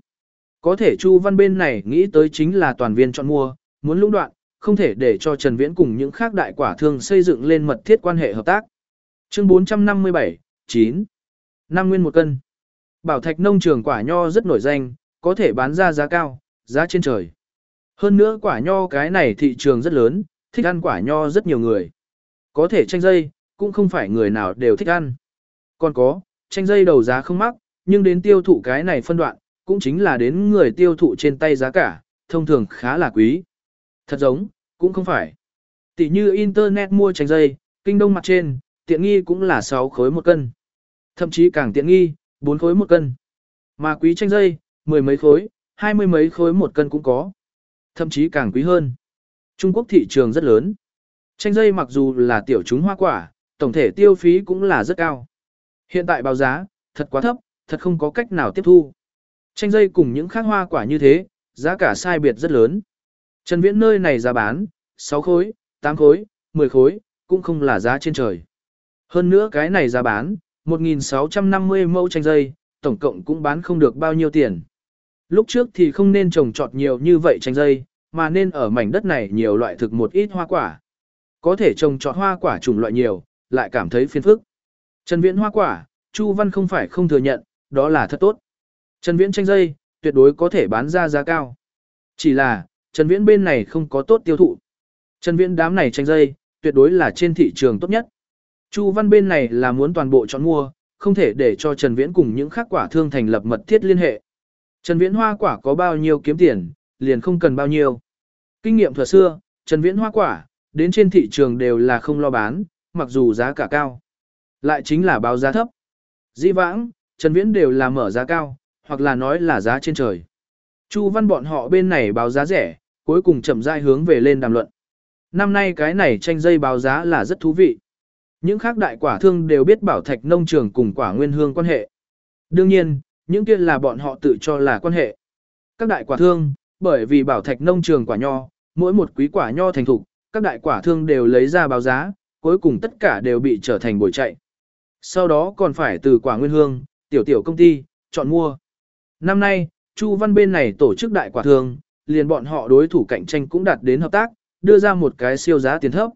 Có thể Chu Văn bên này nghĩ tới chính là toàn viên chọn mua, muốn lũng đoạn, không thể để cho Trần Viễn cùng những khác đại quả thương xây dựng lên mật thiết quan hệ hợp tác. Chương 457, 9. Năm nguyên một cân. Bảo Thạch nông trường quả nho rất nổi danh, có thể bán ra giá cao, giá trên trời. Hơn nữa quả nho cái này thị trường rất lớn, thích ăn quả nho rất nhiều người. Có thể tranh dây, cũng không phải người nào đều thích ăn. Còn có, tranh dây đầu giá không mắc, nhưng đến tiêu thụ cái này phân đoạn, cũng chính là đến người tiêu thụ trên tay giá cả, thông thường khá là quý. Thật giống, cũng không phải. Tỷ như Internet mua tranh dây, kinh đông mặt trên, tiện nghi cũng là 6 khối một cân. Thậm chí càng tiện nghi, 4 khối một cân. Mà quý tranh dây, mười mấy khối, hai mươi mấy khối một cân cũng có. Thậm chí càng quý hơn. Trung Quốc thị trường rất lớn. Tranh dây mặc dù là tiểu chúng hoa quả, tổng thể tiêu phí cũng là rất cao. Hiện tại báo giá, thật quá thấp, thật không có cách nào tiếp thu. Tranh dây cùng những khác hoa quả như thế, giá cả sai biệt rất lớn. Trần Viễn nơi này giá bán, 6 khối, 8 khối, 10 khối, cũng không là giá trên trời. Hơn nữa cái này giá bán, 1.650 mẫu tranh dây, tổng cộng cũng bán không được bao nhiêu tiền. Lúc trước thì không nên trồng trọt nhiều như vậy tranh dây, mà nên ở mảnh đất này nhiều loại thực một ít hoa quả. Có thể trồng trọt hoa quả chủng loại nhiều, lại cảm thấy phiền phức. Trần Viễn hoa quả, Chu Văn không phải không thừa nhận, đó là thật tốt. Trần Viễn tranh dây, tuyệt đối có thể bán ra giá cao. Chỉ là, Trần Viễn bên này không có tốt tiêu thụ. Trần Viễn đám này tranh dây, tuyệt đối là trên thị trường tốt nhất. Chu Văn bên này là muốn toàn bộ chọn mua, không thể để cho Trần Viễn cùng những khác quả thương thành lập mật thiết liên hệ. Trần Viễn hoa quả có bao nhiêu kiếm tiền, liền không cần bao nhiêu. Kinh nghiệm thừa xưa, Trần Viễn hoa quả, đến trên thị trường đều là không lo bán, mặc dù giá cả cao. Lại chính là báo giá thấp. Dĩ vãng, Trần Viễn đều là mở giá cao, hoặc là nói là giá trên trời. Chu văn bọn họ bên này báo giá rẻ, cuối cùng chậm rãi hướng về lên đàm luận. Năm nay cái này tranh dây báo giá là rất thú vị. Những khác đại quả thương đều biết bảo thạch nông trường cùng quả nguyên hương quan hệ. Đương nhiên, những kia là bọn họ tự cho là quan hệ. Các đại quả thương, bởi vì bảo thạch nông trường quả nho, mỗi một quý quả nho thành thục, các đại quả thương đều lấy ra báo giá, cuối cùng tất cả đều bị trở thành bồi chạy. Sau đó còn phải từ quả nguyên hương, tiểu tiểu công ty, chọn mua. Năm nay, Chu Văn bên này tổ chức đại quả thương, liền bọn họ đối thủ cạnh tranh cũng đạt đến hợp tác, đưa ra một cái siêu giá tiền thấp.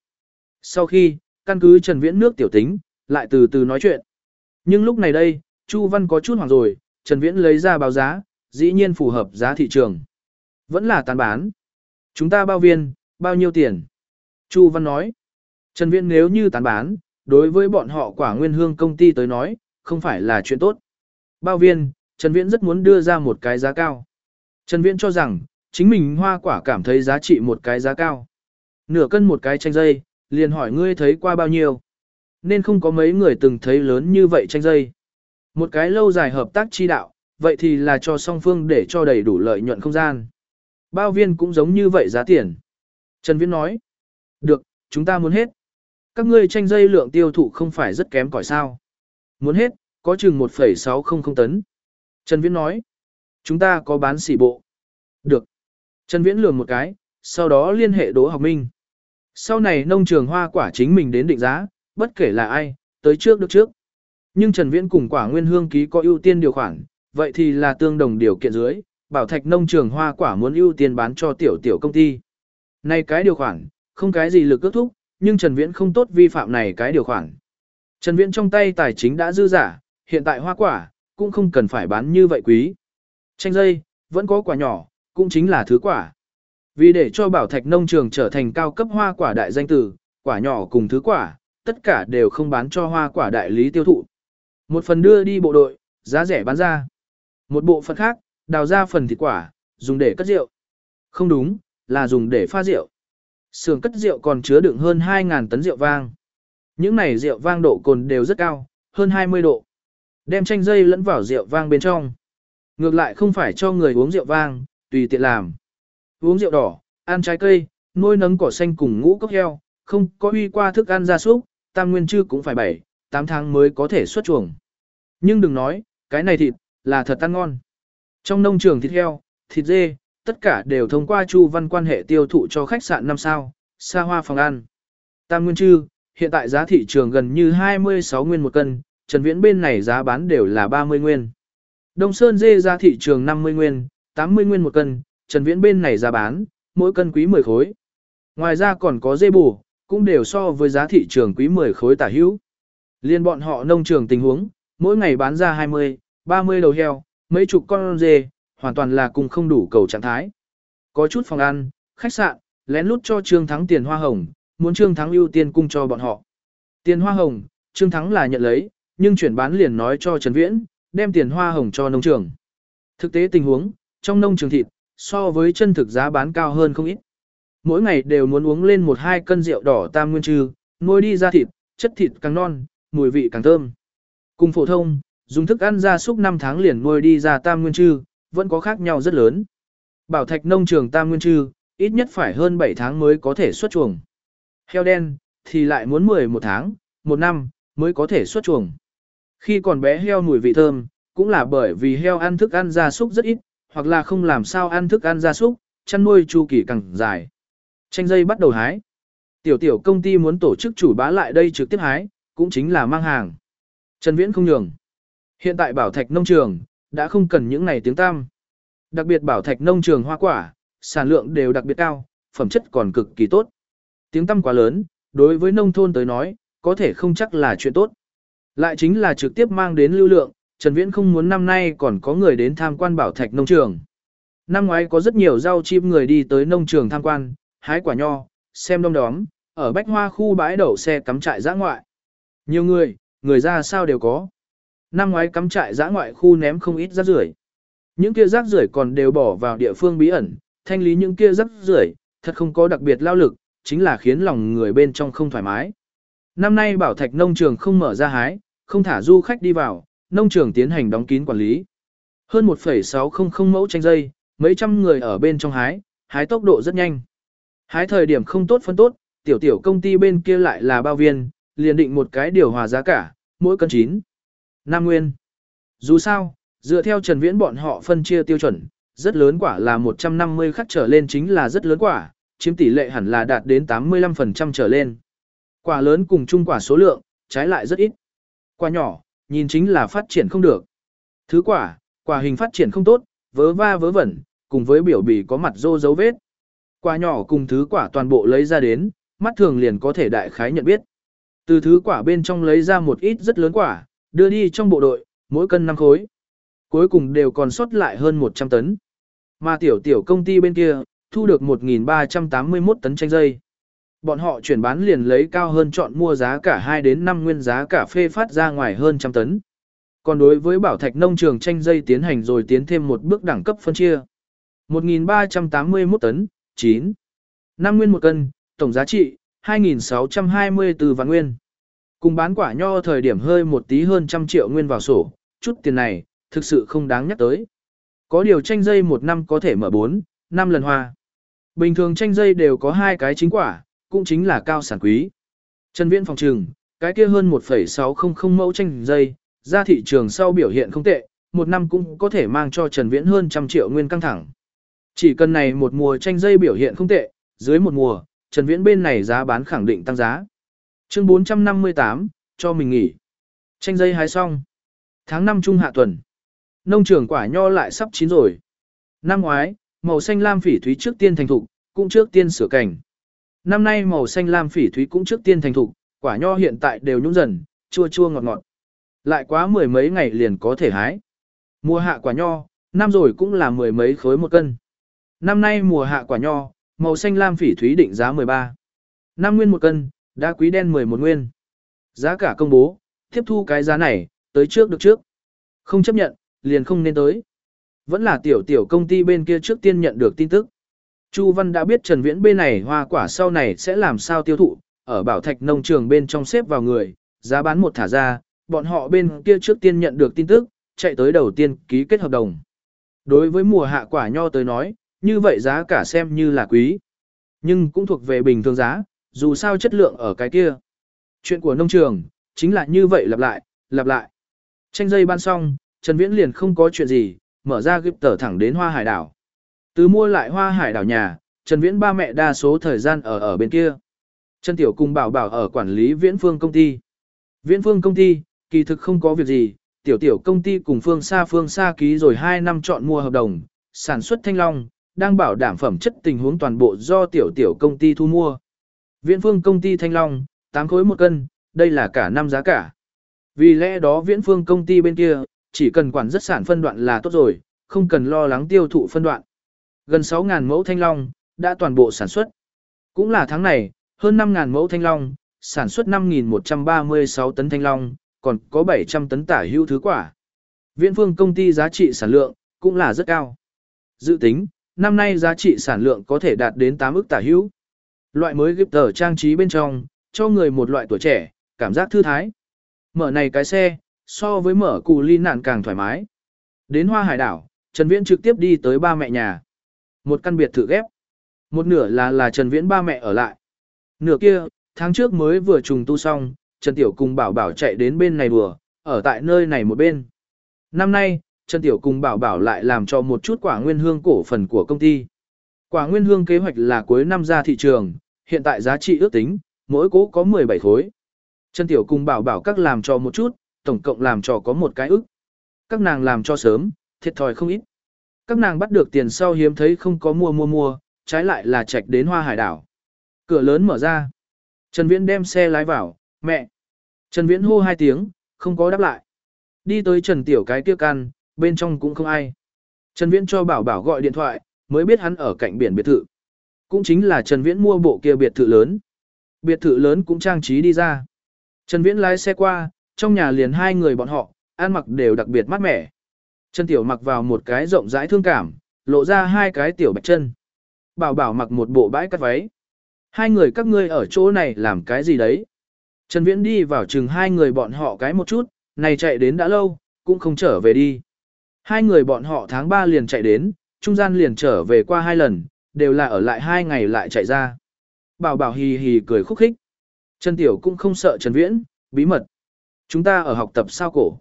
Sau khi, căn cứ Trần Viễn nước tiểu tính, lại từ từ nói chuyện. Nhưng lúc này đây, Chu Văn có chút hoảng rồi, Trần Viễn lấy ra báo giá, dĩ nhiên phù hợp giá thị trường. Vẫn là tán bán. Chúng ta bao viên, bao nhiêu tiền? Chu Văn nói. Trần Viễn nếu như tán bán, đối với bọn họ quả nguyên hương công ty tới nói, không phải là chuyện tốt. Bao viên, Trần Viễn rất muốn đưa ra một cái giá cao. Trần Viễn cho rằng, chính mình hoa quả cảm thấy giá trị một cái giá cao. Nửa cân một cái chanh dây, liền hỏi ngươi thấy qua bao nhiêu. Nên không có mấy người từng thấy lớn như vậy tranh dây. Một cái lâu dài hợp tác chi đạo, vậy thì là cho song phương để cho đầy đủ lợi nhuận không gian. Bao viên cũng giống như vậy giá tiền. Trần Viễn nói, được, chúng ta muốn hết. Các ngươi tranh dây lượng tiêu thụ không phải rất kém cỏi sao. Muốn hết, có chừng 1,600 tấn. Trần Viễn nói, chúng ta có bán xỉ bộ. Được. Trần Viễn lường một cái, sau đó liên hệ Đỗ Học Minh. Sau này nông trường hoa quả chính mình đến định giá, bất kể là ai, tới trước được trước. Nhưng Trần Viễn cùng quả nguyên hương ký có ưu tiên điều khoản, vậy thì là tương đồng điều kiện dưới, bảo thạch nông trường hoa quả muốn ưu tiên bán cho tiểu tiểu công ty. Này cái điều khoản, không cái gì lực ước thúc, nhưng Trần Viễn không tốt vi phạm này cái điều khoản. Trần Viễn trong tay tài chính đã dư giả, hiện tại hoa quả, cũng không cần phải bán như vậy quý. Chanh dây, vẫn có quả nhỏ, cũng chính là thứ quả. Vì để cho bảo thạch nông trường trở thành cao cấp hoa quả đại danh tử, quả nhỏ cùng thứ quả, tất cả đều không bán cho hoa quả đại lý tiêu thụ. Một phần đưa đi bộ đội, giá rẻ bán ra. Một bộ phận khác, đào ra phần thịt quả, dùng để cất rượu. Không đúng, là dùng để pha rượu. Sưởng cất rượu còn chứa đựng hơn 2.000 tấn rượu vang. Những này rượu vang độ cồn đều rất cao, hơn 20 độ. Đem chanh dây lẫn vào rượu vang bên trong. Ngược lại không phải cho người uống rượu vang, tùy tiện làm. Uống rượu đỏ, ăn trái cây, nuôi nấng cỏ xanh cùng ngũ cốc heo, không có uy qua thức ăn gia súc, tam nguyên chư cũng phải 7, 8 tháng mới có thể xuất chuồng. Nhưng đừng nói, cái này thịt, là thật ăn ngon. Trong nông trường thịt heo, thịt dê, tất cả đều thông qua Chu Văn quan hệ tiêu thụ cho khách sạn 5 sao, xa hoa phòng ăn. Tam nguyên chư, hiện tại giá thị trường gần như 26 nguyên một cân, Trần Viễn bên này giá bán đều là 30 nguyên. Đông Sơn dê giá thị trường 50 nguyên, 80 nguyên một cân, Trần Viễn bên này giá bán, mỗi cân quý 10 khối. Ngoài ra còn có dê bù, cũng đều so với giá thị trường quý 10 khối tả hữu. Liên bọn họ nông trường tình huống, mỗi ngày bán ra 20, 30 đầu heo, mấy chục con dê, hoàn toàn là cùng không đủ cầu trạng thái. Có chút phòng ăn, khách sạn, lén lút cho Trương Thắng tiền hoa hồng, muốn Trương Thắng ưu tiên cung cho bọn họ. Tiền hoa hồng, Trương Thắng là nhận lấy, nhưng chuyển bán liền nói cho Trần Viễn, đem tiền hoa hồng cho nông trường. Thực tế tình huống, trong nông trường thịt, so với chân thực giá bán cao hơn không ít. Mỗi ngày đều muốn uống lên một hai cân rượu đỏ tam nguyên trừ, nuôi đi ra thịt, chất thịt càng non, mùi vị càng thơm. Cùng phổ thông, dùng thức ăn gia súc 5 tháng liền nuôi đi ra tam nguyên trừ, vẫn có khác nhau rất lớn. Bảo thạch nông trường tam nguyên trừ, ít nhất phải hơn 7 tháng mới có thể xuất chuồng. Heo đen, thì lại muốn 11 tháng, 1 năm, mới có thể xuất chuồng. Khi còn bé heo mùi vị thơm, cũng là bởi vì heo ăn thức ăn gia súc rất ít, hoặc là không làm sao ăn thức ăn gia súc, chăn nuôi chu kỳ càng dài. Tranh dây bắt đầu hái. Tiểu tiểu công ty muốn tổ chức chủ bá lại đây trực tiếp hái, cũng chính là mang hàng. Trần Viễn không nhường. Hiện tại bảo thạch nông trường, đã không cần những này tiếng tam. Đặc biệt bảo thạch nông trường hoa quả, sản lượng đều đặc biệt cao, phẩm chất còn cực kỳ tốt. Tiếng tăm quá lớn, đối với nông thôn tới nói, có thể không chắc là chuyện tốt. Lại chính là trực tiếp mang đến lưu lượng, Trần Viễn không muốn năm nay còn có người đến tham quan bảo thạch nông trường. Năm ngoái có rất nhiều rau chim người đi tới nông trường tham quan, hái quả nho, xem đông đóm, ở bách hoa khu bãi đậu xe cắm trại giã ngoại. Nhiều người, người ra sao đều có. Năm ngoái cắm trại giã ngoại khu ném không ít rác rưởi. Những kia rác rưởi còn đều bỏ vào địa phương bí ẩn, thanh lý những kia rác rưởi, thật không có đặc biệt lao lực, chính là khiến lòng người bên trong không thoải mái. Năm nay bảo thạch nông trường không mở ra hái, không thả du khách đi vào, nông trường tiến hành đóng kín quản lý. Hơn 1,600 mẫu chanh dây, mấy trăm người ở bên trong hái, hái tốc độ rất nhanh. Hái thời điểm không tốt phân tốt, tiểu tiểu công ty bên kia lại là bao viên, liền định một cái điều hòa giá cả, mỗi cân 9. Nam Nguyên. Dù sao, dựa theo Trần Viễn bọn họ phân chia tiêu chuẩn, rất lớn quả là 150 khắc trở lên chính là rất lớn quả, chiếm tỷ lệ hẳn là đạt đến 85% trở lên. Quả lớn cùng chung quả số lượng, trái lại rất ít. Quả nhỏ, nhìn chính là phát triển không được. Thứ quả, quả hình phát triển không tốt, vớ va vớ vẩn, cùng với biểu bì có mặt rô dấu vết. Quả nhỏ cùng thứ quả toàn bộ lấy ra đến, mắt thường liền có thể đại khái nhận biết. Từ thứ quả bên trong lấy ra một ít rất lớn quả, đưa đi trong bộ đội, mỗi cân 5 khối. Cuối cùng đều còn sót lại hơn 100 tấn. Mà tiểu tiểu công ty bên kia, thu được 1.381 tấn chanh dây. Bọn họ chuyển bán liền lấy cao hơn chọn mua giá cả 2 đến 5 nguyên giá cả phê phát ra ngoài hơn trăm tấn. Còn đối với bảo thạch nông trường tranh dây tiến hành rồi tiến thêm một bước đẳng cấp phân chia. 1.381 tấn, 9. 5 nguyên một cân, tổng giá trị, 2.624 vạn nguyên. Cùng bán quả nho thời điểm hơi một tí hơn trăm triệu nguyên vào sổ, chút tiền này, thực sự không đáng nhắc tới. Có điều tranh dây một năm có thể mở 4, 5 lần hoa. Bình thường tranh dây đều có hai cái chính quả, cũng chính là cao sản quý. Trần Viễn phòng trừng, cái kia hơn 1,600 mẫu tranh dây, ra thị trường sau biểu hiện không tệ, một năm cũng có thể mang cho Trần Viễn hơn trăm triệu nguyên căng thẳng. Chỉ cần này một mùa tranh dây biểu hiện không tệ, dưới một mùa, Trần Viễn bên này giá bán khẳng định tăng giá. Chương 458, cho mình nghỉ. Tranh dây hái xong. Tháng 5 trung hạ tuần. Nông trường quả nho lại sắp chín rồi. Năm ngoái, màu xanh lam phỉ thúy trước tiên thành thục, cũng trước tiên sửa cảnh. Năm nay màu xanh lam phỉ thúy cũng trước tiên thành thục, quả nho hiện tại đều nhũng dần, chua chua ngọt ngọt. Lại quá mười mấy ngày liền có thể hái. Mùa hạ quả nho, năm rồi cũng là mười mấy khối một cân. Năm nay mùa hạ quả nho, màu xanh lam phỉ thúy định giá 13. Năm nguyên một cân, đá quý đen 11 nguyên. Giá cả công bố, tiếp thu cái giá này, tới trước được trước. Không chấp nhận, liền không nên tới. Vẫn là tiểu tiểu công ty bên kia trước tiên nhận được tin tức. Chu Văn đã biết Trần Viễn bên này hoa quả sau này sẽ làm sao tiêu thụ, ở bảo thạch nông trường bên trong xếp vào người, giá bán một thả ra, bọn họ bên kia trước tiên nhận được tin tức, chạy tới đầu tiên ký kết hợp đồng. Đối với mùa hạ quả nho tới nói, như vậy giá cả xem như là quý. Nhưng cũng thuộc về bình thường giá, dù sao chất lượng ở cái kia. Chuyện của nông trường, chính là như vậy lặp lại, lặp lại. Tranh dây ban xong, Trần Viễn liền không có chuyện gì, mở ra gịp tờ thẳng đến hoa hải đảo. Từ mua lại hoa hải đảo nhà, Trần Viễn ba mẹ đa số thời gian ở ở bên kia. Trần Tiểu cùng bảo bảo ở quản lý viễn phương công ty. Viễn phương công ty, kỳ thực không có việc gì, tiểu tiểu công ty cùng phương xa phương xa ký rồi 2 năm chọn mua hợp đồng, sản xuất thanh long, đang bảo đảm phẩm chất tình huống toàn bộ do tiểu tiểu công ty thu mua. Viễn phương công ty thanh long, 8 khối một cân, đây là cả năm giá cả. Vì lẽ đó viễn phương công ty bên kia, chỉ cần quản rất sản phân đoạn là tốt rồi, không cần lo lắng tiêu thụ phân đoạn. Gần 6.000 mẫu thanh long, đã toàn bộ sản xuất. Cũng là tháng này, hơn 5.000 mẫu thanh long, sản xuất 5.136 tấn thanh long, còn có 700 tấn tả hữu thứ quả. Viễn phương công ty giá trị sản lượng, cũng là rất cao. Dự tính, năm nay giá trị sản lượng có thể đạt đến 8 ức tả hữu. Loại mới ghép tờ trang trí bên trong, cho người một loại tuổi trẻ, cảm giác thư thái. Mở này cái xe, so với mở cù ly nạn càng thoải mái. Đến Hoa Hải đảo, Trần Viễn trực tiếp đi tới ba mẹ nhà. Một căn biệt thự ghép. Một nửa là là Trần Viễn ba mẹ ở lại. Nửa kia, tháng trước mới vừa trùng tu xong, Trần Tiểu cùng Bảo Bảo chạy đến bên này đùa, ở tại nơi này một bên. Năm nay, Trần Tiểu cùng Bảo Bảo lại làm cho một chút quả nguyên hương cổ phần của công ty. Quả nguyên hương kế hoạch là cuối năm ra thị trường, hiện tại giá trị ước tính, mỗi cố có 17 khối. Trần Tiểu cùng Bảo Bảo các làm cho một chút, tổng cộng làm cho có một cái ức. Các nàng làm cho sớm, thiệt thòi không ít. Các nàng bắt được tiền sau hiếm thấy không có mua mua mua, trái lại là chạy đến hoa hải đảo. Cửa lớn mở ra. Trần Viễn đem xe lái vào, mẹ. Trần Viễn hô hai tiếng, không có đáp lại. Đi tới Trần Tiểu cái kia căn, bên trong cũng không ai. Trần Viễn cho bảo bảo gọi điện thoại, mới biết hắn ở cạnh biển biệt thự. Cũng chính là Trần Viễn mua bộ kia biệt thự lớn. Biệt thự lớn cũng trang trí đi ra. Trần Viễn lái xe qua, trong nhà liền hai người bọn họ, ăn mặc đều đặc biệt mát mẻ. Chân Tiểu mặc vào một cái rộng rãi thương cảm, lộ ra hai cái tiểu bạch chân. Bảo bảo mặc một bộ bãi cắt váy. Hai người các ngươi ở chỗ này làm cái gì đấy? Trần Viễn đi vào chừng hai người bọn họ cái một chút, này chạy đến đã lâu, cũng không trở về đi. Hai người bọn họ tháng 3 liền chạy đến, trung gian liền trở về qua hai lần, đều là ở lại hai ngày lại chạy ra. Bảo bảo hì hì cười khúc khích. Trần Tiểu cũng không sợ Trần Viễn, bí mật. Chúng ta ở học tập sao cổ.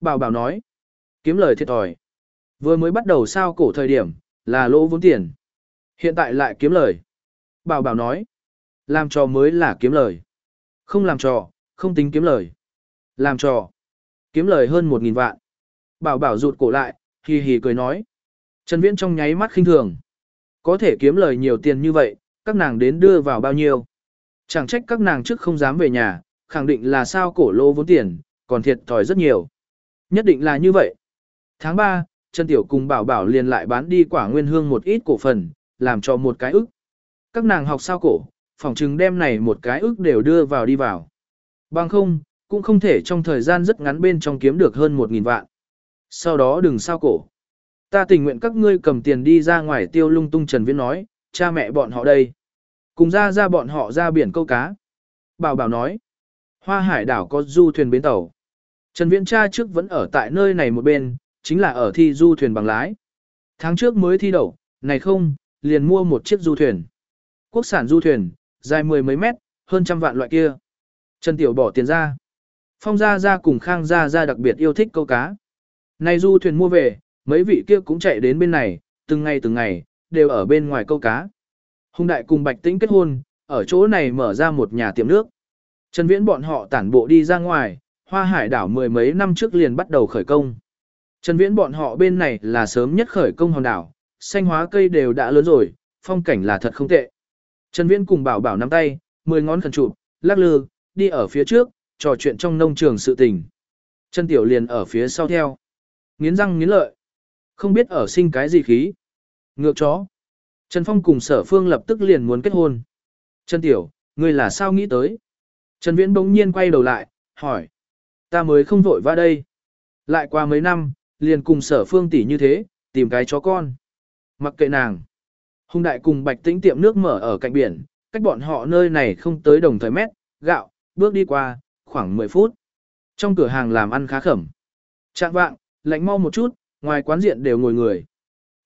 Bảo bảo nói. Kiếm lời thiệt thòi. Vừa mới bắt đầu sao cổ thời điểm, là lỗ vốn tiền. Hiện tại lại kiếm lời. Bảo bảo nói. Làm trò mới là kiếm lời. Không làm trò, không tính kiếm lời. Làm trò. Kiếm lời hơn một nghìn vạn. Bảo bảo rụt cổ lại, hì hì cười nói. Trần Viễn trong nháy mắt khinh thường. Có thể kiếm lời nhiều tiền như vậy, các nàng đến đưa vào bao nhiêu. Chẳng trách các nàng trước không dám về nhà, khẳng định là sao cổ lô vốn tiền, còn thiệt thòi rất nhiều. Nhất định là như vậy. Tháng 3, Trần Tiểu cùng Bảo Bảo liền lại bán đi quả nguyên hương một ít cổ phần, làm cho một cái ức. Các nàng học sao cổ, phòng trừng đem này một cái ức đều đưa vào đi vào. Bằng không, cũng không thể trong thời gian rất ngắn bên trong kiếm được hơn 1.000 vạn. Sau đó đừng sao cổ. Ta tình nguyện các ngươi cầm tiền đi ra ngoài tiêu lung tung Trần Viễn nói, cha mẹ bọn họ đây. Cùng ra ra bọn họ ra biển câu cá. Bảo bảo nói, hoa hải đảo có du thuyền bến tàu. Trần Viễn cha trước vẫn ở tại nơi này một bên, chính là ở thi du thuyền bằng lái. Tháng trước mới thi đậu, này không, liền mua một chiếc du thuyền. Quốc sản du thuyền, dài mười mấy mét, hơn trăm vạn loại kia. Trần Tiểu bỏ tiền ra. Phong Gia Gia cùng Khang Gia Gia đặc biệt yêu thích câu cá. Này du thuyền mua về, mấy vị kia cũng chạy đến bên này, từng ngày từng ngày, đều ở bên ngoài câu cá. Hùng Đại cùng Bạch Tĩnh kết hôn, ở chỗ này mở ra một nhà tiệm nước. Trần Viễn bọn họ tản bộ đi ra ngoài, hoa hải đảo mười mấy năm trước liền bắt đầu khởi công. Trần Viễn bọn họ bên này là sớm nhất khởi công hòn đảo, xanh hóa cây đều đã lớn rồi, phong cảnh là thật không tệ. Trần Viễn cùng bảo bảo nắm tay, mười ngón khẩn chụp, lắc lư, đi ở phía trước, trò chuyện trong nông trường sự tình. Trần Tiểu liền ở phía sau theo. Nghiến răng nghiến lợi. Không biết ở sinh cái gì khí. Ngược chó. Trần Phong cùng sở phương lập tức liền muốn kết hôn. Trần Tiểu, ngươi là sao nghĩ tới? Trần Viễn bỗng nhiên quay đầu lại, hỏi. Ta mới không vội va đây. Lại qua mấy năm, liền cùng sở phương tỷ như thế, tìm cái chó con. Mặc kệ nàng. Hùng đại cùng bạch tĩnh tiệm nước mở ở cạnh biển, cách bọn họ nơi này không tới đồng thời mét, gạo, bước đi qua, khoảng 10 phút. Trong cửa hàng làm ăn khá khẩm. Trạng vạng, lạnh mau một chút, ngoài quán diện đều ngồi người.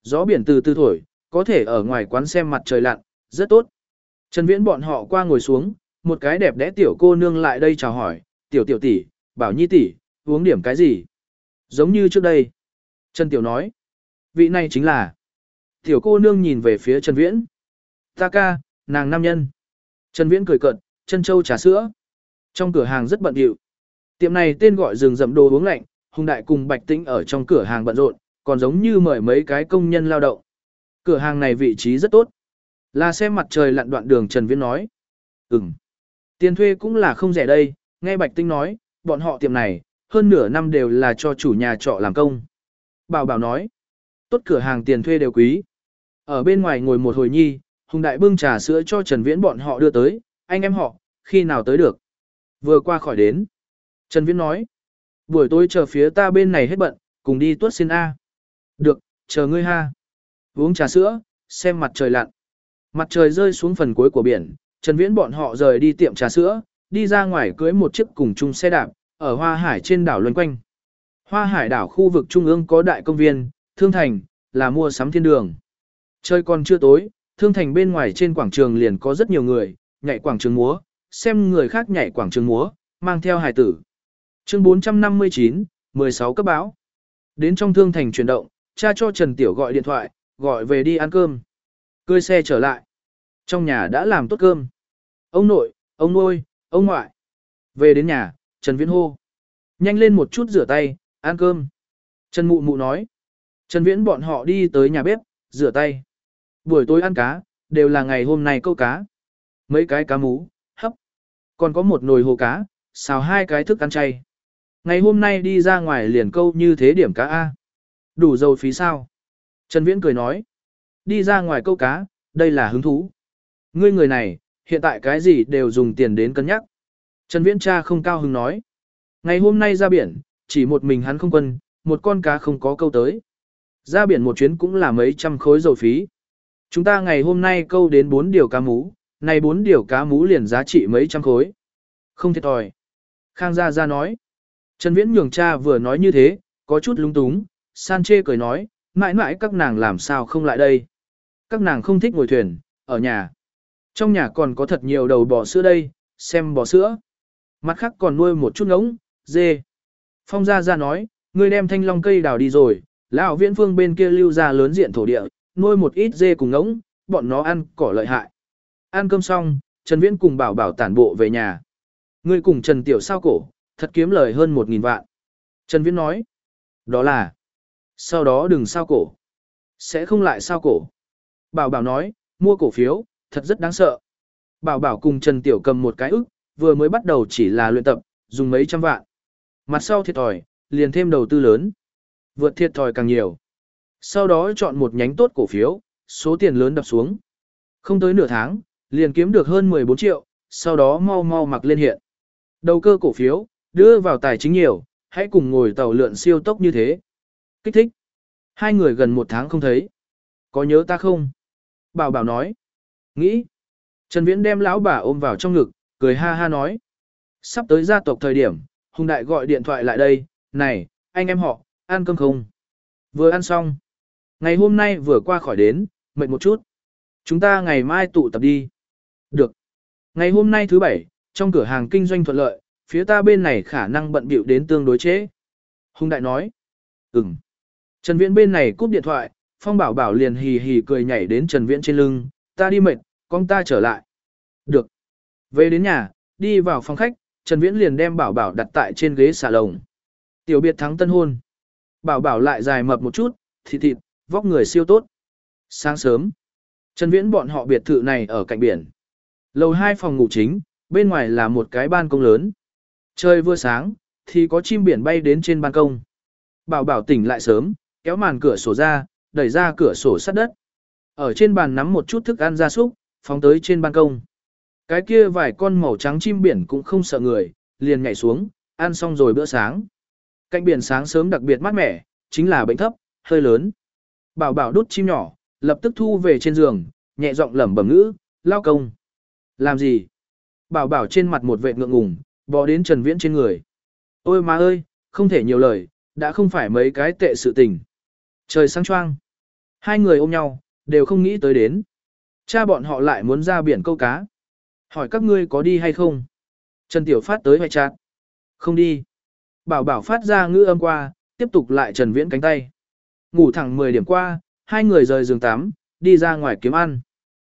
Gió biển từ từ thổi, có thể ở ngoài quán xem mặt trời lặn, rất tốt. Trần Viễn bọn họ qua ngồi xuống, một cái đẹp đẽ tiểu cô nương lại đây chào hỏi, tiểu tiểu tỷ, bảo nhi tỷ, uống điểm cái gì? Giống như trước đây. Trần Tiểu nói, vị này chính là. Tiểu cô nương nhìn về phía Trần Viễn. Ta ca, nàng nam nhân. Trần Viễn cười cợt, chân châu trà sữa. Trong cửa hàng rất bận rộn. Tiệm này tên gọi rừng rậm đồ uống lạnh, Hùng Đại cùng Bạch Tĩnh ở trong cửa hàng bận rộn, còn giống như mời mấy cái công nhân lao động. Cửa hàng này vị trí rất tốt. Là xem mặt trời lặn đoạn đường Trần Viễn nói. Ừm. Tiền thuê cũng là không rẻ đây, nghe Bạch Tĩnh nói, bọn họ tiệm này, hơn nửa năm đều là cho chủ nhà trọ làm công. Bảo bảo nói, tốt cửa hàng tiền thuê đều quý. Ở bên ngoài ngồi một hồi nhi, Hùng Đại bưng trà sữa cho Trần Viễn bọn họ đưa tới, anh em họ, khi nào tới được. Vừa qua khỏi đến. Trần Viễn nói, buổi tối chờ phía ta bên này hết bận, cùng đi tuốt xin A. Được, chờ ngươi ha. Uống trà sữa, xem mặt trời lặn. Mặt trời rơi xuống phần cuối của biển, Trần Viễn bọn họ rời đi tiệm trà sữa, đi ra ngoài cưới một chiếc cùng chung xe đạp, ở Hoa Hải trên đảo luân quanh. Hoa Hải đảo khu vực trung ương có đại công viên, thương thành, là mua sắm thiên đường. chơi còn chưa tối, thương thành bên ngoài trên quảng trường liền có rất nhiều người, nhảy quảng trường múa, xem người khác nhảy quảng trường múa, mang theo hải tử. Chương 459, 16 cấp báo. Đến trong thương thành chuyển động, cha cho Trần Tiểu gọi điện thoại, gọi về đi ăn cơm. Cơi xe trở lại. Trong nhà đã làm tốt cơm. Ông nội, ông nuôi, ông ngoại. Về đến nhà, Trần Viễn hô. Nhanh lên một chút rửa tay, ăn cơm. Trần Mụ Mụ nói. Trần Viễn bọn họ đi tới nhà bếp, rửa tay. Buổi tối ăn cá, đều là ngày hôm nay câu cá. Mấy cái cá mú, hấp. Còn có một nồi hồ cá, xào hai cái thức ăn chay. Ngày hôm nay đi ra ngoài liền câu như thế điểm cá A. Đủ dầu phí sao? Trần Viễn cười nói. Đi ra ngoài câu cá, đây là hứng thú. Ngươi người này, hiện tại cái gì đều dùng tiền đến cân nhắc. Trần Viễn cha không cao hứng nói. Ngày hôm nay ra biển, chỉ một mình hắn không quân, một con cá không có câu tới. Ra biển một chuyến cũng là mấy trăm khối dầu phí. Chúng ta ngày hôm nay câu đến 4 điều cá mú, này 4 điều cá mú liền giá trị mấy trăm khối. Không thiệt thòi. Khang Gia Gia nói. Trần Viễn nhường cha vừa nói như thế, có chút lung túng, San chê cười nói, mãi mãi các nàng làm sao không lại đây. Các nàng không thích ngồi thuyền, ở nhà. Trong nhà còn có thật nhiều đầu bò sữa đây, xem bò sữa. Mặt khác còn nuôi một chút ngỗng, dê. Phong Gia Gia nói, ngươi đem thanh long cây đào đi rồi, lão viễn phương bên kia lưu ra lớn diện thổ địa, nuôi một ít dê cùng ngỗng, bọn nó ăn cỏ lợi hại. Ăn cơm xong, Trần Viễn cùng bảo bảo tản bộ về nhà. Ngươi cùng Trần Tiểu sao cổ, thật kiếm lời hơn một nghìn vạn. Trần Viễn nói, đó là, sau đó đừng sao cổ. Sẽ không lại sao cổ. Bảo bảo nói, mua cổ phiếu, thật rất đáng sợ. Bảo bảo cùng Trần Tiểu cầm một cái ức, vừa mới bắt đầu chỉ là luyện tập, dùng mấy trăm vạn. Mặt sau thiệt thòi, liền thêm đầu tư lớn. Vượt thiệt thòi càng nhiều. Sau đó chọn một nhánh tốt cổ phiếu, số tiền lớn đập xuống. Không tới nửa tháng, liền kiếm được hơn 14 triệu, sau đó mau mau mặc lên hiện. Đầu cơ cổ phiếu, đưa vào tài chính nhiều, hãy cùng ngồi tàu lượn siêu tốc như thế. Kích thích. Hai người gần một tháng không thấy. Có nhớ ta không? Bảo bảo nói. Nghĩ. Trần Viễn đem lão bà ôm vào trong ngực, cười ha ha nói. Sắp tới gia tộc thời điểm, Hùng Đại gọi điện thoại lại đây, này, anh em họ, ăn cơm không? Vừa ăn xong. Ngày hôm nay vừa qua khỏi đến, mệt một chút. Chúng ta ngày mai tụ tập đi. Được. Ngày hôm nay thứ bảy, trong cửa hàng kinh doanh thuận lợi, phía ta bên này khả năng bận bịu đến tương đối chế. Hùng Đại nói. Ừm. Trần Viễn bên này cúp điện thoại, Phong Bảo Bảo liền hì hì cười nhảy đến Trần Viễn trên lưng, ta đi mệt, con ta trở lại. Được. Về đến nhà, đi vào phòng khách, Trần Viễn liền đem Bảo Bảo đặt tại trên ghế xà lồng. Tiểu biệt thắng tân hôn. Bảo Bảo lại dài mập một chút, thịt thịt, vóc người siêu tốt. Sáng sớm, Trần Viễn bọn họ biệt thự này ở cạnh biển. Lầu hai phòng ngủ chính, bên ngoài là một cái ban công lớn. Trời vừa sáng, thì có chim biển bay đến trên ban công. Bảo Bảo tỉnh lại sớm, kéo màn cửa sổ ra, đẩy ra cửa sổ sát đất. Ở trên bàn nắm một chút thức ăn gia súc, phóng tới trên ban công. Cái kia vài con màu trắng chim biển cũng không sợ người, liền nhảy xuống, ăn xong rồi bữa sáng. Cạnh biển sáng sớm đặc biệt mát mẻ, chính là bệnh thấp, hơi lớn. Bảo bảo đút chim nhỏ, lập tức thu về trên giường, nhẹ giọng lẩm bẩm ngữ, lao công. Làm gì? Bảo bảo trên mặt một vệ ngượng ngùng, bò đến Trần Viễn trên người. Ôi má ơi, không thể nhiều lời, đã không phải mấy cái tệ sự tình. Trời sáng choang. Hai người ôm nhau, đều không nghĩ tới đến. Cha bọn họ lại muốn ra biển câu cá. Hỏi các ngươi có đi hay không? Trần Tiểu Phát tới hoài chát. Không đi. Bảo bảo phát ra ngữ âm qua, tiếp tục lại Trần Viễn cánh tay. Ngủ thẳng 10 điểm qua, hai người rời giường tắm, đi ra ngoài kiếm ăn.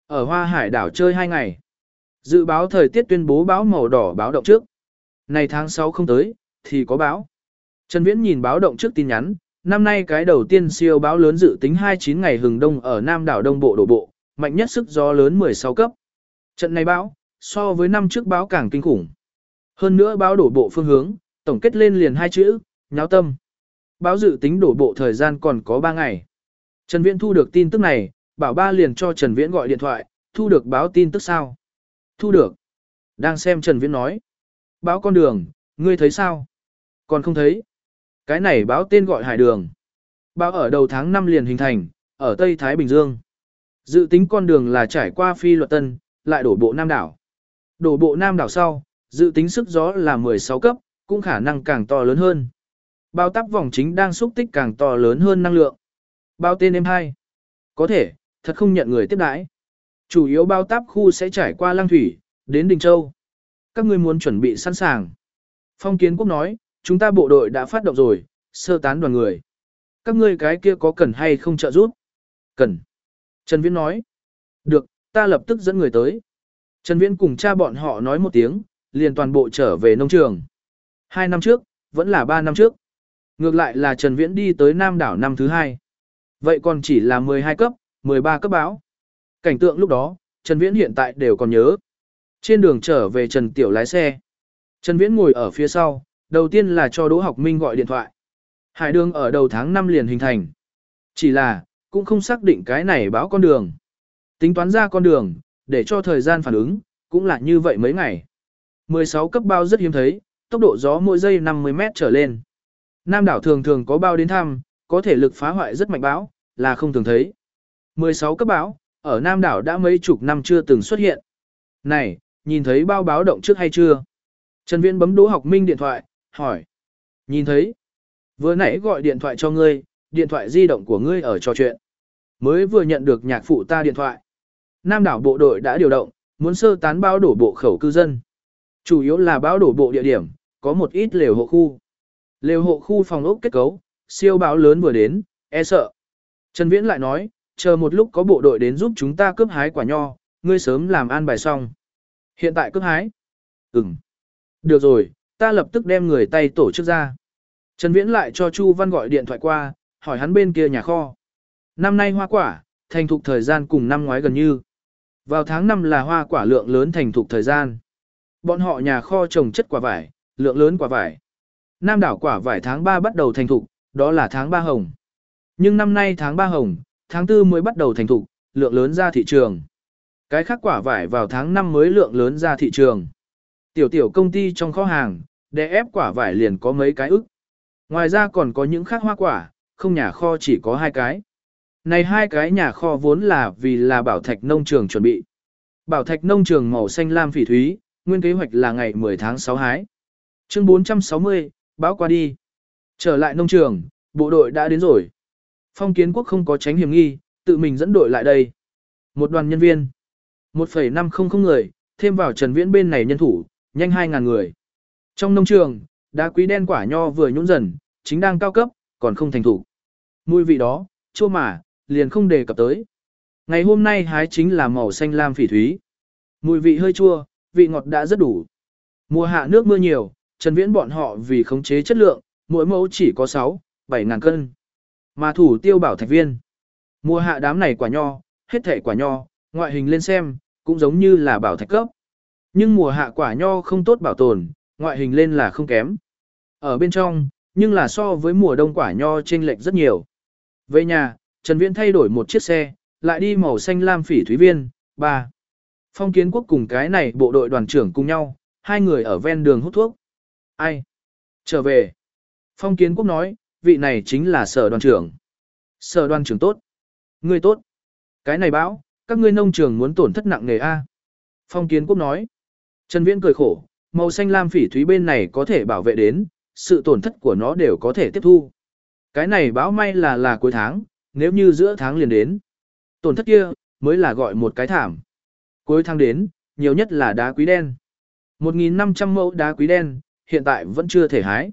Ở Hoa Hải đảo chơi hai ngày. Dự báo thời tiết tuyên bố báo màu đỏ báo động trước. Này tháng 6 không tới, thì có báo. Trần Viễn nhìn báo động trước tin nhắn, năm nay cái đầu tiên siêu báo lớn dự tính 29 ngày hừng đông ở Nam đảo Đông Bộ đổ bộ, mạnh nhất sức gió lớn 16 cấp. Trận này bão so với năm trước báo càng kinh khủng. Hơn nữa báo đổ bộ phương hướng, tổng kết lên liền hai chữ, nháo tâm. Báo dự tính đổ bộ thời gian còn có 3 ngày. Trần Viễn thu được tin tức này, bảo ba liền cho Trần Viễn gọi điện thoại, thu được báo tin tức sao? Thu được. Đang xem Trần Viễn nói. Báo con đường, ngươi thấy sao? Còn không thấy. Cái này báo tên gọi Hải Đường. Báo ở đầu tháng 5 liền hình thành, ở Tây Thái Bình Dương. Dự tính con đường là trải qua phi luật tân, lại đổ bộ Nam đảo. Đổ bộ Nam đảo sau, dự tính sức gió là 16 cấp, cũng khả năng càng to lớn hơn. Bao tắp vòng chính đang xúc tích càng to lớn hơn năng lượng. Bao tên em hai. Có thể, thật không nhận người tiếp đãi. Chủ yếu bao táp khu sẽ trải qua Lăng Thủy, đến Đình Châu. Các ngươi muốn chuẩn bị sẵn sàng. Phong Kiến Quốc nói, chúng ta bộ đội đã phát động rồi, sơ tán đoàn người. Các ngươi cái kia có cần hay không trợ giúp? Cần. Trần Viễn nói. Được, ta lập tức dẫn người tới. Trần Viễn cùng cha bọn họ nói một tiếng, liền toàn bộ trở về nông trường. Hai năm trước, vẫn là ba năm trước. Ngược lại là Trần Viễn đi tới Nam đảo năm thứ hai. Vậy còn chỉ là 12 cấp, 13 cấp báo. Cảnh tượng lúc đó, Trần Viễn hiện tại đều còn nhớ. Trên đường trở về Trần Tiểu lái xe. Trần Viễn ngồi ở phía sau, đầu tiên là cho Đỗ Học Minh gọi điện thoại. Hải đường ở đầu tháng 5 liền hình thành. Chỉ là, cũng không xác định cái này báo con đường. Tính toán ra con đường, để cho thời gian phản ứng, cũng là như vậy mấy ngày. 16 cấp bao rất hiếm thấy, tốc độ gió mỗi giây 50 mét trở lên. Nam đảo thường thường có bao đến thăm, có thể lực phá hoại rất mạnh bão, là không thường thấy. 16 cấp bão ở Nam đảo đã mấy chục năm chưa từng xuất hiện. Này, nhìn thấy bao báo động trước hay chưa? Trần Viễn bấm Đỗ Học Minh điện thoại, hỏi. Nhìn thấy. Vừa nãy gọi điện thoại cho ngươi, điện thoại di động của ngươi ở trò chuyện. Mới vừa nhận được nhạc phụ ta điện thoại. Nam đảo bộ đội đã điều động, muốn sơ tán bao đổ bộ khẩu cư dân. Chủ yếu là bao đổ bộ địa điểm, có một ít lều hộ khu. Lều hộ khu phòng ốc kết cấu, siêu báo lớn vừa đến, e sợ. Trần Viễn lại nói, chờ một lúc có bộ đội đến giúp chúng ta cướp hái quả nho, ngươi sớm làm an bài xong. Hiện tại cướp hái. Ừm. Được rồi, ta lập tức đem người tay tổ chức ra. Trần Viễn lại cho Chu Văn gọi điện thoại qua, hỏi hắn bên kia nhà kho. Năm nay hoa quả, thành thục thời gian cùng năm ngoái gần như. Vào tháng 5 là hoa quả lượng lớn thành thục thời gian. Bọn họ nhà kho trồng chất quả vải, lượng lớn quả vải. Nam đảo quả vải tháng 3 bắt đầu thành thục, đó là tháng 3 hồng. Nhưng năm nay tháng 3 hồng, tháng 4 mới bắt đầu thành thục, lượng lớn ra thị trường. Cái khác quả vải vào tháng 5 mới lượng lớn ra thị trường. Tiểu tiểu công ty trong kho hàng, để ép quả vải liền có mấy cái ức. Ngoài ra còn có những khác hoa quả, không nhà kho chỉ có hai cái. Này hai cái nhà kho vốn là vì là bảo thạch nông trường chuẩn bị. Bảo thạch nông trường màu xanh lam phỉ thúy, nguyên kế hoạch là ngày 10 tháng 6 hái. Chương 460, báo qua đi. Trở lại nông trường, bộ đội đã đến rồi. Phong kiến quốc không có tránh hiểm nghi, tự mình dẫn đội lại đây. Một đoàn nhân viên. 1,500 người, thêm vào Trần Viễn bên này nhân thủ, nhanh 2.000 người. Trong nông trường, đá quý đen quả nho vừa nhũn dần, chính đang cao cấp, còn không thành thủ. Mùi vị đó, chua mà, liền không đề cập tới. Ngày hôm nay hái chính là màu xanh lam phỉ thúy. Mùi vị hơi chua, vị ngọt đã rất đủ. Mùa hạ nước mưa nhiều, Trần Viễn bọn họ vì khống chế chất lượng, mỗi mẫu chỉ có 6, 7 ngàn cân. Mà thủ tiêu bảo thạch viên. Mùa hạ đám này quả nho, hết thể quả nho, ngoại hình lên xem, cũng giống như là bảo thạch cấp. Nhưng mùa hạ quả nho không tốt bảo tồn, ngoại hình lên là không kém. Ở bên trong, nhưng là so với mùa đông quả nho chênh lệch rất nhiều. Về nhà, Trần Viễn thay đổi một chiếc xe, lại đi màu xanh lam phỉ thúy viên, 3. Phong kiến quốc cùng cái này bộ đội đoàn trưởng cùng nhau, hai người ở ven đường hút thuốc. Ai? Trở về. Phong kiến quốc nói, vị này chính là sở đoàn trưởng. Sở đoàn trưởng tốt. Ngươi tốt. Cái này báo, các ngươi nông trường muốn tổn thất nặng nề A. Phong kiến quốc nói. Trần Viễn cười khổ, màu xanh lam phỉ thúy bên này có thể bảo vệ đến, sự tổn thất của nó đều có thể tiếp thu. Cái này báo may là là cuối tháng, nếu như giữa tháng liền đến. Tổn thất kia, mới là gọi một cái thảm. Cuối tháng đến, nhiều nhất là đá quý đen. 1.500 mẫu đá quý đen, hiện tại vẫn chưa thể hái.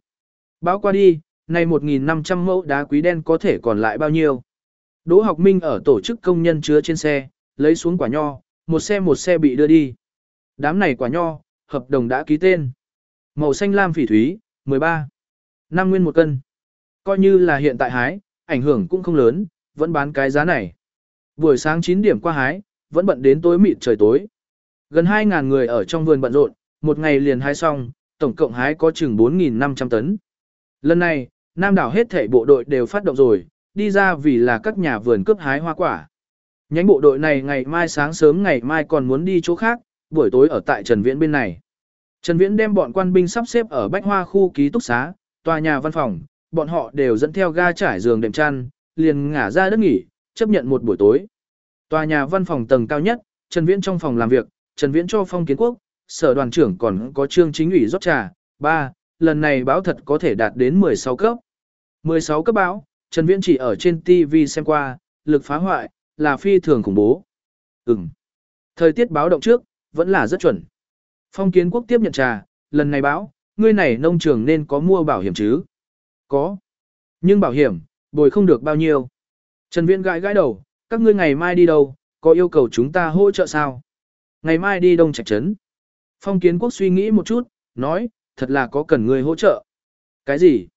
Báo qua đi, này 1.500 mẫu đá quý đen có thể còn lại bao nhiêu? Đỗ học minh ở tổ chức công nhân chứa trên xe, lấy xuống quả nho, một xe một xe bị đưa đi. Đám này quả nho, hợp đồng đã ký tên. Màu xanh lam phỉ thúy, 13. năm nguyên một cân. Coi như là hiện tại hái, ảnh hưởng cũng không lớn, vẫn bán cái giá này. Buổi sáng 9 điểm qua hái, vẫn bận đến tối mịt trời tối. Gần 2.000 người ở trong vườn bận rộn, một ngày liền hái xong, tổng cộng hái có chừng 4.500 tấn. Lần này, Nam đảo hết thể bộ đội đều phát động rồi, đi ra vì là các nhà vườn cướp hái hoa quả. Nhánh bộ đội này ngày mai sáng sớm ngày mai còn muốn đi chỗ khác, buổi tối ở tại Trần Viễn bên này. Trần Viễn đem bọn quan binh sắp xếp ở Bách Hoa khu ký túc xá, tòa nhà văn phòng, bọn họ đều dẫn theo ga trải giường đệm chăn, liền ngả ra đất nghỉ, chấp nhận một buổi tối. Tòa nhà văn phòng tầng cao nhất, Trần Viễn trong phòng làm việc, Trần Viễn cho Phong Kiến Quốc, sở đoàn trưởng còn có trương chính ủy rót trà, ba, lần này báo thật có thể đạt đến 16 cấp. 16 cấp báo, Trần Viễn chỉ ở trên TV xem qua, lực phá hoại, là phi thường khủng bố. Ừm. Thời tiết báo động trước, vẫn là rất chuẩn. Phong kiến quốc tiếp nhận trà, lần này báo, ngươi này nông trường nên có mua bảo hiểm chứ? Có. Nhưng bảo hiểm, bồi không được bao nhiêu. Trần Viễn gãi gãi đầu, các ngươi ngày mai đi đâu, có yêu cầu chúng ta hỗ trợ sao? Ngày mai đi đông trạch trấn. Phong kiến quốc suy nghĩ một chút, nói, thật là có cần người hỗ trợ. Cái gì?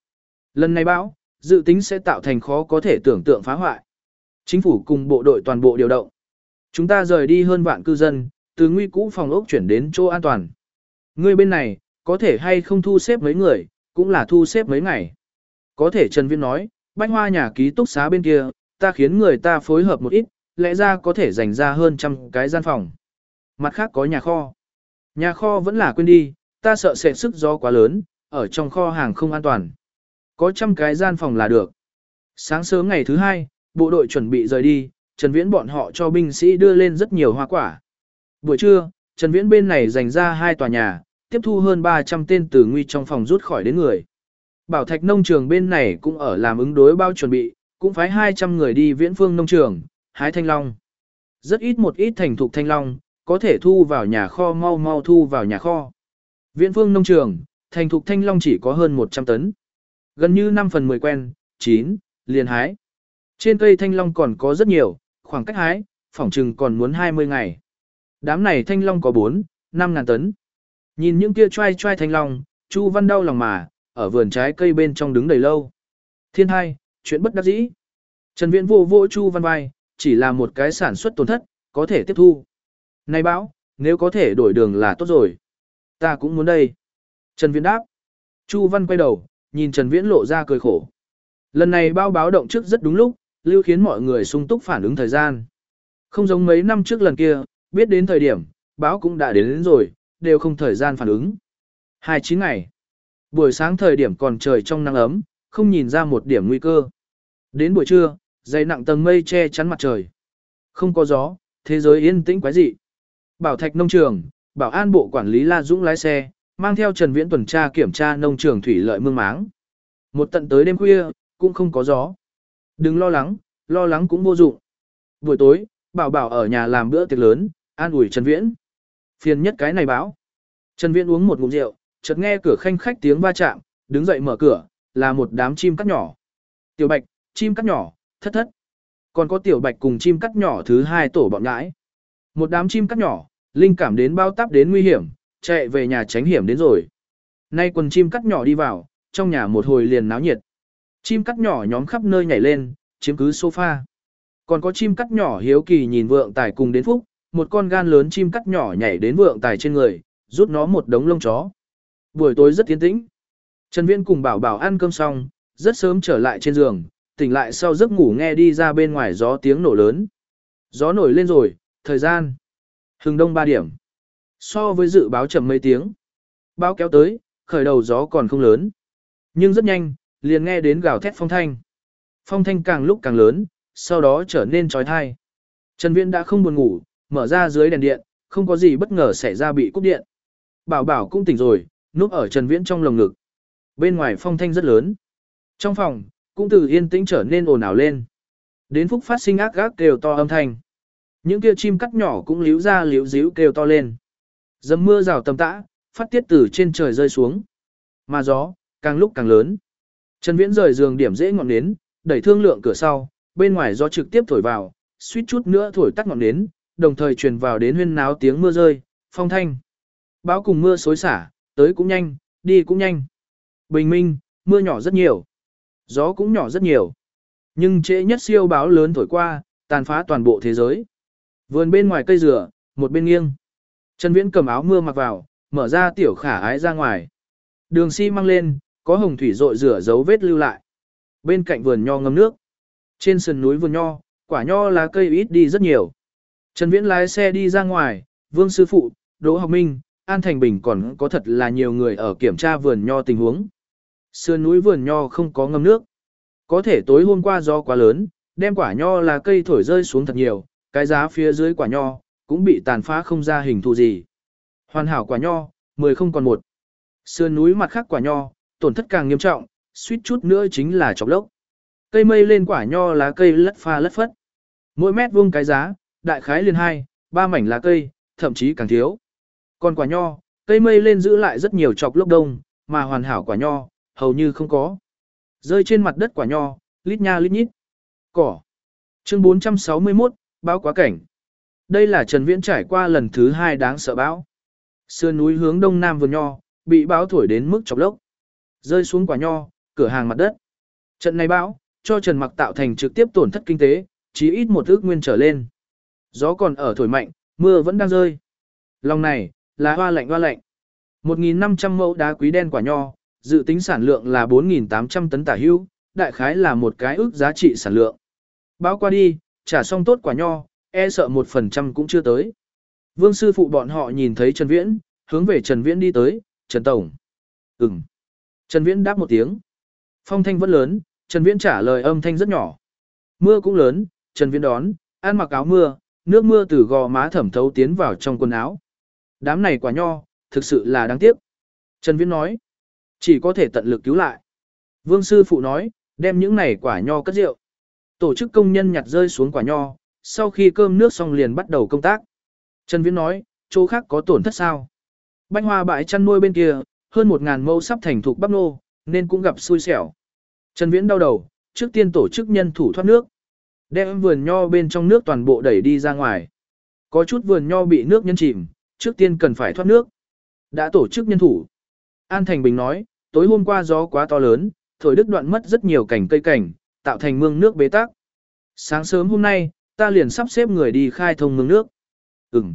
Lần này bão, dự tính sẽ tạo thành khó có thể tưởng tượng phá hoại. Chính phủ cùng bộ đội toàn bộ điều động. Chúng ta rời đi hơn vạn cư dân, từ nguy cũ phòng ốc chuyển đến chỗ an toàn. Ngươi bên này, có thể hay không thu xếp mấy người, cũng là thu xếp mấy ngày. Có thể Trần Viễn nói, bách hoa nhà ký túc xá bên kia, ta khiến người ta phối hợp một ít, lẽ ra có thể dành ra hơn trăm cái gian phòng. Mặt khác có nhà kho. Nhà kho vẫn là quên đi, ta sợ sẽ sức gió quá lớn, ở trong kho hàng không an toàn. Có trăm cái gian phòng là được. Sáng sớm ngày thứ hai, bộ đội chuẩn bị rời đi, Trần Viễn bọn họ cho binh sĩ đưa lên rất nhiều hoa quả. Buổi trưa, Trần Viễn bên này dành ra hai tòa nhà, tiếp thu hơn 300 tên từ nguy trong phòng rút khỏi đến người. Bảo Thạch nông trường bên này cũng ở làm ứng đối bao chuẩn bị, cũng phái 200 người đi viễn phương nông trường, hái thanh long. Rất ít một ít thành thục thanh long, có thể thu vào nhà kho mau mau thu vào nhà kho. Viễn phương nông trường, thành thục thanh long chỉ có hơn 100 tấn. Gần như 5 phần 10 quen, 9, liền hái. Trên cây thanh long còn có rất nhiều, khoảng cách hái, phỏng chừng còn muốn 20 ngày. Đám này thanh long có 4, 5 ngàn tấn. Nhìn những kia trai trai thanh long, Chu Văn đau lòng mà, ở vườn trái cây bên trong đứng đầy lâu. Thiên hai, chuyện bất đắc dĩ. Trần Viễn vô vô Chu Văn vai, chỉ là một cái sản xuất tổn thất, có thể tiếp thu. Này báo, nếu có thể đổi đường là tốt rồi. Ta cũng muốn đây. Trần Viễn đáp. Chu Văn quay đầu, nhìn Trần Viễn lộ ra cười khổ. Lần này bao báo động trước rất đúng lúc, lưu khiến mọi người sung túc phản ứng thời gian. Không giống mấy năm trước lần kia, biết đến thời điểm, báo cũng đã đến, đến rồi, đều không thời gian phản ứng. 29 ngày. Buổi sáng thời điểm còn trời trong nắng ấm, không nhìn ra một điểm nguy cơ. Đến buổi trưa, dày nặng tầng mây che chắn mặt trời. Không có gió, thế giới yên tĩnh quái dị. Bảo Thạch nông trường, bảo an bộ quản lý La Dũng lái xe, mang theo Trần Viễn tuần tra kiểm tra nông trường thủy lợi mương máng. Một tận tới đêm khuya, cũng không có gió. Đừng lo lắng, lo lắng cũng vô dụng. Buổi tối, bảo bảo ở nhà làm bữa tiệc lớn, an ủi Trần Viễn. Phiền nhất cái này báo. Trần Viễn uống một ngụm rượu, chợt nghe cửa khanh khách tiếng va chạm, đứng dậy mở cửa, là một đám chim cắt nhỏ. Tiểu Bạch, chim cắt nhỏ, thất thất. Còn có Tiểu Bạch cùng chim cắt nhỏ thứ hai tổ bọn ngãi. Một đám chim cắt nhỏ, linh cảm đến bao táp đến nguy hiểm, chạy về nhà tránh hiểm đến rồi. Nay quần chim cắt nhỏ đi vào, trong nhà một hồi liền náo nhiệt. Chim cắt nhỏ nhóm khắp nơi nhảy lên, chiếm cứ sofa. Còn có chim cắt nhỏ hiếu kỳ nhìn vượng tài cùng đến phúc, một con gan lớn chim cắt nhỏ nhảy đến vượng tài trên người, rút nó một đống lông chó. Buổi tối rất tiến tĩnh. Trần Viễn cùng bảo bảo ăn cơm xong, rất sớm trở lại trên giường, tỉnh lại sau giấc ngủ nghe đi ra bên ngoài gió tiếng nổ lớn. Gió nổi lên rồi, thời gian. Hừng đông 3 điểm. So với dự báo chậm mấy tiếng. Báo kéo tới, khởi đầu gió còn không lớn. Nhưng rất nhanh, liền nghe đến gào thét phong thanh. Phong thanh càng lúc càng lớn, sau đó trở nên trói thai. Trần Viễn đã không buồn ngủ, mở ra dưới đèn điện, không có gì bất ngờ xảy ra bị cúp điện. Bảo Bảo cũng tỉnh rồi, núp ở Trần Viễn trong lồng ngực. Bên ngoài phong thanh rất lớn. Trong phòng, cũng từ yên tĩnh trở nên ồn ào lên. Đến phúc phát sinh ác gác kêu to âm thanh. Những kia chim cắt nhỏ cũng líu ra líu díu kêu to lên. Dầm mưa rào tầm tã, phát tiết từ trên trời rơi xuống. Mà gió, càng lúc càng lớn. Trần Viễn rời giường điểm dễ ngọn nến, đẩy thương lượng cửa sau, bên ngoài gió trực tiếp thổi vào, suýt chút nữa thổi tắt ngọn nến, đồng thời truyền vào đến huyên náo tiếng mưa rơi, phong thanh. Bão cùng mưa xối xả, tới cũng nhanh, đi cũng nhanh. Bình minh, mưa nhỏ rất nhiều. Gió cũng nhỏ rất nhiều. Nhưng trễ nhất siêu báo lớn thổi qua, tàn phá toàn bộ thế giới. Vườn bên ngoài cây dừa, một bên nghiêng. Trần Viễn cầm áo mưa mặc vào, mở ra tiểu khả ái ra ngoài. Đường xi si mang lên, có hồng thủy rội rửa dấu vết lưu lại. Bên cạnh vườn nho ngâm nước. Trên sườn núi vườn nho, quả nho lá cây ít đi rất nhiều. Trần Viễn lái xe đi ra ngoài, Vương Sư Phụ, Đỗ Học Minh, An Thành Bình còn có thật là nhiều người ở kiểm tra vườn nho tình huống. Sườn núi vườn nho không có ngâm nước. Có thể tối hôm qua do quá lớn, đem quả nho là cây thổi rơi xuống thật nhiều, cái giá phía dưới quả nho cũng bị tàn phá không ra hình thù gì. Hoàn hảo quả nho, 10 không còn một. Sườn núi mặt khác quả nho, tổn thất càng nghiêm trọng, suýt chút nữa chính là chọc lốc. Cây mây lên quả nho lá cây lất pha lất phất. Mỗi mét vuông cái giá, đại khái liền hai, ba mảnh lá cây, thậm chí càng thiếu. Còn quả nho, cây mây lên giữ lại rất nhiều chọc lốc đông, mà hoàn hảo quả nho, hầu như không có. Rơi trên mặt đất quả nho, lít nha lít nhít. Cỏ. Chương 461, báo quá cảnh. Đây là Trần Viễn trải qua lần thứ hai đáng sợ bão. Sườn núi hướng đông nam vườn nho, bị bão thổi đến mức chọc lốc. Rơi xuống quả nho, cửa hàng mặt đất. Trận này bão, cho Trần Mặc tạo thành trực tiếp tổn thất kinh tế, chí ít một ước nguyên trở lên. Gió còn ở thổi mạnh, mưa vẫn đang rơi. Lòng này, là hoa lạnh hoa lạnh. 1.500 mẫu đá quý đen quả nho, dự tính sản lượng là 4.800 tấn tả hưu, đại khái là một cái ước giá trị sản lượng. Báo qua đi, trả xong tốt quả nho, e sợ 1% cũng chưa tới. Vương sư phụ bọn họ nhìn thấy Trần Viễn, hướng về Trần Viễn đi tới, Trần Tổng. Ừm. Trần Viễn đáp một tiếng. Phong thanh vẫn lớn, Trần Viễn trả lời âm thanh rất nhỏ. Mưa cũng lớn, Trần Viễn đón, ăn mặc áo mưa, nước mưa từ gò má thẩm thấu tiến vào trong quần áo. Đám này quả nho, thực sự là đáng tiếc. Trần Viễn nói, chỉ có thể tận lực cứu lại. Vương sư phụ nói, đem những này quả nho cất rượu. Tổ chức công nhân nhặt rơi xuống quả nho, sau khi cơm nước xong liền bắt đầu công tác. Trần Viễn nói, chỗ khác có tổn thất sao? Bánh hoa bãi chăn nuôi bên kia, hơn 1.000 mẫu sắp thành thục bắp nô, nên cũng gặp xui xẻo. Trần Viễn đau đầu, trước tiên tổ chức nhân thủ thoát nước. Đem vườn nho bên trong nước toàn bộ đẩy đi ra ngoài. Có chút vườn nho bị nước nhấn chìm, trước tiên cần phải thoát nước. Đã tổ chức nhân thủ. An Thành Bình nói, tối hôm qua gió quá to lớn, thổi đứt đoạn mất rất nhiều cảnh cây cảnh, tạo thành mương nước bế tắc. Sáng sớm hôm nay, ta liền sắp xếp người đi khai thông mương nước. Ừm.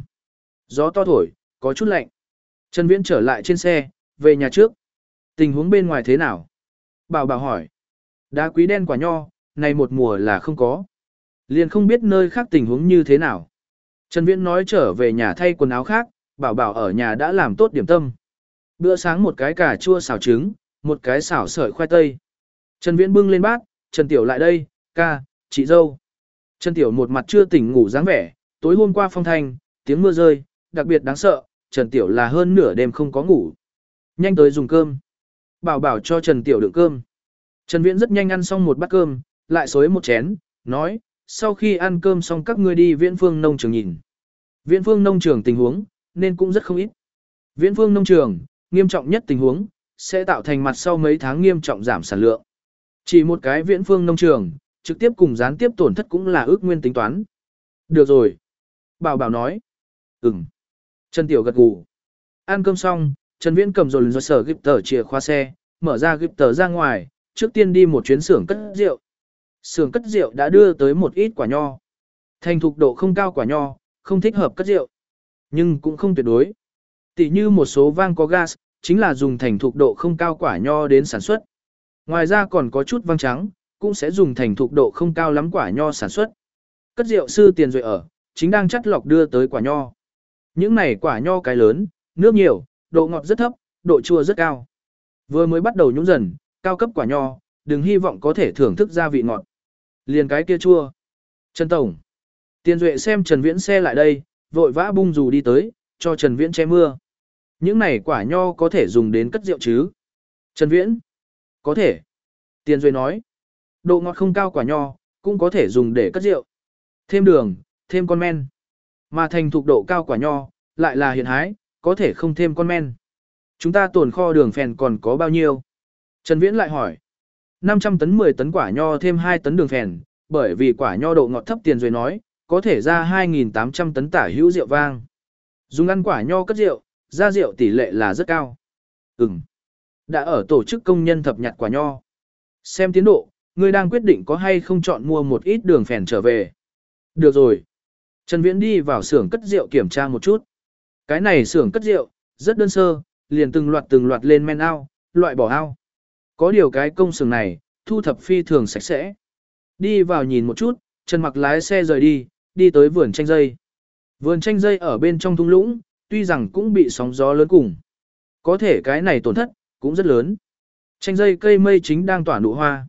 Gió to thổi, có chút lạnh. Trần Viễn trở lại trên xe, về nhà trước. Tình huống bên ngoài thế nào? Bảo bảo hỏi. Đá quý đen quả nho, này một mùa là không có. Liền không biết nơi khác tình huống như thế nào. Trần Viễn nói trở về nhà thay quần áo khác, bảo bảo ở nhà đã làm tốt điểm tâm. Bữa sáng một cái cà chua xào trứng, một cái xào sợi khoai tây. Trần Viễn bưng lên bát, Trần Tiểu lại đây, ca, chị dâu. Trần Tiểu một mặt chưa tỉnh ngủ dáng vẻ, tối hôm qua phong thanh, tiếng mưa rơi, đặc biệt đáng sợ, Trần Tiểu là hơn nửa đêm không có ngủ. Nhanh tới dùng cơm. Bảo bảo cho Trần Tiểu đựng cơm. Trần Viễn rất nhanh ăn xong một bát cơm, lại xối một chén, nói, sau khi ăn cơm xong các ngươi đi viễn phương nông trường nhìn. Viễn phương nông trường tình huống, nên cũng rất không ít. Viễn phương nông trường, nghiêm trọng nhất tình huống, sẽ tạo thành mặt sau mấy tháng nghiêm trọng giảm sản lượng. Chỉ một cái viễn phương nông trường, trực tiếp cùng gián tiếp tổn thất cũng là ước nguyên tính toán. Được rồi. Bảo bảo nói. Ừm. Trần Tiểu gật gù. Ăn cơm xong, Trần Viễn cầm rồi do sở gịp tờ chìa khóa xe, mở ra gịp tờ ra ngoài, trước tiên đi một chuyến xưởng cất rượu. Xưởng cất rượu đã đưa tới một ít quả nho. Thành thục độ không cao quả nho, không thích hợp cất rượu. Nhưng cũng không tuyệt đối. Tỷ như một số vang có gas, chính là dùng thành thục độ không cao quả nho đến sản xuất. Ngoài ra còn có chút vang trắng, cũng sẽ dùng thành thục độ không cao lắm quả nho sản xuất. Cất rượu sư tiền rồi ở, chính đang chắt lọc đưa tới quả nho. Những này quả nho cái lớn, nước nhiều, độ ngọt rất thấp, độ chua rất cao. Vừa mới bắt đầu nhúng dần, cao cấp quả nho, đừng hy vọng có thể thưởng thức ra vị ngọt. Liền cái kia chua. Trần Tổng. Tiền Duệ xem Trần Viễn xe lại đây, vội vã bung dù đi tới, cho Trần Viễn che mưa. Những này quả nho có thể dùng đến cất rượu chứ? Trần Viễn. Có thể. Tiền Duệ nói. Độ ngọt không cao quả nho, cũng có thể dùng để cất rượu. Thêm đường, thêm con men. Mà thành thục độ cao quả nho, lại là hiện hái, có thể không thêm con men. Chúng ta tồn kho đường phèn còn có bao nhiêu? Trần Viễn lại hỏi. 500 tấn 10 tấn quả nho thêm 2 tấn đường phèn, bởi vì quả nho độ ngọt thấp tiền rồi nói, có thể ra 2.800 tấn tả hữu rượu vang. Dùng ăn quả nho cất rượu, ra rượu tỷ lệ là rất cao. Ừm. Đã ở tổ chức công nhân thập nhặt quả nho. Xem tiến độ, người đang quyết định có hay không chọn mua một ít đường phèn trở về. Được rồi. Trần Viễn đi vào xưởng cất rượu kiểm tra một chút. Cái này xưởng cất rượu, rất đơn sơ, liền từng loạt từng loạt lên men ao, loại bỏ ao. Có điều cái công xưởng này, thu thập phi thường sạch sẽ. Đi vào nhìn một chút, Trần Mặc lái xe rời đi, đi tới vườn chanh dây. Vườn chanh dây ở bên trong thung lũng, tuy rằng cũng bị sóng gió lớn cùng. Có thể cái này tổn thất, cũng rất lớn. Chanh dây cây mây chính đang tỏa nụ hoa.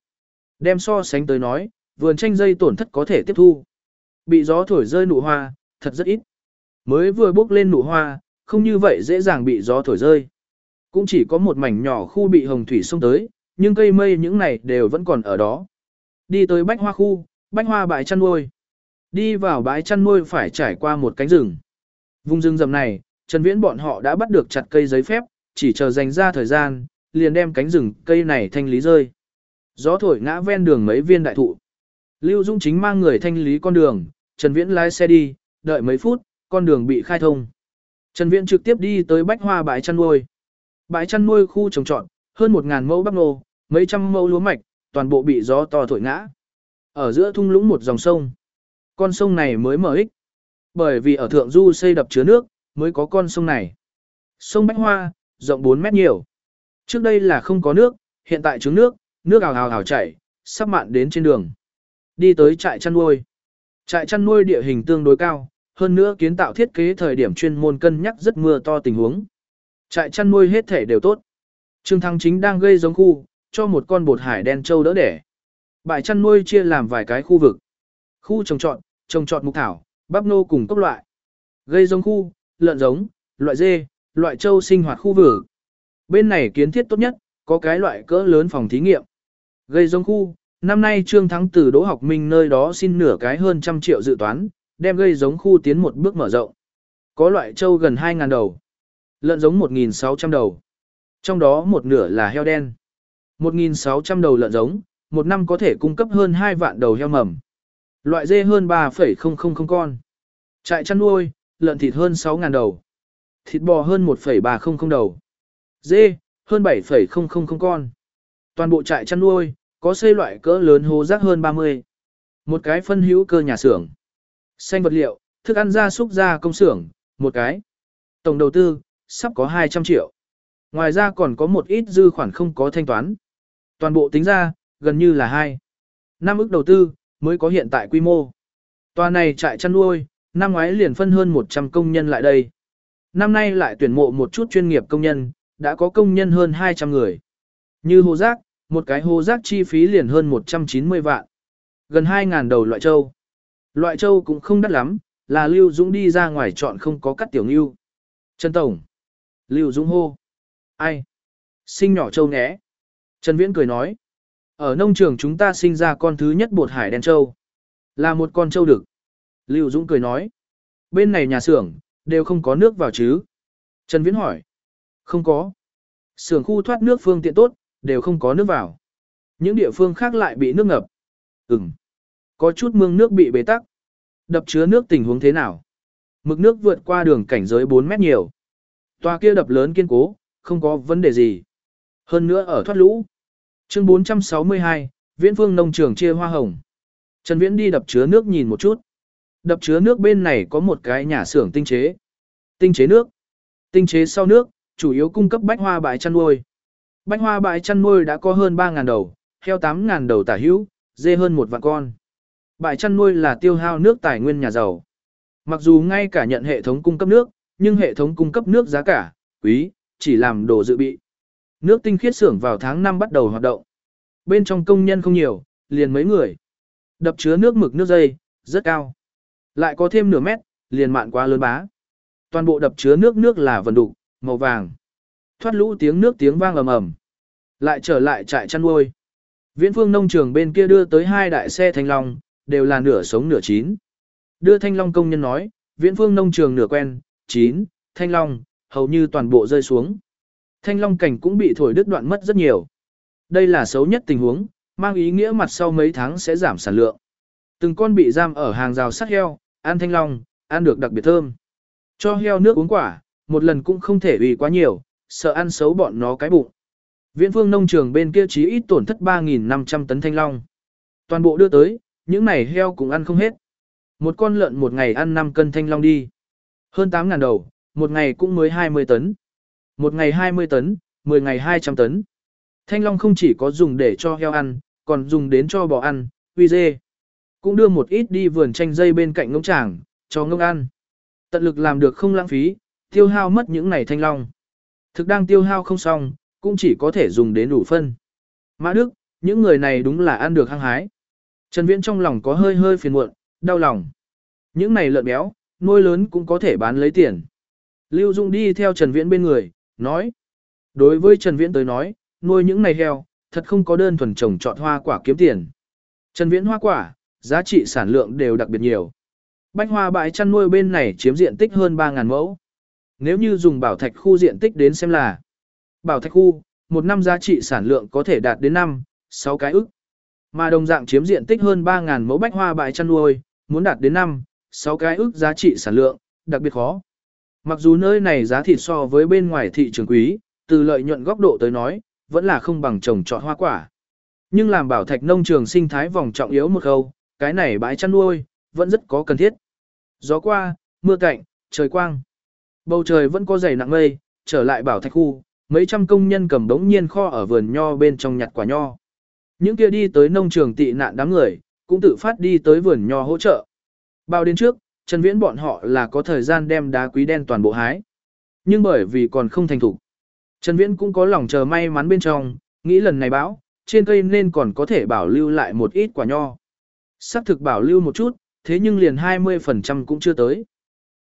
Đem so sánh tới nói, vườn chanh dây tổn thất có thể tiếp thu. Bị gió thổi rơi nụ hoa, thật rất ít. Mới vừa bước lên nụ hoa, không như vậy dễ dàng bị gió thổi rơi. Cũng chỉ có một mảnh nhỏ khu bị hồng thủy xông tới, nhưng cây mây những này đều vẫn còn ở đó. Đi tới bách hoa khu, bách hoa bãi chăn nuôi. Đi vào bãi chăn nuôi phải trải qua một cánh rừng. Vùng rừng rầm này, Trần Viễn bọn họ đã bắt được chặt cây giấy phép, chỉ chờ dành ra thời gian, liền đem cánh rừng cây này thanh lý rơi. Gió thổi ngã ven đường mấy viên đại thụ. Lưu Dung chính mang người thanh lý con đường, Trần Viễn lái xe đi, đợi mấy phút, con đường bị khai thông. Trần Viễn trực tiếp đi tới bách hoa bãi chăn nuôi. Bãi chăn nuôi khu trồng trọt, hơn 1.000 mẫu bắp nô, mấy trăm mẫu lúa mạch, toàn bộ bị gió to thổi ngã. Ở giữa thung lũng một dòng sông. Con sông này mới mở ích. Bởi vì ở thượng du xây đập chứa nước, mới có con sông này. Sông Bách Hoa, rộng 4 mét nhiều. Trước đây là không có nước, hiện tại trứng nước, nước ào ào ào chảy, sắp mạn đến trên đường. Đi tới trại chăn nuôi. Trại chăn nuôi địa hình tương đối cao, hơn nữa kiến tạo thiết kế thời điểm chuyên môn cân nhắc rất mưa to tình huống. Trại chăn nuôi hết thể đều tốt. Trương Thăng Chính đang gây giống khu, cho một con bột hải đen trâu đỡ đẻ. Bãi chăn nuôi chia làm vài cái khu vực. Khu trồng trọt, trồng trọt mục thảo, bắp nô cùng các loại. Gây giống khu, lợn giống, loại dê, loại trâu sinh hoạt khu vực. Bên này kiến thiết tốt nhất, có cái loại cỡ lớn phòng thí nghiệm. Gây giống khu, năm nay Trương Thắng từ Đỗ Học Minh nơi đó xin nửa cái hơn trăm triệu dự toán, đem gây giống khu tiến một bước mở rộng. Có loại trâu gần 2.000 đầu, lợn giống 1.600 đầu. Trong đó một nửa là heo đen. 1.600 đầu lợn giống, một năm có thể cung cấp hơn 2 vạn đầu heo mầm. Loại dê hơn 3,000 con. Trại chăn nuôi, lợn thịt hơn 6.000 đầu. Thịt bò hơn 1,300 đầu. Dê, hơn 7,000 con. Toàn bộ trại chăn nuôi, có xây loại cỡ lớn hố rác hơn 30. Một cái phân hữu cơ nhà xưởng. Xanh vật liệu, thức ăn gia súc gia công xưởng, một cái. Tổng đầu tư, sắp có 200 triệu. Ngoài ra còn có một ít dư khoản không có thanh toán. Toàn bộ tính ra, gần như là 2. Năm ức đầu tư, mới có hiện tại quy mô. Tòa này trại chăn nuôi, năm ngoái liền phân hơn 100 công nhân lại đây. Năm nay lại tuyển mộ một chút chuyên nghiệp công nhân, đã có công nhân hơn 200 người. Như hồ rác, một cái hồ rác chi phí liền hơn 190 vạn. Gần 2.000 đầu loại trâu, Loại trâu cũng không đắt lắm, là Lưu Dũng đi ra ngoài chọn không có cắt tiểu ngưu. Trần Tổng. Lưu Dũng hô. Ai? Sinh nhỏ trâu né. Trần Viễn cười nói. Ở nông trường chúng ta sinh ra con thứ nhất bột hải đen châu. Là một con châu đực. Lưu Dũng cười nói. Bên này nhà xưởng, đều không có nước vào chứ. Trần Viễn hỏi. Không có. Xưởng khu thoát nước phương tiện tốt, đều không có nước vào. Những địa phương khác lại bị nước ngập. Ừm. Có chút mương nước bị bế tắc. Đập chứa nước tình huống thế nào? Mực nước vượt qua đường cảnh giới 4 mét nhiều. Tòa kia đập lớn kiên cố, không có vấn đề gì. Hơn nữa ở thoát lũ. Chương 462, Viễn Phương nông trường chia hoa hồng. Trần Viễn đi đập chứa nước nhìn một chút. Đập chứa nước bên này có một cái nhà xưởng tinh chế. Tinh chế nước. Tinh chế sau nước, chủ yếu cung cấp bách hoa bãi chăn nuôi. Bách hoa bãi chăn nuôi đã có hơn 3.000 đầu, heo 8.000 đầu tả hữu, dê hơn một vạn con. Bãi chăn nuôi là tiêu hao nước tài nguyên nhà giàu. Mặc dù ngay cả nhận hệ thống cung cấp nước, nhưng hệ thống cung cấp nước giá cả, quý, chỉ làm đồ dự bị. Nước tinh khiết xưởng vào tháng 5 bắt đầu hoạt động. Bên trong công nhân không nhiều, liền mấy người. Đập chứa nước mực nước dây, rất cao. Lại có thêm nửa mét, liền mạn quá lớn bá. Toàn bộ đập chứa nước nước là vần đục, màu vàng. Thoát lũ tiếng nước tiếng vang ầm ầm. Lại trở lại trại chăn nuôi. Viễn phương nông trường bên kia đưa tới hai đại xe thanh long, đều là nửa sống nửa chín. Đưa thanh long công nhân nói, viễn phương nông trường nửa quen, chín, thanh long, hầu như toàn bộ rơi xuống. Thanh long cảnh cũng bị thổi đứt đoạn mất rất nhiều. Đây là xấu nhất tình huống, mang ý nghĩa mặt sau mấy tháng sẽ giảm sản lượng. Từng con bị giam ở hàng rào sắt heo, ăn thanh long, ăn được đặc biệt thơm. Cho heo nước uống quả, một lần cũng không thể ủy quá nhiều, sợ ăn xấu bọn nó cái bụng. Viễn phương nông trường bên kia chí ít tổn thất 3.500 tấn thanh long. Toàn bộ đưa tới, những này heo cũng ăn không hết. Một con lợn một ngày ăn 5 cân thanh long đi. Hơn 8.000 đầu, một ngày cũng mới 20 tấn. Một ngày 20 tấn, 10 ngày 200 tấn. Thanh long không chỉ có dùng để cho heo ăn, còn dùng đến cho bò ăn, huy dê. Cũng đưa một ít đi vườn chanh dây bên cạnh ngỗng tràng, cho ngỗng ăn. Tận lực làm được không lãng phí, tiêu hao mất những này thanh long. Thực đang tiêu hao không xong, cũng chỉ có thể dùng đến đủ phân. Mã Đức, những người này đúng là ăn được hăng hái. Trần Viễn trong lòng có hơi hơi phiền muộn, đau lòng. Những này lợn béo, nuôi lớn cũng có thể bán lấy tiền. Lưu Dung đi theo Trần Viễn bên người, nói. Đối với Trần Viễn tới nói, nuôi những này heo, thật không có đơn thuần trồng trọt hoa quả kiếm tiền. Trần Viễn hoa quả, giá trị sản lượng đều đặc biệt nhiều. Bách hoa bãi chăn nuôi bên này chiếm diện tích hơn 3.000 mẫu. Nếu như dùng bảo thạch khu diện tích đến xem là bảo thạch khu, một năm giá trị sản lượng có thể đạt đến 5, 6 cái ức. Mà đồng dạng chiếm diện tích hơn 3.000 mẫu bách hoa bãi chăn nuôi, muốn đạt đến 5, 6 cái ức giá trị sản lượng, đặc biệt khó. Mặc dù nơi này giá thịt so với bên ngoài thị trường quý, từ lợi nhuận góc độ tới nói, vẫn là không bằng trồng trọt hoa quả. Nhưng làm bảo thạch nông trường sinh thái vòng trọng yếu một khâu, cái này bãi chăn nuôi, vẫn rất có cần thiết. Gió qua, mưa cạnh, trời quang. Bầu trời vẫn có dày nặng mây, trở lại bảo thạch khu, mấy trăm công nhân cầm đống nhiên kho ở vườn nho bên trong nhặt quả nho. Những kia đi tới nông trường tị nạn đám người, cũng tự phát đi tới vườn nho hỗ trợ. Bao đến trước, Trần Viễn bọn họ là có thời gian đem đá quý đen toàn bộ hái. Nhưng bởi vì còn không thành thủ. Trần Viễn cũng có lòng chờ may mắn bên trong, nghĩ lần này bão, trên cây nên còn có thể bảo lưu lại một ít quả nho. Sắc thực bảo lưu một chút, thế nhưng liền 20% cũng chưa tới.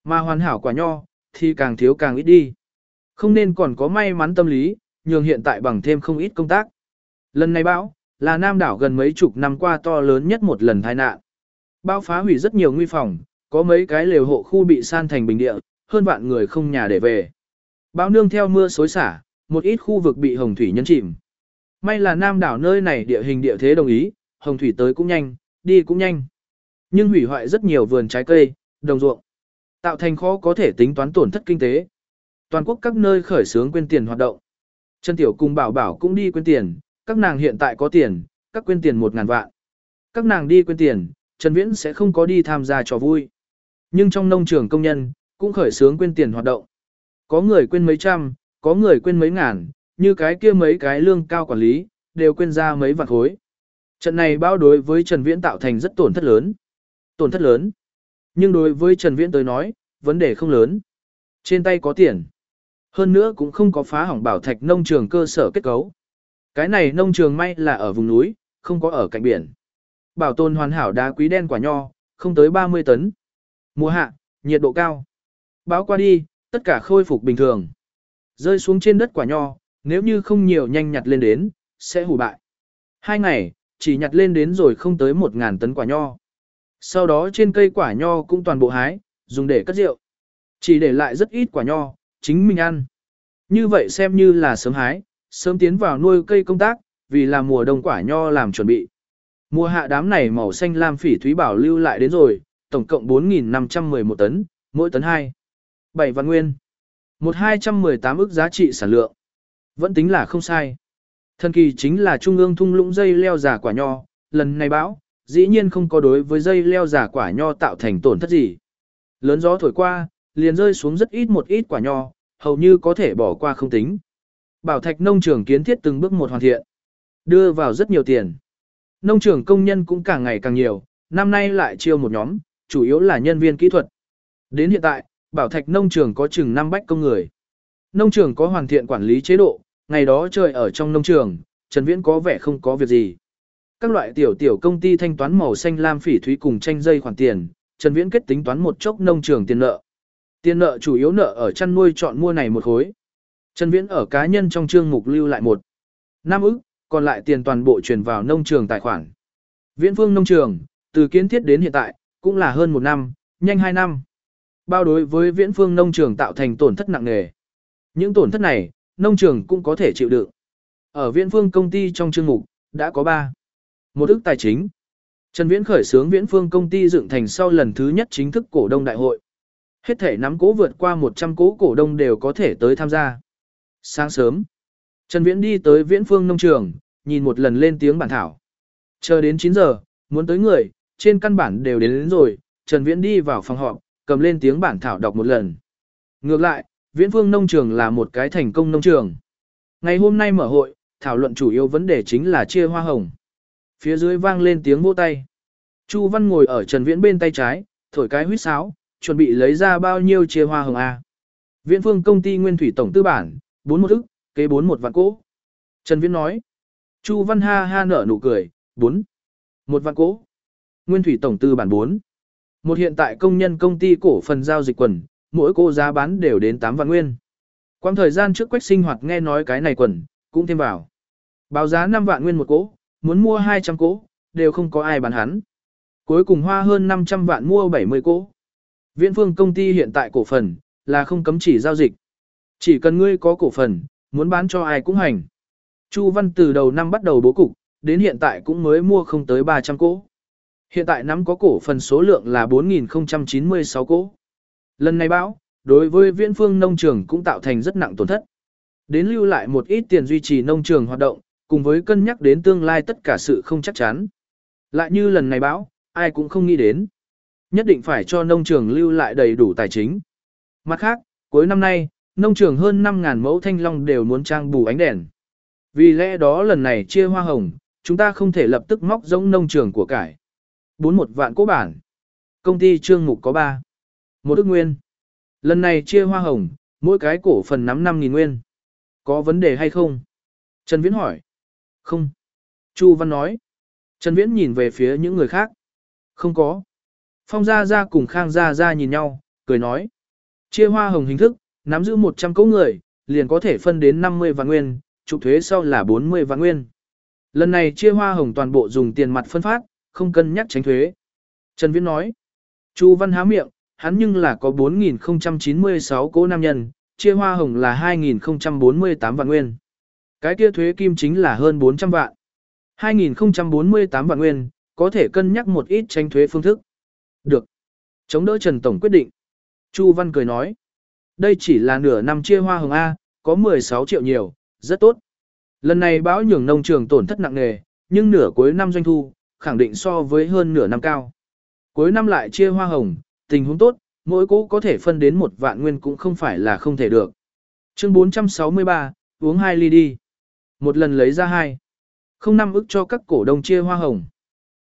Mà hoàn hảo quả nho, thì càng thiếu càng ít đi. Không nên còn có may mắn tâm lý, nhường hiện tại bằng thêm không ít công tác. Lần này bão, là Nam đảo gần mấy chục năm qua to lớn nhất một lần tai nạn. Bão phá hủy rất nhiều nguy phòng, có mấy cái lều hộ khu bị san thành bình địa, hơn vạn người không nhà để về. Bão nương theo mưa xối xả, một ít khu vực bị hồng thủy nhấn chìm. May là Nam đảo nơi này địa hình địa thế đồng ý, hồng thủy tới cũng nhanh, đi cũng nhanh. Nhưng hủy hoại rất nhiều vườn trái cây, đồng ruộng. Tạo thành khó có thể tính toán tổn thất kinh tế. Toàn quốc các nơi khởi xướng quên tiền hoạt động. Trân Tiểu cùng Bảo Bảo cũng đi quên tiền, các nàng hiện tại có tiền, các quên tiền một ngàn vạn. Các nàng đi quên tiền, Trần Viễn sẽ không có đi tham gia trò vui. Nhưng trong nông trường công nhân, cũng khởi sướng quên tiền hoạt động. Có người quên mấy trăm, có người quên mấy ngàn, như cái kia mấy cái lương cao quản lý, đều quên ra mấy vạn khối. Trận này bao đối với Trần Viễn tạo thành rất tổn thất lớn. Tổn thất lớn. Nhưng đối với Trần Viễn tới nói, vấn đề không lớn. Trên tay có tiền. Hơn nữa cũng không có phá hỏng bảo thạch nông trường cơ sở kết cấu. Cái này nông trường may là ở vùng núi, không có ở cạnh biển. Bảo tồn hoàn hảo đá quý đen quả nho, không tới 30 tấn. Mùa hạ, nhiệt độ cao. Báo qua đi, tất cả khôi phục bình thường. Rơi xuống trên đất quả nho, nếu như không nhiều nhanh nhặt lên đến, sẽ hủ bại. Hai ngày, chỉ nhặt lên đến rồi không tới 1.000 tấn quả nho. Sau đó trên cây quả nho cũng toàn bộ hái, dùng để cất rượu. Chỉ để lại rất ít quả nho, chính mình ăn. Như vậy xem như là sớm hái, sớm tiến vào nuôi cây công tác, vì là mùa đông quả nho làm chuẩn bị. Mùa hạ đám này màu xanh lam phỉ thúy bảo lưu lại đến rồi, tổng cộng 4.511 tấn, mỗi tấn 2. 7 vạn nguyên. 1218 ức giá trị sản lượng. Vẫn tính là không sai. Thần kỳ chính là trung ương thung lũng dây leo giả quả nho, lần này bão, dĩ nhiên không có đối với dây leo giả quả nho tạo thành tổn thất gì. Lớn gió thổi qua, liền rơi xuống rất ít một ít quả nho, hầu như có thể bỏ qua không tính. Bảo thạch nông trường kiến thiết từng bước một hoàn thiện, đưa vào rất nhiều tiền. Nông trường công nhân cũng càng ngày càng nhiều, năm nay lại chiêu một nhóm, chủ yếu là nhân viên kỹ thuật. Đến hiện tại, bảo thạch nông trường có chừng 5 bách công người. Nông trường có hoàn thiện quản lý chế độ, ngày đó trời ở trong nông trường, Trần Viễn có vẻ không có việc gì. Các loại tiểu tiểu công ty thanh toán màu xanh lam phỉ thúy cùng tranh dây khoản tiền, Trần Viễn kết tính toán một chốc nông trường tiền nợ. Tiền nợ chủ yếu nợ ở chăn nuôi chọn mua này một khối. Trần Viễn ở cá nhân trong chương mục lưu lại một năm ức, còn lại tiền toàn bộ chuyển vào nông trường tài khoản. Viễn Phương nông trường, từ kiến thiết đến hiện tại, cũng là hơn một năm, nhanh hai năm. Bao đối với Viễn Phương nông trường tạo thành tổn thất nặng nề. Những tổn thất này, nông trường cũng có thể chịu đựng. Ở Viễn Phương công ty trong chương mục, đã có 3. Một ức tài chính. Trần Viễn khởi xướng Viễn Phương công ty dựng thành sau lần thứ nhất chính thức cổ đông đại hội. Hết thể nắm cố vượt qua 100 cố cổ đông đều có thể tới tham gia. Sáng sớm, Trần Viễn đi tới Viễn Phương nông trường, nhìn một lần lên tiếng bản thảo. Chờ đến 9 giờ, muốn tới người, trên căn bản đều đến, đến rồi, Trần Viễn đi vào phòng họp, cầm lên tiếng bản thảo đọc một lần. Ngược lại, Viễn Phương nông trường là một cái thành công nông trường. Ngày hôm nay mở hội, thảo luận chủ yếu vấn đề chính là chia hoa hồng. Phía dưới vang lên tiếng vỗ tay. Chu Văn ngồi ở Trần Viễn bên tay trái, thổi cái huýt sáo, chuẩn bị lấy ra bao nhiêu chia hoa hồng A. Viễn phương công ty nguyên thủy tổng tư bản, 41 ức, kế 41 vạn cố. Trần Viễn nói. Chu Văn ha ha nở nụ cười, 4. Một vạn cố. Nguyên thủy tổng tư bản 4. Một hiện tại công nhân công ty cổ phần giao dịch quần, mỗi cô giá bán đều đến 8 vạn nguyên. Quang thời gian trước quách sinh hoạt nghe nói cái này quần, cũng thêm vào. Báo giá 5 vạn nguyên một cỗ, muốn mua 200 cỗ, đều không có ai bán hắn. Cuối cùng hoa hơn 500 vạn mua 70 cỗ. Viễn phương công ty hiện tại cổ phần, là không cấm chỉ giao dịch. Chỉ cần ngươi có cổ phần, muốn bán cho ai cũng hành. Chu Văn từ đầu năm bắt đầu bố cục, đến hiện tại cũng mới mua không tới 300 cỗ. Hiện tại nắm có cổ phần số lượng là 4.096 cổ. Lần này bão, đối với viễn phương nông trường cũng tạo thành rất nặng tổn thất. Đến lưu lại một ít tiền duy trì nông trường hoạt động, cùng với cân nhắc đến tương lai tất cả sự không chắc chắn. Lại như lần này bão, ai cũng không nghĩ đến. Nhất định phải cho nông trường lưu lại đầy đủ tài chính. Mặt khác, cuối năm nay, nông trường hơn 5.000 mẫu thanh long đều muốn trang bù ánh đèn. Vì lẽ đó lần này chia hoa hồng, chúng ta không thể lập tức móc giống nông trường của cải. Bốn một vạn cố bản. Công ty trương mục có 3. Một ức nguyên. Lần này chia hoa hồng, mỗi cái cổ phần nắm 5.000 nguyên. Có vấn đề hay không? Trần Viễn hỏi. Không. Chu Văn nói. Trần Viễn nhìn về phía những người khác. Không có. Phong Gia Gia cùng Khang Gia Gia nhìn nhau, cười nói. Chia hoa hồng hình thức, nắm giữ 100 cấu người, liền có thể phân đến 50 vạn nguyên, trục thuế sau là 40 vạn nguyên. Lần này chia hoa hồng toàn bộ dùng tiền mặt phân phát, không cân nhắc tránh thuế. Trần Viễn nói. Chu Văn há miệng, hắn nhưng là có 4.096 cố nam nhân, chia hoa hồng là 2.048 vạn nguyên. Cái kia thuế kim chính là hơn 400 vạn. 2.048 vạn nguyên, có thể cân nhắc một ít tránh thuế phương thức. Được. Chống đỡ Trần Tổng quyết định. Chu Văn cười nói. Đây chỉ là nửa năm chia hoa hồng A, có 16 triệu nhiều, rất tốt. Lần này báo nhường nông trường tổn thất nặng nề, nhưng nửa cuối năm doanh thu, khẳng định so với hơn nửa năm cao. Cuối năm lại chia hoa hồng, tình huống tốt, mỗi cố có thể phân đến một vạn nguyên cũng không phải là không thể được. Chương 463, uống hai ly đi. Một lần lấy ra hai. Không năm ức cho các cổ đông chia hoa hồng.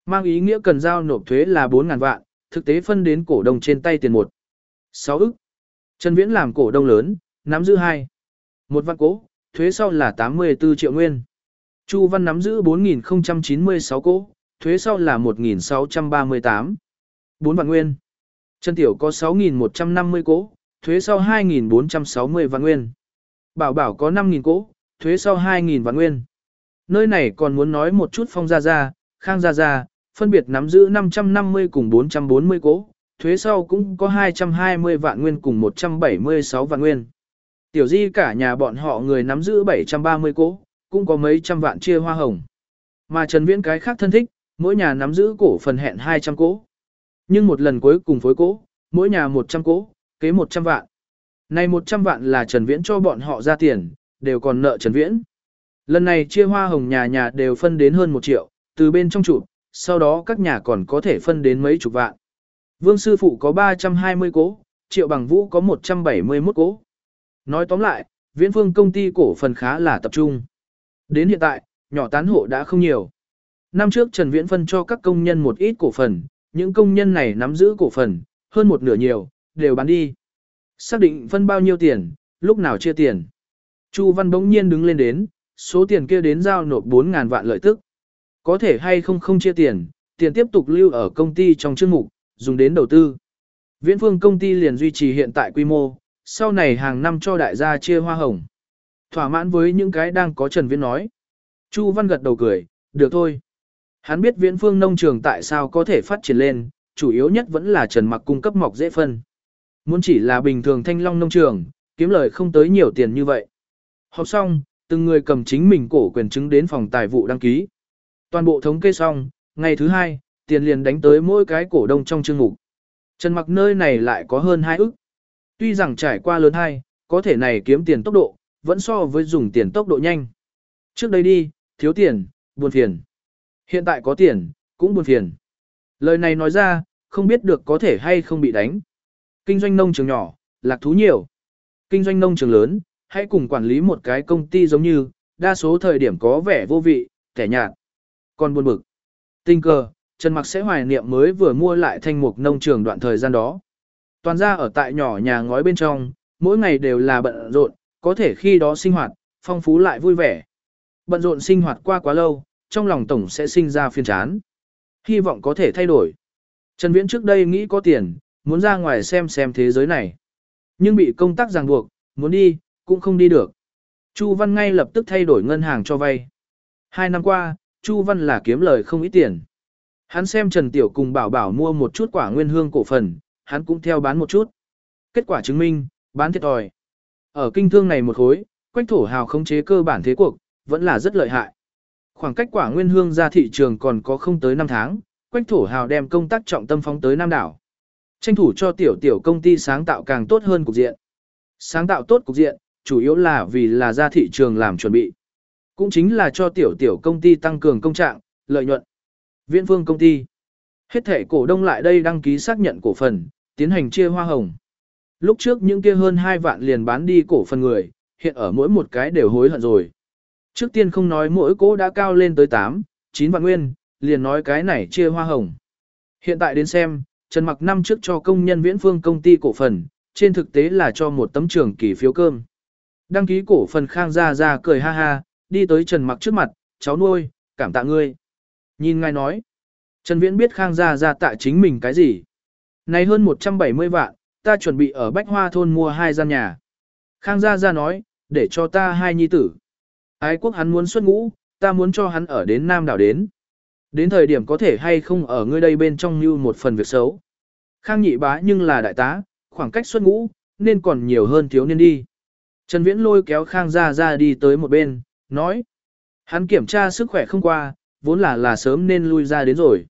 Mang ý nghĩa cần giao nộp thuế là 4.000 vạn, thực tế phân đến cổ đông trên tay tiền một. 6 ức. Trần Viễn làm cổ đông lớn, nắm giữ hai. Một vạn cố, thuế sau là 84 triệu nguyên. Chu Văn nắm giữ 4.096 cố, thuế sau là 1.638. 4 vạn nguyên. Trần Tiểu có 6.150 cỗ, thuế sau 2.460 vạn nguyên. Bảo Bảo có 5.000 cỗ, thuế sau 2.000 vạn nguyên. Nơi này còn muốn nói một chút phong gia gia, khang gia gia, phân biệt nắm giữ 550 cùng 440 cỗ, thuế sau cũng có 220 vạn nguyên cùng 176 vạn nguyên. Tiểu di cả nhà bọn họ người nắm giữ 730 cỗ, cũng có mấy trăm vạn chia hoa hồng. Mà Trần Viễn cái khác thân thích, mỗi nhà nắm giữ cổ phần hẹn 200 cổ, Nhưng một lần cuối cùng phối cổ, mỗi nhà 100 cổ, kế 100 vạn. Này 100 vạn là Trần Viễn cho bọn họ ra tiền, đều còn nợ Trần Viễn. Lần này chia hoa hồng nhà nhà đều phân đến hơn 1 triệu, từ bên trong trụ, sau đó các nhà còn có thể phân đến mấy chục vạn. Vương sư phụ có 320 cố, triệu bằng vũ có 171 cố. Nói tóm lại, viễn phương công ty cổ phần khá là tập trung. Đến hiện tại, nhỏ tán hộ đã không nhiều. Năm trước Trần Viễn phân cho các công nhân một ít cổ phần, những công nhân này nắm giữ cổ phần, hơn một nửa nhiều, đều bán đi. Xác định phân bao nhiêu tiền, lúc nào chia tiền. Chu Văn bỗng nhiên đứng lên đến, số tiền kia đến giao nộp 4.000 vạn lợi tức. Có thể hay không không chia tiền, tiền tiếp tục lưu ở công ty trong chương mục, dùng đến đầu tư. Viễn phương công ty liền duy trì hiện tại quy mô, sau này hàng năm cho đại gia chia hoa hồng. Thỏa mãn với những cái đang có Trần Viễn nói. Chu Văn gật đầu cười, được thôi. Hắn biết viễn phương nông trường tại sao có thể phát triển lên, chủ yếu nhất vẫn là Trần Mặc cung cấp mọc dễ phân. Muốn chỉ là bình thường thanh long nông trường, kiếm lời không tới nhiều tiền như vậy. Học xong, từng người cầm chính mình cổ quyền chứng đến phòng tài vụ đăng ký. Toàn bộ thống kê xong, ngày thứ hai, tiền liền đánh tới mỗi cái cổ đông trong chương mục. Trần mặc nơi này lại có hơn 2 ức. Tuy rằng trải qua lớn hai, có thể này kiếm tiền tốc độ, vẫn so với dùng tiền tốc độ nhanh. Trước đây đi, thiếu tiền, buồn phiền. Hiện tại có tiền, cũng buồn phiền. Lời này nói ra, không biết được có thể hay không bị đánh. Kinh doanh nông trường nhỏ, lạc thú nhiều. Kinh doanh nông trường lớn, hãy cùng quản lý một cái công ty giống như, đa số thời điểm có vẻ vô vị, kẻ nhạt. Còn buồn bực. Tình cờ, Trần Mặc sẽ hoài niệm mới vừa mua lại thanh mục nông trường đoạn thời gian đó. Toàn ra ở tại nhỏ nhà ngói bên trong, mỗi ngày đều là bận rộn, có thể khi đó sinh hoạt, phong phú lại vui vẻ. Bận rộn sinh hoạt qua quá lâu, trong lòng tổng sẽ sinh ra phiền chán. Hy vọng có thể thay đổi. Trần Viễn trước đây nghĩ có tiền, muốn ra ngoài xem xem thế giới này. Nhưng bị công tác ràng buộc, muốn đi, cũng không đi được. Chu Văn ngay lập tức thay đổi ngân hàng cho vay. Hai năm qua, Chu Văn là kiếm lời không ít tiền. Hắn xem Trần Tiểu cùng bảo bảo mua một chút quả nguyên hương cổ phần, hắn cũng theo bán một chút. Kết quả chứng minh, bán thiệt thòi. Ở kinh thương này một khối, quách thổ hào khống chế cơ bản thế cuộc, vẫn là rất lợi hại. Khoảng cách quả nguyên hương ra thị trường còn có không tới 5 tháng, quách thổ hào đem công tác trọng tâm phóng tới Nam đảo. Tranh thủ cho tiểu tiểu công ty sáng tạo càng tốt hơn cục diện. Sáng tạo tốt cục diện, chủ yếu là vì là ra thị trường làm chuẩn bị. Cũng chính là cho tiểu tiểu công ty tăng cường công trạng, lợi nhuận. Viễn phương công ty. Hết thể cổ đông lại đây đăng ký xác nhận cổ phần, tiến hành chia hoa hồng. Lúc trước những kia hơn 2 vạn liền bán đi cổ phần người, hiện ở mỗi một cái đều hối hận rồi. Trước tiên không nói mỗi cổ đã cao lên tới 8, 9 vạn nguyên, liền nói cái này chia hoa hồng. Hiện tại đến xem, Trần Mặc năm trước cho công nhân viễn phương công ty cổ phần, trên thực tế là cho một tấm trường kỳ phiếu cơm. Đăng ký cổ phần Khang Gia Gia cười ha ha, đi tới Trần Mặc trước mặt, cháu nuôi, cảm tạ ngươi. Nhìn ngài nói, Trần Viễn biết Khang Gia Gia tạ chính mình cái gì. Này hơn 170 vạn, ta chuẩn bị ở Bách Hoa Thôn mua hai gian nhà. Khang Gia Gia nói, để cho ta hai nhi tử. Ái quốc hắn muốn xuất ngũ, ta muốn cho hắn ở đến Nam đảo đến. Đến thời điểm có thể hay không ở ngươi đây bên trong như một phần việc xấu. Khang nhị bá nhưng là đại tá, khoảng cách xuất ngũ, nên còn nhiều hơn thiếu niên đi. Trần Viễn lôi kéo Khang Gia Gia đi tới một bên, nói. Hắn kiểm tra sức khỏe không qua, vốn là là sớm nên lui ra đến rồi.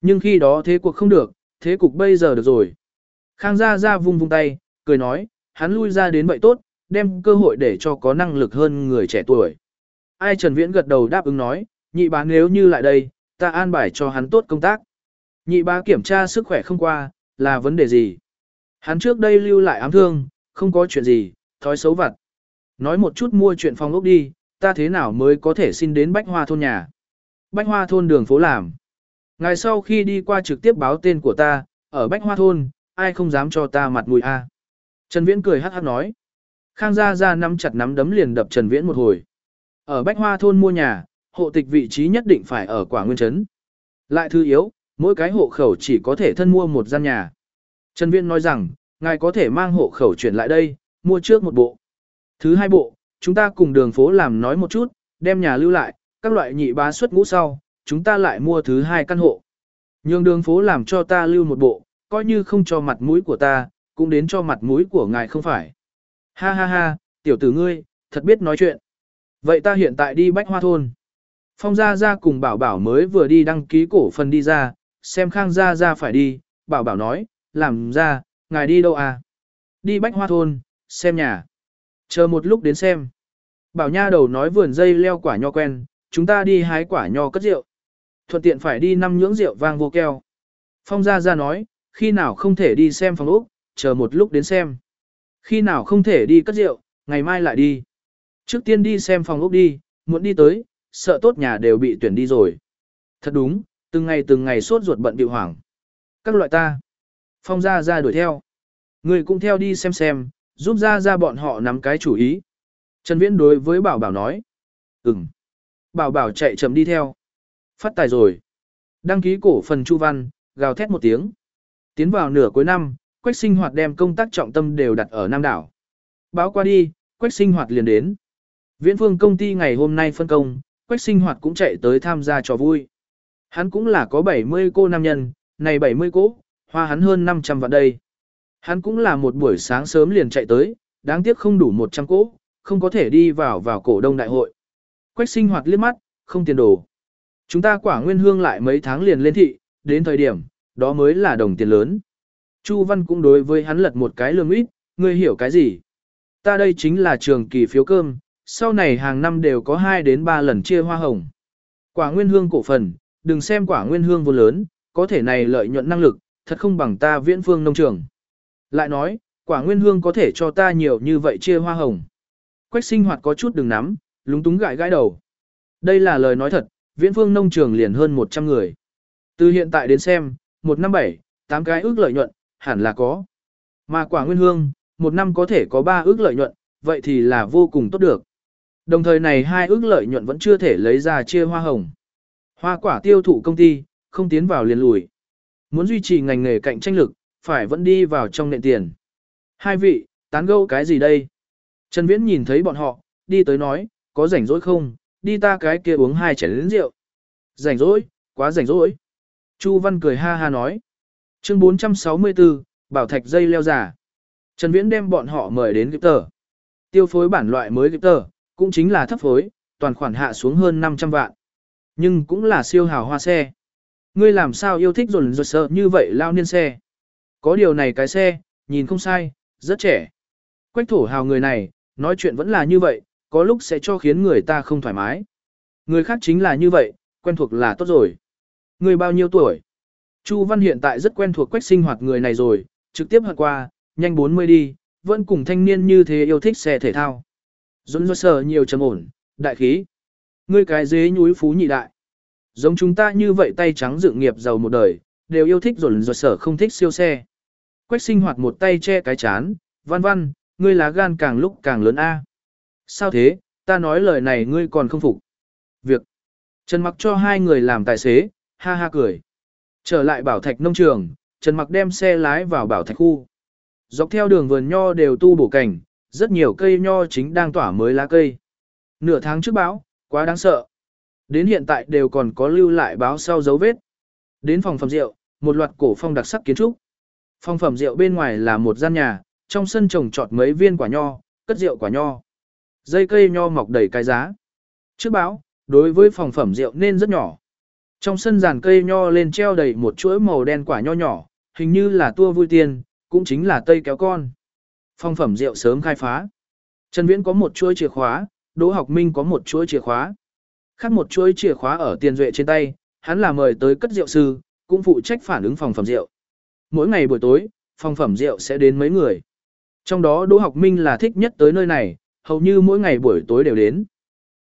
Nhưng khi đó thế cuộc không được, thế cục bây giờ được rồi. Khang Gia Gia vung vung tay, cười nói, hắn lui ra đến vậy tốt, đem cơ hội để cho có năng lực hơn người trẻ tuổi. Ai Trần Viễn gật đầu đáp ứng nói, nhị bá nếu như lại đây, ta an bài cho hắn tốt công tác. Nhị bá kiểm tra sức khỏe không qua, là vấn đề gì? Hắn trước đây lưu lại ám thương, không có chuyện gì, thói xấu vặt. Nói một chút mua chuyện phòng ốc đi, ta thế nào mới có thể xin đến Bách Hoa thôn nhà. Bách Hoa thôn đường phố làm. Ngày sau khi đi qua trực tiếp báo tên của ta, ở Bách Hoa thôn, ai không dám cho ta mặt mũi a? Trần Viễn cười hắc hắc nói. Khang Gia Gia nắm chặt nắm đấm liền đập Trần Viễn một hồi. Ở Bách Hoa thôn mua nhà, hộ tịch vị trí nhất định phải ở quả nguyên trấn. Lại thứ yếu, mỗi cái hộ khẩu chỉ có thể thân mua một gian nhà. Trần Viên nói rằng, ngài có thể mang hộ khẩu chuyển lại đây, mua trước một bộ. Thứ hai bộ, chúng ta cùng đường phố làm nói một chút, đem nhà lưu lại, các loại nhị bá xuất ngũ sau, chúng ta lại mua thứ hai căn hộ. Nhường đường phố làm cho ta lưu một bộ, coi như không cho mặt mũi của ta, cũng đến cho mặt mũi của ngài không phải. Ha ha ha, tiểu tử ngươi, thật biết nói chuyện. Vậy ta hiện tại đi bách hoa thôn. Phong Gia Gia cùng Bảo Bảo mới vừa đi đăng ký cổ phần đi ra, xem Khang Gia Gia phải đi, Bảo Bảo nói, làm ra, ngài đi đâu à? Đi bách hoa thôn, xem nhà. Chờ một lúc đến xem. Bảo Nha đầu nói vườn dây leo quả nho quen, chúng ta đi hái quả nho cất rượu. Thuận tiện phải đi năm nhưỡng rượu vang vô keo. Phong Gia Gia nói, khi nào không thể đi xem phòng ốc, chờ một lúc đến xem. Khi nào không thể đi cất rượu, ngày mai lại đi. Trước tiên đi xem phòng ốc đi, muốn đi tới, sợ tốt nhà đều bị tuyển đi rồi. Thật đúng, từng ngày từng ngày sốt ruột bận bị hoảng. Các loại ta. Phong ra ra đuổi theo. Người cũng theo đi xem xem, giúp ra ra bọn họ nắm cái chủ ý. Trần Viễn đối với Bảo Bảo nói. Ừm. Bảo Bảo chạy chậm đi theo. Phát tài rồi. Đăng ký cổ phần Chu Văn, gào thét một tiếng. Tiến vào nửa cuối năm, Quách sinh hoạt đem công tác trọng tâm đều đặt ở Nam đảo. Báo qua đi, Quách sinh hoạt liền đến. Viễn phương công ty ngày hôm nay phân công, Quách sinh hoạt cũng chạy tới tham gia trò vui. Hắn cũng là có 70 cô nam nhân, này 70 cô, hoa hắn hơn 500 vạn đây. Hắn cũng là một buổi sáng sớm liền chạy tới, đáng tiếc không đủ 100 cô, không có thể đi vào vào cổ đông đại hội. Quách sinh hoạt liếc mắt, không tiền đồ. Chúng ta quả nguyên hương lại mấy tháng liền lên thị, đến thời điểm, đó mới là đồng tiền lớn. Chu Văn cũng đối với hắn lật một cái lương ít, ngươi hiểu cái gì? Ta đây chính là trường kỳ phiếu cơm, sau này hàng năm đều có 2 đến 3 lần chia hoa hồng. Quả nguyên hương cổ phần, đừng xem quả nguyên hương vô lớn, có thể này lợi nhuận năng lực, thật không bằng ta viễn phương nông trường. Lại nói, quả nguyên hương có thể cho ta nhiều như vậy chia hoa hồng. Quách sinh hoạt có chút đừng nắm, lúng túng gãi gãi đầu. Đây là lời nói thật, viễn phương nông trường liền hơn 100 người. Từ hiện tại đến xem, 1 năm 7, 8 cái ước lợi nhuận, hẳn là có. Mà quả nguyên hương, một năm có thể có 3 ước lợi nhuận, vậy thì là vô cùng tốt được. Đồng thời này hai ước lợi nhuận vẫn chưa thể lấy ra chia hoa hồng. Hoa quả tiêu thụ công ty, không tiến vào liền lùi. Muốn duy trì ngành nghề cạnh tranh lực, phải vẫn đi vào trong nền tiền. Hai vị, tán gẫu cái gì đây? Trần Viễn nhìn thấy bọn họ, đi tới nói, có rảnh rỗi không, đi ta cái kia uống hai chén lớn rượu. Rảnh rỗi, quá rảnh rỗi. Chu Văn cười ha ha nói. Chương 464, Bảo Thạch dây leo giả. Trần Viễn đem bọn họ mời đến tờ. Tiêu phối bản loại mới tờ, cũng chính là thấp phối, toàn khoản hạ xuống hơn 500 vạn. Nhưng cũng là siêu hào hoa xe. Ngươi làm sao yêu thích rồn rột sợ như vậy lao niên xe. Có điều này cái xe, nhìn không sai, rất trẻ. Quách thổ hào người này, nói chuyện vẫn là như vậy, có lúc sẽ cho khiến người ta không thoải mái. Người khác chính là như vậy, quen thuộc là tốt rồi. Người bao nhiêu tuổi? Chu Văn hiện tại rất quen thuộc quách sinh hoạt người này rồi, trực tiếp hận qua, nhanh 40 đi, vẫn cùng thanh niên như thế yêu thích xe thể thao. Dũng do sờ nhiều trầm ổn, đại khí. Ngươi cái dế núi phú nhị đại. Giống chúng ta như vậy tay trắng dự nghiệp giàu một đời, đều yêu thích rồi do sở không thích siêu xe. Quách sinh hoạt một tay che cái chán, văn văn, ngươi lá gan càng lúc càng lớn a. Sao thế, ta nói lời này ngươi còn không phục. Việc. Trần mặc cho hai người làm tài xế, ha ha cười. Trở lại bảo thạch nông trường, Trần mặc đem xe lái vào bảo thạch khu. Dọc theo đường vườn nho đều tu bổ cảnh, rất nhiều cây nho chính đang tỏa mới lá cây. Nửa tháng trước báo, quá đáng sợ. Đến hiện tại đều còn có lưu lại báo sau dấu vết. Đến phòng phẩm rượu, một loạt cổ phong đặc sắc kiến trúc. Phòng phẩm rượu bên ngoài là một gian nhà, trong sân trồng trọt mấy viên quả nho, cất rượu quả nho. Dây cây nho mọc đầy cái giá. Trước báo, đối với phòng phẩm rượu nên rất nhỏ. Trong sân giàn cây nho lên treo đầy một chuỗi màu đen quả nho nhỏ, hình như là tua vui tiền, cũng chính là tây kéo con. Phong phẩm rượu sớm khai phá. Trần Viễn có một chuỗi chìa khóa, Đỗ Học Minh có một chuỗi chìa khóa. Khác một chuỗi chìa khóa ở tiền duệ trên tay, hắn là mời tới cất rượu sư, cũng phụ trách phản ứng phòng phẩm rượu. Mỗi ngày buổi tối, phòng phẩm rượu sẽ đến mấy người. Trong đó Đỗ Học Minh là thích nhất tới nơi này, hầu như mỗi ngày buổi tối đều đến.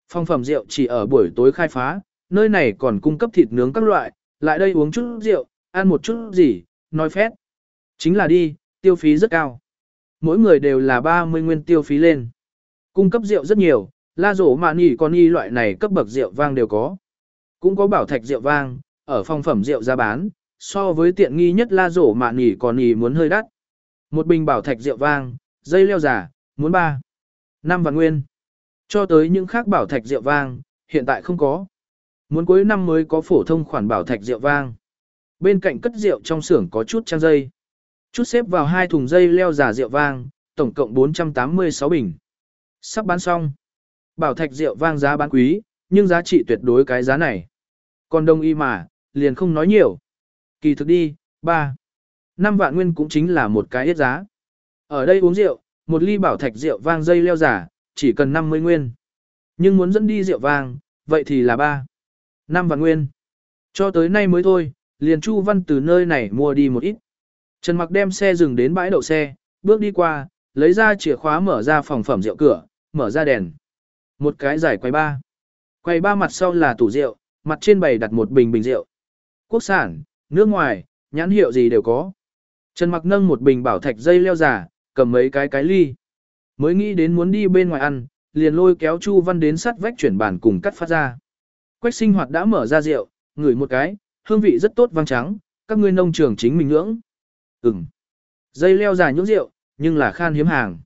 Phòng phẩm rượu chỉ ở buổi tối khai phá, nơi này còn cung cấp thịt nướng các loại, lại đây uống chút rượu, ăn một chút gì, nói phét. Chính là đi, tiêu phí rất cao. Mỗi người đều là 30 nguyên tiêu phí lên. Cung cấp rượu rất nhiều, la rổ mà nỉ con y loại này cấp bậc rượu vang đều có. Cũng có bảo thạch rượu vang, ở phòng phẩm rượu ra bán, so với tiện nghi nhất la rổ mà nỉ còn y muốn hơi đắt. Một bình bảo thạch rượu vang, dây leo giả, muốn ba năm vạn nguyên. Cho tới những khác bảo thạch rượu vang, hiện tại không có. Muốn cuối năm mới có phổ thông khoản bảo thạch rượu vang. Bên cạnh cất rượu trong xưởng có chút trang dây. Chút xếp vào hai thùng dây leo giả rượu vang, tổng cộng 486 bình. Sắp bán xong. Bảo thạch rượu vang giá bán quý, nhưng giá trị tuyệt đối cái giá này. Còn đông y mà, liền không nói nhiều. Kỳ thực đi, 3. 5 vạn nguyên cũng chính là một cái hết giá. Ở đây uống rượu, một ly bảo thạch rượu vang dây leo giả, chỉ cần 50 nguyên. Nhưng muốn dẫn đi rượu vang, vậy thì là 3. 5 vạn nguyên. Cho tới nay mới thôi, liền Chu Văn từ nơi này mua đi một ít. Trần Mặc đem xe dừng đến bãi đậu xe, bước đi qua, lấy ra chìa khóa mở ra phòng phẩm rượu cửa, mở ra đèn. Một cái giải quay ba. quay ba mặt sau là tủ rượu, mặt trên bày đặt một bình bình rượu. Quốc sản, nước ngoài, nhãn hiệu gì đều có. Trần Mặc nâng một bình bảo thạch dây leo giả, cầm mấy cái cái ly. Mới nghĩ đến muốn đi bên ngoài ăn, liền lôi kéo Chu Văn đến sắt vách chuyển bàn cùng cắt phát ra. Quách sinh hoạt đã mở ra rượu, ngửi một cái, hương vị rất tốt vang trắng, các ngươi nông trường chính mình ngưỡng. Ừm. Dây leo dài nhũ rượu, nhưng là khan hiếm hàng.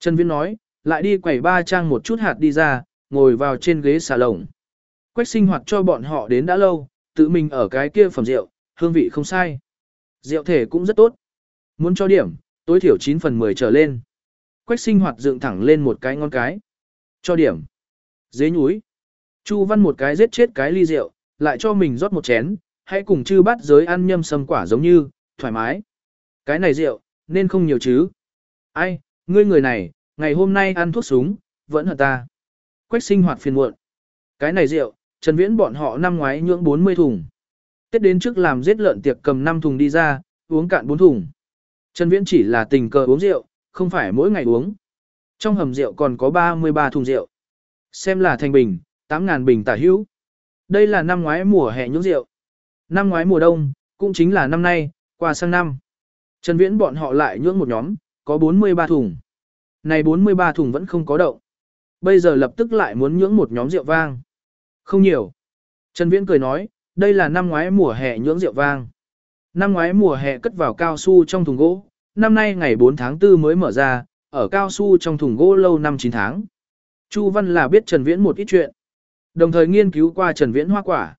Trần Viễn nói, lại đi quẩy ba trang một chút hạt đi ra, ngồi vào trên ghế xà lồng. Quách sinh hoạt cho bọn họ đến đã lâu, tự mình ở cái kia phẩm rượu, hương vị không sai. Rượu thể cũng rất tốt. Muốn cho điểm, tối thiểu 9 phần 10 trở lên. Quách sinh hoạt dựng thẳng lên một cái ngon cái. Cho điểm. Dế nhúi. Chu văn một cái giết chết cái ly rượu, lại cho mình rót một chén, hãy cùng chư bát giới ăn nhâm sâm quả giống như, thoải mái. Cái này rượu, nên không nhiều chứ. Ai, ngươi người này, ngày hôm nay ăn thuốc súng, vẫn hận ta. Quách sinh hoạt phiền muộn. Cái này rượu, Trần Viễn bọn họ năm ngoái nhưỡng 40 thùng. Tết đến trước làm giết lợn tiệc cầm 5 thùng đi ra, uống cạn 4 thùng. Trần Viễn chỉ là tình cờ uống rượu, không phải mỗi ngày uống. Trong hầm rượu còn có 33 thùng rượu. Xem là thành bình, 8.000 bình tả hữu. Đây là năm ngoái mùa hè nhưỡng rượu. Năm ngoái mùa đông, cũng chính là năm nay, qua sang năm. Trần Viễn bọn họ lại nhưỡng một nhóm, có 43 thùng. Này 43 thùng vẫn không có động. Bây giờ lập tức lại muốn nhưỡng một nhóm rượu vang. Không nhiều. Trần Viễn cười nói, đây là năm ngoái mùa hè nhưỡng rượu vang. Năm ngoái mùa hè cất vào cao su trong thùng gỗ, năm nay ngày 4 tháng 4 mới mở ra, ở cao su trong thùng gỗ lâu năm 9 tháng. Chu Văn là biết Trần Viễn một ít chuyện. Đồng thời nghiên cứu qua Trần Viễn hoa quả.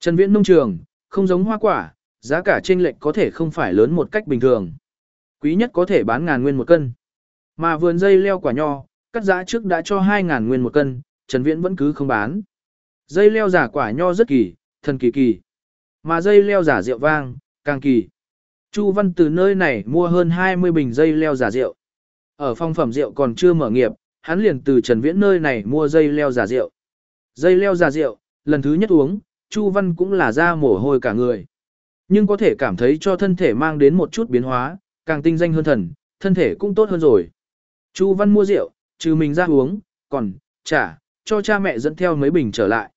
Trần Viễn nông trường, không giống hoa quả, giá cả trên lệch có thể không phải lớn một cách bình thường. Quý nhất có thể bán ngàn nguyên một cân. Mà vườn dây leo quả nho, cắt giá trước đã cho 2.000 nguyên một cân, Trần Viễn vẫn cứ không bán. Dây leo giả quả nho rất kỳ, thần kỳ kỳ. Mà dây leo giả rượu vang, càng kỳ. Chu Văn từ nơi này mua hơn 20 bình dây leo giả rượu. Ở phong phẩm rượu còn chưa mở nghiệp, hắn liền từ Trần Viễn nơi này mua dây leo giả rượu. Dây leo giả rượu, lần thứ nhất uống, Chu Văn cũng là ra mồ hôi cả người. Nhưng có thể cảm thấy cho thân thể mang đến một chút biến hóa, càng tinh danh hơn thần, thân thể cũng tốt hơn rồi. Chu Văn mua rượu, trừ mình ra uống, còn, trả, cho cha mẹ dẫn theo mấy bình trở lại.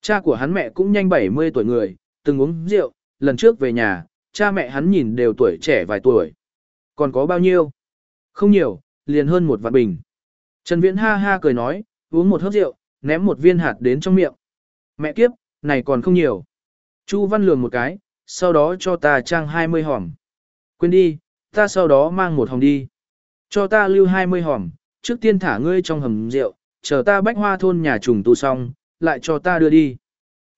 Cha của hắn mẹ cũng nhanh 70 tuổi người, từng uống rượu, lần trước về nhà, cha mẹ hắn nhìn đều tuổi trẻ vài tuổi. Còn có bao nhiêu? Không nhiều, liền hơn một vạn bình. Trần Viễn ha ha cười nói, uống một hớp rượu, ném một viên hạt đến trong miệng. Mẹ kiếp, này còn không nhiều. Chu Văn lường một cái, sau đó cho ta trang 20 hòm. Quên đi, ta sau đó mang một hòm đi. Cho ta lưu 20 hòm, trước tiên thả ngươi trong hầm rượu, chờ ta bách hoa thôn nhà trùng tu xong, lại cho ta đưa đi.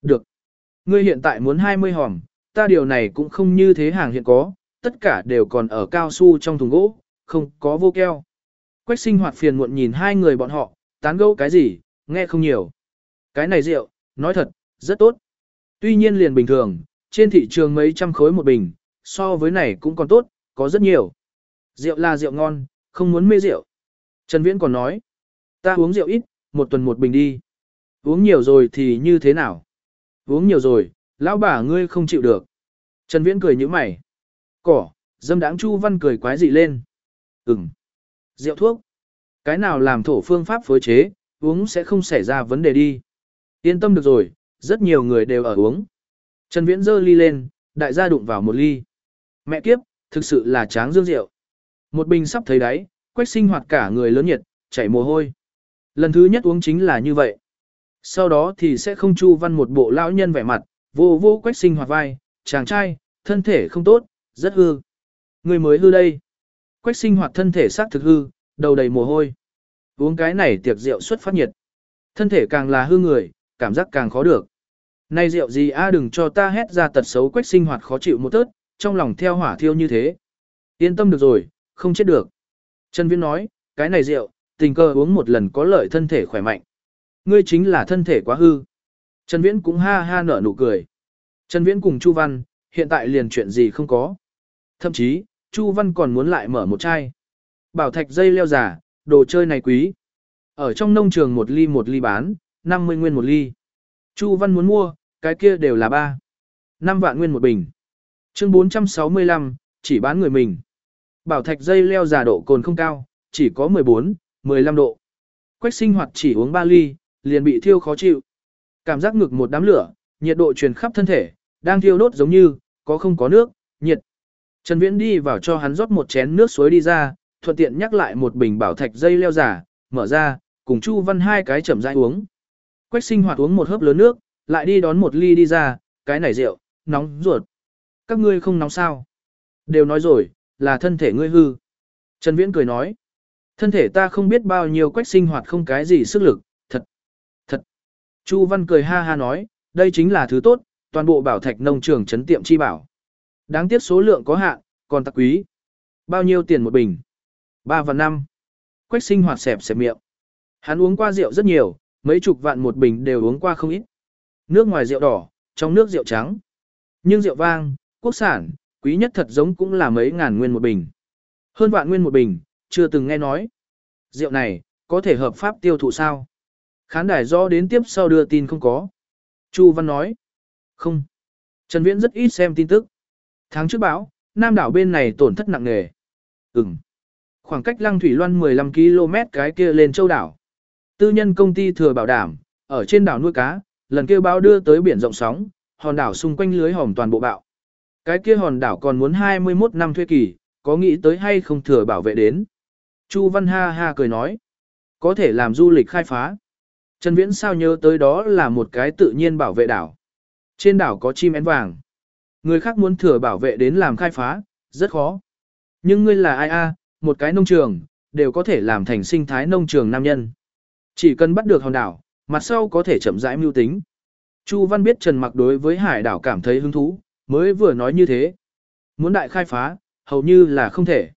Được. Ngươi hiện tại muốn 20 hòm, ta điều này cũng không như thế hàng hiện có, tất cả đều còn ở cao su trong thùng gỗ, không có vô keo. Quách sinh hoạt phiền muộn nhìn hai người bọn họ, tán gẫu cái gì, nghe không nhiều. Cái này rượu, nói thật, rất tốt. Tuy nhiên liền bình thường, trên thị trường mấy trăm khối một bình, so với này cũng còn tốt, có rất nhiều. Rượu là rượu ngon, không muốn mê rượu. Trần Viễn còn nói, ta uống rượu ít, một tuần một bình đi. Uống nhiều rồi thì như thế nào? Uống nhiều rồi, lão bà ngươi không chịu được. Trần Viễn cười như mày. Cỏ, dâm đáng Chu Văn cười quái dị lên. Ừm. Rượu thuốc. Cái nào làm thổ phương pháp phối chế, uống sẽ không xảy ra vấn đề đi. Yên tâm được rồi, rất nhiều người đều ở uống. Trần Viễn dơ ly lên, đại gia đụng vào một ly. Mẹ kiếp, thực sự là tráng dương rượu. Một bình sắp thấy đáy, quách sinh hoạt cả người lớn nhiệt, chảy mồ hôi. Lần thứ nhất uống chính là như vậy. Sau đó thì sẽ không chu văn một bộ lão nhân vẻ mặt, vô vô quách sinh hoạt vai, chàng trai, thân thể không tốt, rất hư. Người mới hư đây. Quách sinh hoạt thân thể xác thực hư, đầu đầy mồ hôi. Uống cái này tiệc rượu xuất phát nhiệt. Thân thể càng là hư người, cảm giác càng khó được. Này rượu gì a đừng cho ta hét ra tật xấu quách sinh hoạt khó chịu một tớt, trong lòng theo hỏa thiêu như thế. Yên tâm được rồi, không chết được. Trần Viễn nói, cái này rượu, tình cờ uống một lần có lợi thân thể khỏe mạnh. Ngươi chính là thân thể quá hư. Trần Viễn cũng ha ha nở nụ cười. Trần Viễn cùng Chu Văn, hiện tại liền chuyện gì không có. Thậm chí, Chu Văn còn muốn lại mở một chai. Bảo thạch dây leo giả, đồ chơi này quý. Ở trong nông trường một ly một ly bán, 50 nguyên một ly. Chu Văn muốn mua, cái kia đều là 3. 5 vạn nguyên một bình. Chương 465, chỉ bán người mình. Bảo thạch dây leo giả độ cồn không cao, chỉ có 14, 15 độ. Quách sinh hoạt chỉ uống 3 ly, liền bị thiêu khó chịu. Cảm giác ngực một đám lửa, nhiệt độ truyền khắp thân thể, đang thiêu đốt giống như, có không có nước, nhiệt. Trần Viễn đi vào cho hắn rót một chén nước suối đi ra, thuận tiện nhắc lại một bình bảo thạch dây leo giả, mở ra, cùng Chu Văn hai cái chậm rãi uống. Quách sinh hoạt uống một hớp lớn nước, lại đi đón một ly đi ra, cái này rượu, nóng ruột. Các ngươi không nóng sao? Đều nói rồi, là thân thể ngươi hư. Trần Viễn cười nói, thân thể ta không biết bao nhiêu quách sinh hoạt không cái gì sức lực, thật, thật. Chu Văn cười ha ha nói, đây chính là thứ tốt, toàn bộ bảo thạch nông trường trấn tiệm chi bảo. Đáng tiếc số lượng có hạn, còn tặc quý. Bao nhiêu tiền một bình? 3 và 5. Quách sinh hoạt xẹp xẹp miệng. Hắn uống qua rượu rất nhiều, mấy chục vạn một bình đều uống qua không ít. Nước ngoài rượu đỏ, trong nước rượu trắng. Nhưng rượu vang, quốc sản, quý nhất thật giống cũng là mấy ngàn nguyên một bình. Hơn vạn nguyên một bình, chưa từng nghe nói. Rượu này, có thể hợp pháp tiêu thụ sao? Khán đài do đến tiếp sau đưa tin không có. Chu Văn nói. Không. Trần Viễn rất ít xem tin tức. Tháng trước báo, Nam đảo bên này tổn thất nặng nề. Ừm. Khoảng cách Lăng Thủy Loan 15 km cái kia lên châu đảo. Tư nhân công ty thừa bảo đảm, ở trên đảo nuôi cá, lần kia báo đưa tới biển rộng sóng, hòn đảo xung quanh lưới hòm toàn bộ bạo. Cái kia hòn đảo còn muốn 21 năm thuê kỳ, có nghĩ tới hay không thừa bảo vệ đến. Chu Văn ha ha cười nói, có thể làm du lịch khai phá. Trần Viễn sao nhớ tới đó là một cái tự nhiên bảo vệ đảo. Trên đảo có chim én vàng. Người khác muốn thừa bảo vệ đến làm khai phá, rất khó. Nhưng ngươi là ai a, một cái nông trường, đều có thể làm thành sinh thái nông trường nam nhân. Chỉ cần bắt được hòn đảo, mặt sau có thể chậm rãi mưu tính. Chu Văn biết Trần Mặc đối với hải đảo cảm thấy hứng thú, mới vừa nói như thế. Muốn đại khai phá, hầu như là không thể.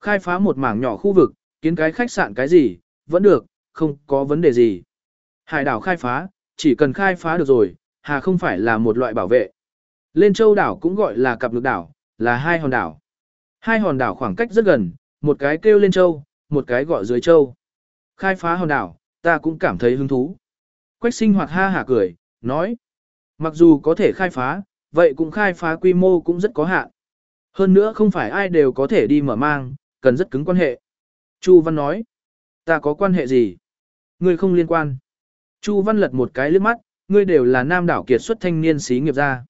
Khai phá một mảng nhỏ khu vực, kiến cái khách sạn cái gì, vẫn được, không có vấn đề gì. Hải đảo khai phá, chỉ cần khai phá được rồi, hà không phải là một loại bảo vệ. Lên châu đảo cũng gọi là cặp lực đảo, là hai hòn đảo. Hai hòn đảo khoảng cách rất gần, một cái kêu lên châu, một cái gọi dưới châu. Khai phá hòn đảo, ta cũng cảm thấy hứng thú. Quách sinh hoạt ha hả cười, nói. Mặc dù có thể khai phá, vậy cũng khai phá quy mô cũng rất có hạn. Hơn nữa không phải ai đều có thể đi mở mang, cần rất cứng quan hệ. Chu Văn nói, ta có quan hệ gì? Ngươi không liên quan. Chu Văn lật một cái lướt mắt, ngươi đều là nam đảo kiệt xuất thanh niên xí nghiệp gia.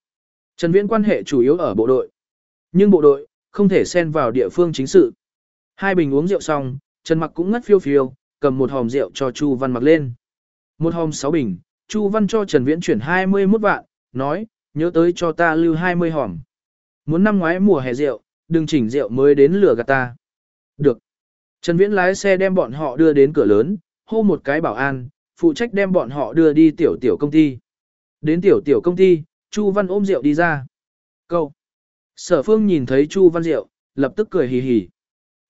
Trần Viễn quan hệ chủ yếu ở bộ đội. Nhưng bộ đội, không thể xen vào địa phương chính sự. Hai bình uống rượu xong, Trần Mặc cũng ngất phiêu phiêu, cầm một hòm rượu cho Chu Văn mặc lên. Một hôm sáu bình, Chu Văn cho Trần Viễn chuyển 21 vạn, nói, nhớ tới cho ta lưu 20 hòm. Muốn năm ngoái mùa hè rượu, đừng chỉnh rượu mới đến lửa gạt ta. Được. Trần Viễn lái xe đem bọn họ đưa đến cửa lớn, hô một cái bảo an, phụ trách đem bọn họ đưa đi tiểu tiểu công ty. Đến tiểu tiểu công ty, Chu Văn ôm rượu đi ra. Câu. Sở Phương nhìn thấy Chu Văn rượu, lập tức cười hì hì.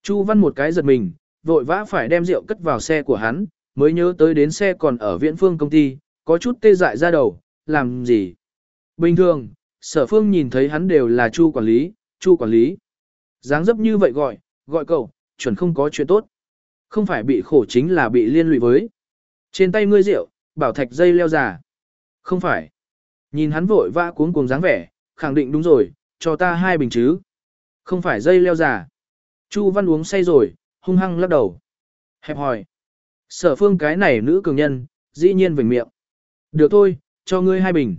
Chu Văn một cái giật mình, vội vã phải đem rượu cất vào xe của hắn, mới nhớ tới đến xe còn ở Viễn phương công ty, có chút tê dại ra đầu, làm gì. Bình thường, sở phương nhìn thấy hắn đều là Chu quản lý, Chu quản lý. dáng dấp như vậy gọi, gọi cậu, chuẩn không có chuyện tốt. Không phải bị khổ chính là bị liên lụy với. Trên tay ngươi rượu, bảo thạch dây leo giả. Không phải. Nhìn hắn vội vã cuống cuồng dáng vẻ, khẳng định đúng rồi, cho ta hai bình chứ. Không phải dây leo giả. Chu Văn uống say rồi, hung hăng lắc đầu. Hẹp hỏi. Sở phương cái này nữ cường nhân, dĩ nhiên vỉnh miệng. Được thôi, cho ngươi hai bình.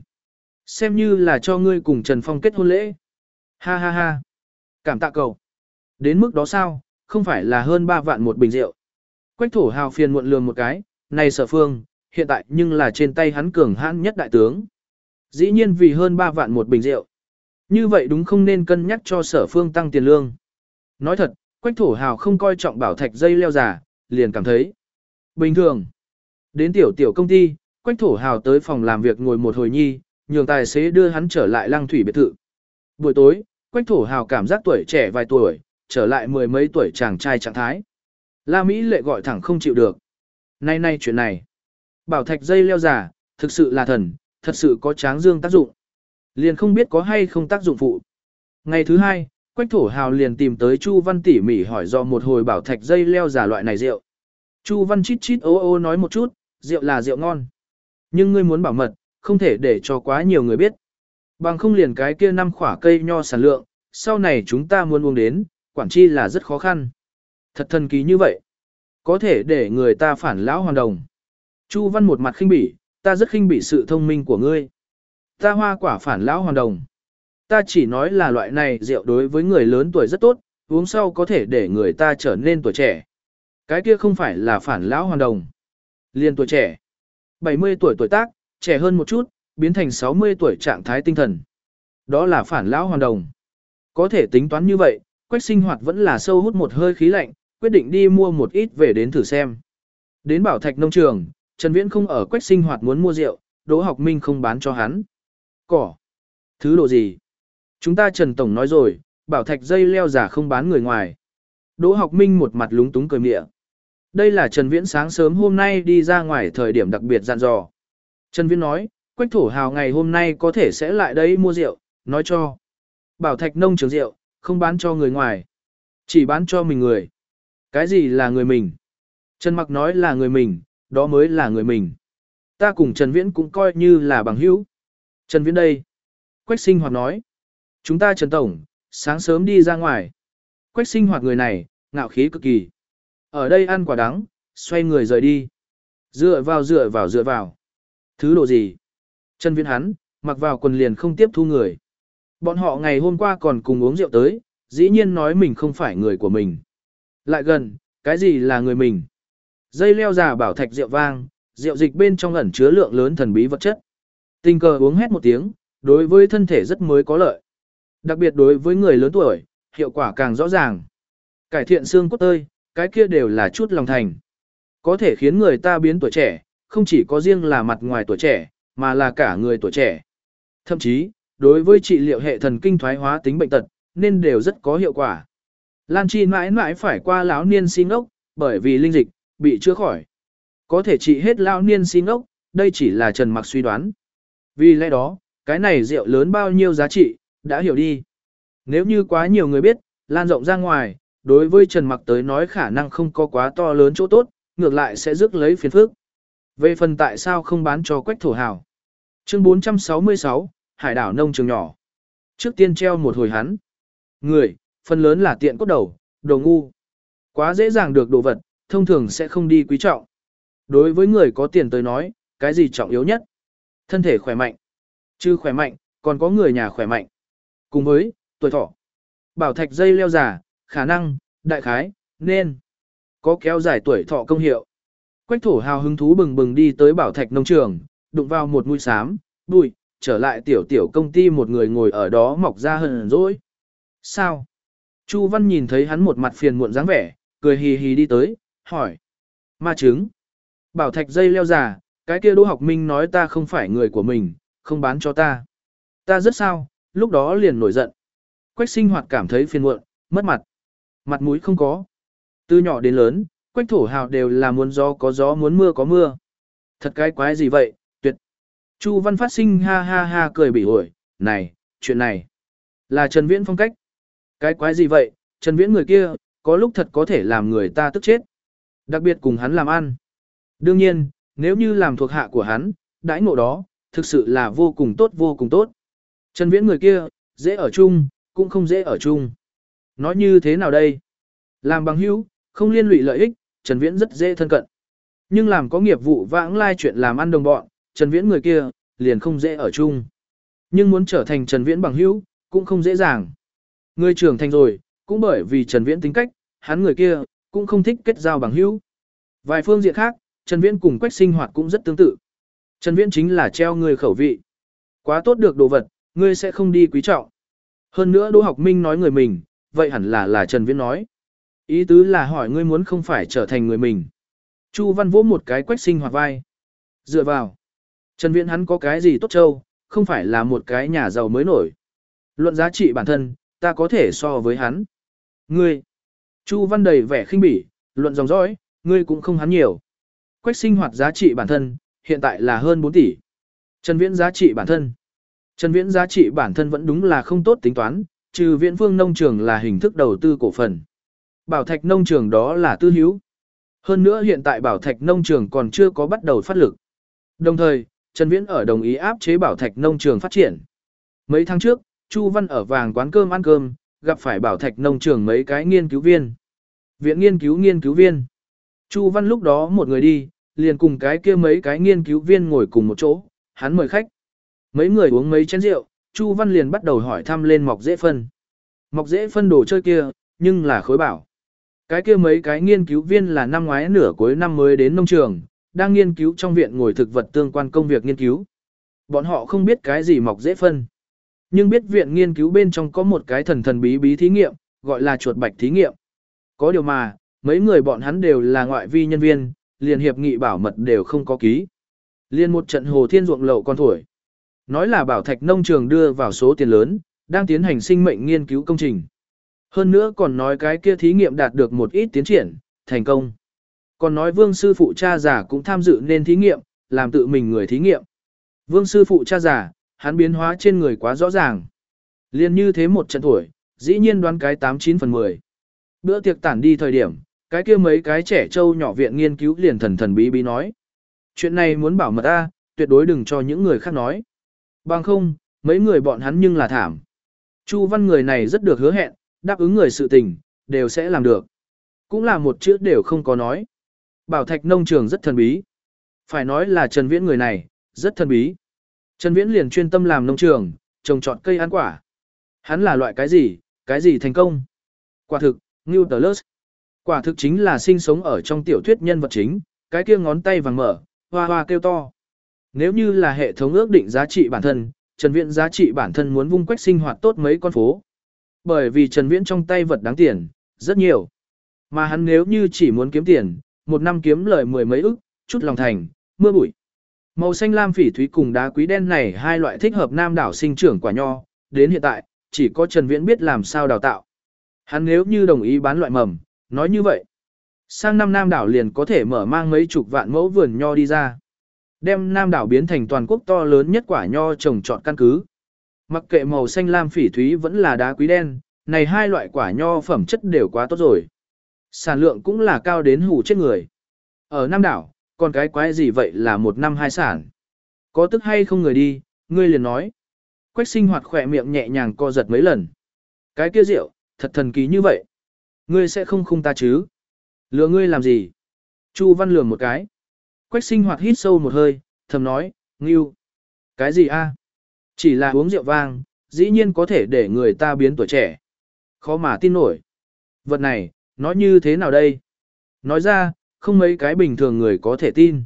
Xem như là cho ngươi cùng Trần Phong kết hôn lễ. Ha ha ha. Cảm tạ cậu. Đến mức đó sao, không phải là hơn 3 vạn một bình rượu. Quách thổ hào phiền muộn lường một cái, này sở phương, hiện tại nhưng là trên tay hắn cường hãn nhất đại tướng. Dĩ nhiên vì hơn 3 vạn một bình rượu. Như vậy đúng không nên cân nhắc cho sở phương tăng tiền lương. Nói thật, quách thổ hào không coi trọng bảo thạch dây leo giả, liền cảm thấy. Bình thường. Đến tiểu tiểu công ty, quách thổ hào tới phòng làm việc ngồi một hồi nhi, nhường tài xế đưa hắn trở lại lăng thủy biệt thự. Buổi tối, quách thổ hào cảm giác tuổi trẻ vài tuổi, trở lại mười mấy tuổi chàng trai trạng thái. La Mỹ lệ gọi thẳng không chịu được. Nay nay chuyện này. Bảo thạch dây leo giả, thực sự là thần, thật sự có tráng dương tác dụng. Liền không biết có hay không tác dụng phụ. Ngày thứ hai, Quách Thổ Hào liền tìm tới Chu Văn tỉ mỉ hỏi do một hồi bảo thạch dây leo giả loại này rượu. Chu Văn chít chít ô ô nói một chút, rượu là rượu ngon. Nhưng ngươi muốn bảo mật, không thể để cho quá nhiều người biết. Bằng không liền cái kia năm khỏa cây nho sản lượng, sau này chúng ta muốn uống đến, quản chi là rất khó khăn. Thật thần kỳ như vậy. Có thể để người ta phản lão hoàn đồng. Chu Văn một mặt khinh bỉ, ta rất khinh bỉ sự thông minh của ngươi. Ta hoa quả phản lão hoàn đồng. Ta chỉ nói là loại này rượu đối với người lớn tuổi rất tốt, uống sau có thể để người ta trở nên tuổi trẻ. Cái kia không phải là phản lão hoàn đồng. Liên tuổi trẻ. 70 tuổi tuổi tác, trẻ hơn một chút, biến thành 60 tuổi trạng thái tinh thần. Đó là phản lão hoàn đồng. Có thể tính toán như vậy, quách sinh hoạt vẫn là sâu hút một hơi khí lạnh, quyết định đi mua một ít về đến thử xem. Đến bảo thạch nông trường, Trần Viễn không ở quách sinh hoạt muốn mua rượu, Đỗ học minh không bán cho hắn. Cỏ. Thứ đồ gì? Chúng ta Trần Tổng nói rồi, bảo thạch dây leo giả không bán người ngoài. Đỗ học minh một mặt lúng túng cười mịa. Đây là Trần Viễn sáng sớm hôm nay đi ra ngoài thời điểm đặc biệt dặn dò. Trần Viễn nói, Quách Thổ Hào ngày hôm nay có thể sẽ lại đây mua rượu, nói cho. Bảo thạch nông trường rượu, không bán cho người ngoài. Chỉ bán cho mình người. Cái gì là người mình? Trần Mặc nói là người mình, đó mới là người mình. Ta cùng Trần Viễn cũng coi như là bằng hữu. Trần Viễn đây. Quách sinh hoạt nói. Chúng ta Trần Tổng, sáng sớm đi ra ngoài. Quách sinh hoạt người này, ngạo khí cực kỳ. Ở đây ăn quả đắng, xoay người rời đi. Dựa vào dựa vào dựa vào. Thứ độ gì? Trần Viễn hắn, mặc vào quần liền không tiếp thu người. Bọn họ ngày hôm qua còn cùng uống rượu tới, dĩ nhiên nói mình không phải người của mình. Lại gần, cái gì là người mình? Dây leo già bảo thạch rượu vang, rượu dịch bên trong ẩn chứa lượng lớn thần bí vật chất. Tình cờ uống hết một tiếng, đối với thân thể rất mới có lợi. Đặc biệt đối với người lớn tuổi, hiệu quả càng rõ ràng. Cải thiện xương cốt tơi, cái kia đều là chút lòng thành. Có thể khiến người ta biến tuổi trẻ, không chỉ có riêng là mặt ngoài tuổi trẻ, mà là cả người tuổi trẻ. Thậm chí, đối với trị liệu hệ thần kinh thoái hóa tính bệnh tật, nên đều rất có hiệu quả. Lan Chi mãi mãi phải qua lão niên xin ốc, bởi vì linh dịch, bị chữa khỏi. Có thể trị hết lão niên xin ốc, đây chỉ là Trần Mặc suy đoán. Vì lẽ đó, cái này rượu lớn bao nhiêu giá trị, đã hiểu đi. Nếu như quá nhiều người biết, lan rộng ra ngoài, đối với Trần Mặc tới nói khả năng không có quá to lớn chỗ tốt, ngược lại sẽ rước lấy phiền phức. Về phần tại sao không bán cho quách thổ hào. Chương 466, Hải đảo nông trường nhỏ. Trước tiên treo một hồi hắn. Người, phần lớn là tiện cốt đầu, đồ ngu. Quá dễ dàng được đồ vật, thông thường sẽ không đi quý trọng. Đối với người có tiền tới nói, cái gì trọng yếu nhất? Thân thể khỏe mạnh. Chứ khỏe mạnh, còn có người nhà khỏe mạnh. Cùng với, tuổi thọ. Bảo thạch dây leo giả, khả năng, đại khái, nên có kéo dài tuổi thọ công hiệu. Quách thổ hào hứng thú bừng bừng đi tới bảo thạch nông trường, đụng vào một mũi xám, bụi, trở lại tiểu tiểu công ty một người ngồi ở đó mọc ra hờn dỗi. Sao? Chu Văn nhìn thấy hắn một mặt phiền muộn dáng vẻ, cười hì hì đi tới, hỏi. Ma trứng. Bảo thạch dây leo già, cái kia Đỗ Học Minh nói ta không phải người của mình, không bán cho ta. Ta rất sao, lúc đó liền nổi giận. Quách sinh hoạt cảm thấy phiền muộn, mất mặt. Mặt mũi không có. Từ nhỏ đến lớn, quách thổ hào đều là muốn gió có gió muốn mưa có mưa. Thật cái quái gì vậy, tuyệt. Chu văn phát sinh ha ha ha cười bị ổi, này, chuyện này, là Trần Viễn phong cách. Cái quái gì vậy, Trần Viễn người kia, có lúc thật có thể làm người ta tức chết. Đặc biệt cùng hắn làm ăn. Đương nhiên, nếu như làm thuộc hạ của hắn, đãi ngộ đó, thực sự là vô cùng tốt vô cùng tốt. Trần Viễn người kia, dễ ở chung, cũng không dễ ở chung. Nói như thế nào đây? Làm bằng hữu, không liên lụy lợi ích, Trần Viễn rất dễ thân cận. Nhưng làm có nghiệp vụ vãng lai chuyện làm ăn đồng bọn, Trần Viễn người kia, liền không dễ ở chung. Nhưng muốn trở thành Trần Viễn bằng hữu, cũng không dễ dàng. Người trưởng thành rồi, cũng bởi vì Trần Viễn tính cách, hắn người kia, cũng không thích kết giao bằng hữu. Vài phương diện khác, Trần Viễn cùng Quách sinh hoạt cũng rất tương tự. Trần Viễn chính là treo người khẩu vị. Quá tốt được đồ vật, ngươi sẽ không đi quý trọng. Hơn nữa Đỗ Học Minh nói người mình, vậy hẳn là là Trần Viễn nói. Ý tứ là hỏi ngươi muốn không phải trở thành người mình. Chu Văn vỗ một cái quách sinh hoạt vai. Dựa vào. Trần Viễn hắn có cái gì tốt châu, không phải là một cái nhà giàu mới nổi. Luận giá trị bản thân, ta có thể so với hắn. Ngươi. Chu Văn đầy vẻ khinh bỉ, luận dòng dõi, ngươi cũng không hắn nhiều. Quách sinh hoạt giá trị bản thân, hiện tại là hơn 4 tỷ. Trần Viễn giá trị bản thân. Trần Viễn giá trị bản thân vẫn đúng là không tốt tính toán, trừ Viễn Phương nông trường là hình thức đầu tư cổ phần. Bảo thạch nông trường đó là tư hữu. Hơn nữa hiện tại bảo thạch nông trường còn chưa có bắt đầu phát lực. Đồng thời, Trần Viễn ở đồng ý áp chế bảo thạch nông trường phát triển. Mấy tháng trước, Chu Văn ở vàng quán cơm ăn cơm, gặp phải bảo thạch nông trường mấy cái nghiên cứu viên. Viện nghiên cứu nghiên cứu viên. Chu Văn lúc đó một người đi, liền cùng cái kia mấy cái nghiên cứu viên ngồi cùng một chỗ, hắn mời khách. Mấy người uống mấy chén rượu, Chu Văn liền bắt đầu hỏi thăm lên mọc dễ phân. Mọc dễ phân đồ chơi kia, nhưng là khối bảo. Cái kia mấy cái nghiên cứu viên là năm ngoái nửa cuối năm mới đến nông trường, đang nghiên cứu trong viện ngồi thực vật tương quan công việc nghiên cứu. Bọn họ không biết cái gì mọc dễ phân. Nhưng biết viện nghiên cứu bên trong có một cái thần thần bí bí thí nghiệm, gọi là chuột bạch thí nghiệm. Có điều mà, mấy người bọn hắn đều là ngoại vi nhân viên, liền hiệp nghị bảo mật đều không có ký. Liên một trận hồ thiên ruộng lậu con thổi. Nói là bảo thạch nông trường đưa vào số tiền lớn, đang tiến hành sinh mệnh nghiên cứu công trình. Hơn nữa còn nói cái kia thí nghiệm đạt được một ít tiến triển, thành công. Còn nói vương sư phụ cha giả cũng tham dự nên thí nghiệm, làm tự mình người thí nghiệm. Vương sư phụ cha giả, hắn biến hóa trên người quá rõ ràng. Liên như thế một trận tuổi, dĩ nhiên đoán cái 89 phần 10. Bữa tiệc tản đi thời điểm, cái kia mấy cái trẻ trâu nhỏ viện nghiên cứu liền thần thần bí bí nói. Chuyện này muốn bảo mật ta, tuyệt đối đừng cho những người khác nói. Bằng không, mấy người bọn hắn nhưng là thảm. Chu văn người này rất được hứa hẹn, đáp ứng người sự tình, đều sẽ làm được. Cũng là một chữ đều không có nói. Bảo thạch nông trường rất thần bí. Phải nói là Trần Viễn người này, rất thần bí. Trần Viễn liền chuyên tâm làm nông trường, trồng trọt cây ăn quả. Hắn là loại cái gì, cái gì thành công. Quả thực, New Newtelus. Quả thực chính là sinh sống ở trong tiểu thuyết nhân vật chính, cái kia ngón tay vàng mở, hoa hoa kêu to. Nếu như là hệ thống ước định giá trị bản thân, Trần Viễn giá trị bản thân muốn vung quách sinh hoạt tốt mấy con phố. Bởi vì Trần Viễn trong tay vật đáng tiền, rất nhiều. Mà hắn nếu như chỉ muốn kiếm tiền, một năm kiếm lời mười mấy ức, chút lòng thành, mưa bụi. Màu xanh lam phỉ thúy cùng đá quý đen này hai loại thích hợp nam đảo sinh trưởng quả nho, đến hiện tại, chỉ có Trần Viễn biết làm sao đào tạo. Hắn nếu như đồng ý bán loại mầm, nói như vậy. Sang năm nam đảo liền có thể mở mang mấy chục vạn mẫu vườn nho đi ra. Đem nam đảo biến thành toàn quốc to lớn nhất quả nho trồng trọt căn cứ. Mặc kệ màu xanh lam phỉ thúy vẫn là đá quý đen, này hai loại quả nho phẩm chất đều quá tốt rồi. Sản lượng cũng là cao đến hủ chết người. Ở Nam đảo, còn cái quái gì vậy là một năm hai sản. Có tức hay không người đi, ngươi liền nói. Quách sinh hoạt khỏe miệng nhẹ nhàng co giật mấy lần. Cái kia rượu, thật thần kỳ như vậy. Ngươi sẽ không khung ta chứ? Lừa ngươi làm gì? Chu Văn lừa một cái. Quách sinh hoạt hít sâu một hơi, thầm nói, ngưu. Cái gì a? Chỉ là uống rượu vang, dĩ nhiên có thể để người ta biến tuổi trẻ. Khó mà tin nổi. Vật này, nói như thế nào đây? Nói ra, không mấy cái bình thường người có thể tin.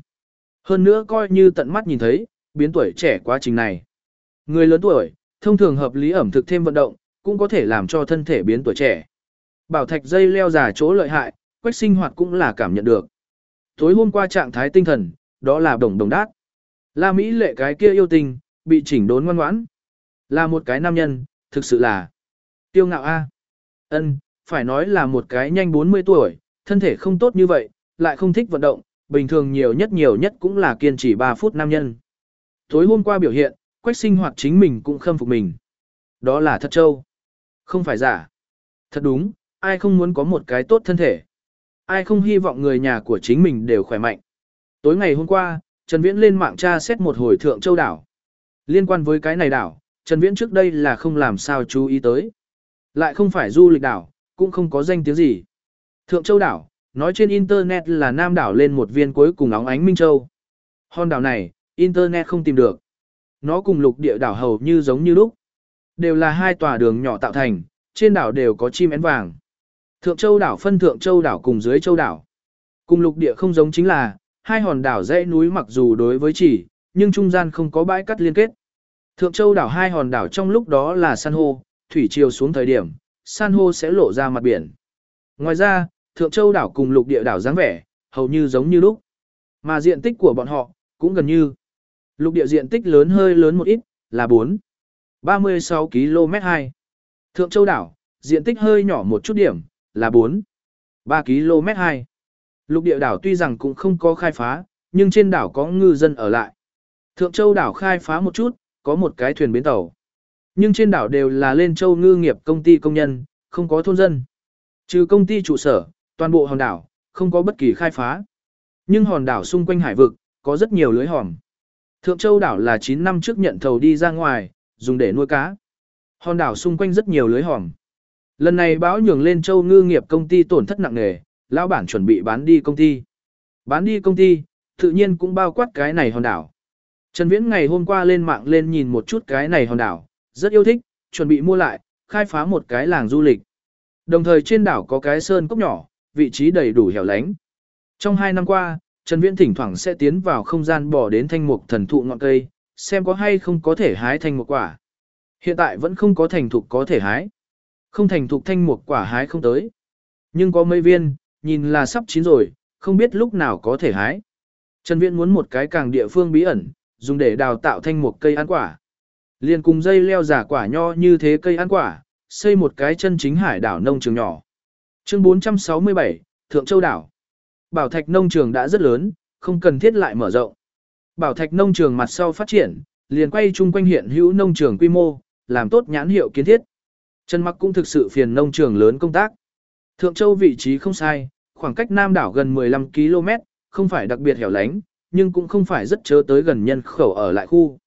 Hơn nữa coi như tận mắt nhìn thấy, biến tuổi trẻ quá trình này. Người lớn tuổi, thông thường hợp lý ẩm thực thêm vận động, cũng có thể làm cho thân thể biến tuổi trẻ. Bảo thạch dây leo giả chỗ lợi hại, quách sinh hoạt cũng là cảm nhận được. Tối hôm qua trạng thái tinh thần, đó là đồng đồng đát. La Mỹ lệ cái kia yêu tình, bị chỉnh đốn ngoan ngoãn. Là một cái nam nhân, thực sự là tiêu ngạo a. Ân, phải nói là một cái nhanh 40 tuổi, thân thể không tốt như vậy, lại không thích vận động, bình thường nhiều nhất nhiều nhất cũng là kiên trì 3 phút nam nhân. Tối hôm qua biểu hiện, quách sinh hoạt chính mình cũng khâm phục mình. Đó là thật châu. Không phải giả. Thật đúng, ai không muốn có một cái tốt thân thể. Ai không hy vọng người nhà của chính mình đều khỏe mạnh. Tối ngày hôm qua, Trần Viễn lên mạng tra xét một hồi Thượng Châu đảo. Liên quan với cái này đảo, Trần Viễn trước đây là không làm sao chú ý tới. Lại không phải du lịch đảo, cũng không có danh tiếng gì. Thượng Châu đảo, nói trên Internet là Nam đảo lên một viên cuối cùng óng ánh Minh Châu. Hòn đảo này, Internet không tìm được. Nó cùng lục địa đảo hầu như giống như lúc. Đều là hai tòa đường nhỏ tạo thành, trên đảo đều có chim én vàng. Thượng Châu đảo phân Thượng Châu đảo cùng dưới Châu đảo. Cùng lục địa không giống chính là, hai hòn đảo dãy núi mặc dù đối với chỉ, nhưng trung gian không có bãi cắt liên kết. Thượng Châu đảo hai hòn đảo trong lúc đó là san hô, thủy chiều xuống thời điểm, san hô sẽ lộ ra mặt biển. Ngoài ra, Thượng Châu đảo cùng lục địa đảo dáng vẻ, hầu như giống như lúc. Mà diện tích của bọn họ, cũng gần như. Lục địa diện tích lớn hơi lớn một ít, là 4. 36 km 2. Thượng Châu đảo, diện tích hơi nhỏ một chút điểm, là 4. 3 km 2. Lục địa đảo tuy rằng cũng không có khai phá, nhưng trên đảo có ngư dân ở lại. Thượng Châu đảo khai phá một chút, có một cái thuyền bến tàu. Nhưng trên đảo đều là lên châu ngư nghiệp công ty công nhân, không có thôn dân. Trừ công ty trụ sở, toàn bộ hòn đảo, không có bất kỳ khai phá. Nhưng hòn đảo xung quanh hải vực, có rất nhiều lưới hòm. Thượng Châu đảo là 9 năm trước nhận thầu đi ra ngoài, dùng để nuôi cá. Hòn đảo xung quanh rất nhiều lưới hòm. Lần này báo nhường lên châu ngư nghiệp công ty tổn thất nặng nề, lão bản chuẩn bị bán đi công ty. Bán đi công ty, tự nhiên cũng bao quát cái này hòn đảo. Trần Viễn ngày hôm qua lên mạng lên nhìn một chút cái này hòn đảo, rất yêu thích, chuẩn bị mua lại, khai phá một cái làng du lịch. Đồng thời trên đảo có cái sơn cốc nhỏ, vị trí đầy đủ hẻo lánh. Trong hai năm qua, Trần Viễn thỉnh thoảng sẽ tiến vào không gian bỏ đến thanh mục thần thụ ngọn cây, xem có hay không có thể hái thanh mục quả. Hiện tại vẫn không có thành thục có thể hái. Không thành thục thanh mục quả hái không tới. Nhưng có mấy viên, nhìn là sắp chín rồi, không biết lúc nào có thể hái. Trần Viễn muốn một cái càng địa phương bí ẩn, dùng để đào tạo thanh mục cây ăn quả. Liên cùng dây leo giả quả nho như thế cây ăn quả, xây một cái chân chính hải đảo nông trường nhỏ. Chương 467, Thượng Châu đảo. Bảo thạch nông trường đã rất lớn, không cần thiết lại mở rộng. Bảo thạch nông trường mặt sau phát triển, liền quay chung quanh hiện hữu nông trường quy mô, làm tốt nhãn hiệu kiến thiết. Trần Mặc cũng thực sự phiền nông trường lớn công tác. Thượng Châu vị trí không sai, khoảng cách Nam đảo gần 15 km, không phải đặc biệt hẻo lánh, nhưng cũng không phải rất chớ tới gần nhân khẩu ở lại khu.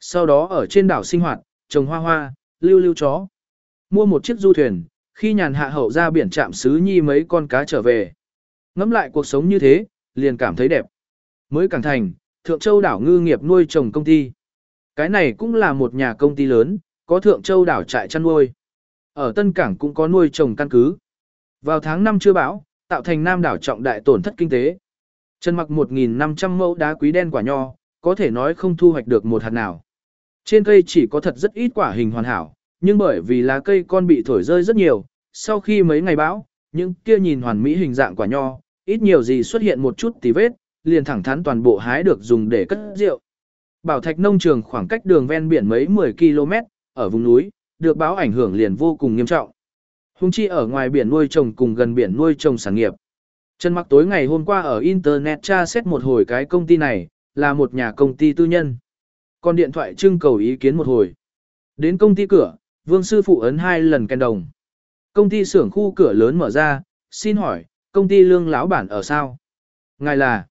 Sau đó ở trên đảo sinh hoạt, trồng hoa hoa, lưu lưu chó. Mua một chiếc du thuyền, khi nhàn hạ hậu ra biển chạm xứ nhi mấy con cá trở về. Ngắm lại cuộc sống như thế, liền cảm thấy đẹp. Mới cảng thành, Thượng Châu đảo ngư nghiệp nuôi trồng công ty. Cái này cũng là một nhà công ty lớn, có Thượng Châu đảo trại chăn nuôi. Ở Tân Cảng cũng có nuôi trồng căn cứ. Vào tháng 5 chưa bão, tạo thành Nam đảo trọng đại tổn thất kinh tế. Trần mặc 1.500 mẫu đá quý đen quả nho, có thể nói không thu hoạch được một hạt nào. Trên cây chỉ có thật rất ít quả hình hoàn hảo, nhưng bởi vì lá cây con bị thổi rơi rất nhiều, sau khi mấy ngày bão, những kia nhìn hoàn mỹ hình dạng quả nho, ít nhiều gì xuất hiện một chút tí vết, liền thẳng thắn toàn bộ hái được dùng để cất rượu. Bảo Thạch nông trường khoảng cách đường ven biển mấy 10 km, ở vùng núi, được báo ảnh hưởng liền vô cùng nghiêm trọng. Hùng chi ở ngoài biển nuôi trồng cùng gần biển nuôi trồng sản nghiệp. Trần Mặc tối ngày hôm qua ở Internet tra xét một hồi cái công ty này, là một nhà công ty tư nhân. Còn điện thoại trưng cầu ý kiến một hồi. Đến công ty cửa, Vương Sư Phụ ấn hai lần kèn đồng. Công ty xưởng khu cửa lớn mở ra, xin hỏi, công ty lương lão bản ở sao? Ngài là,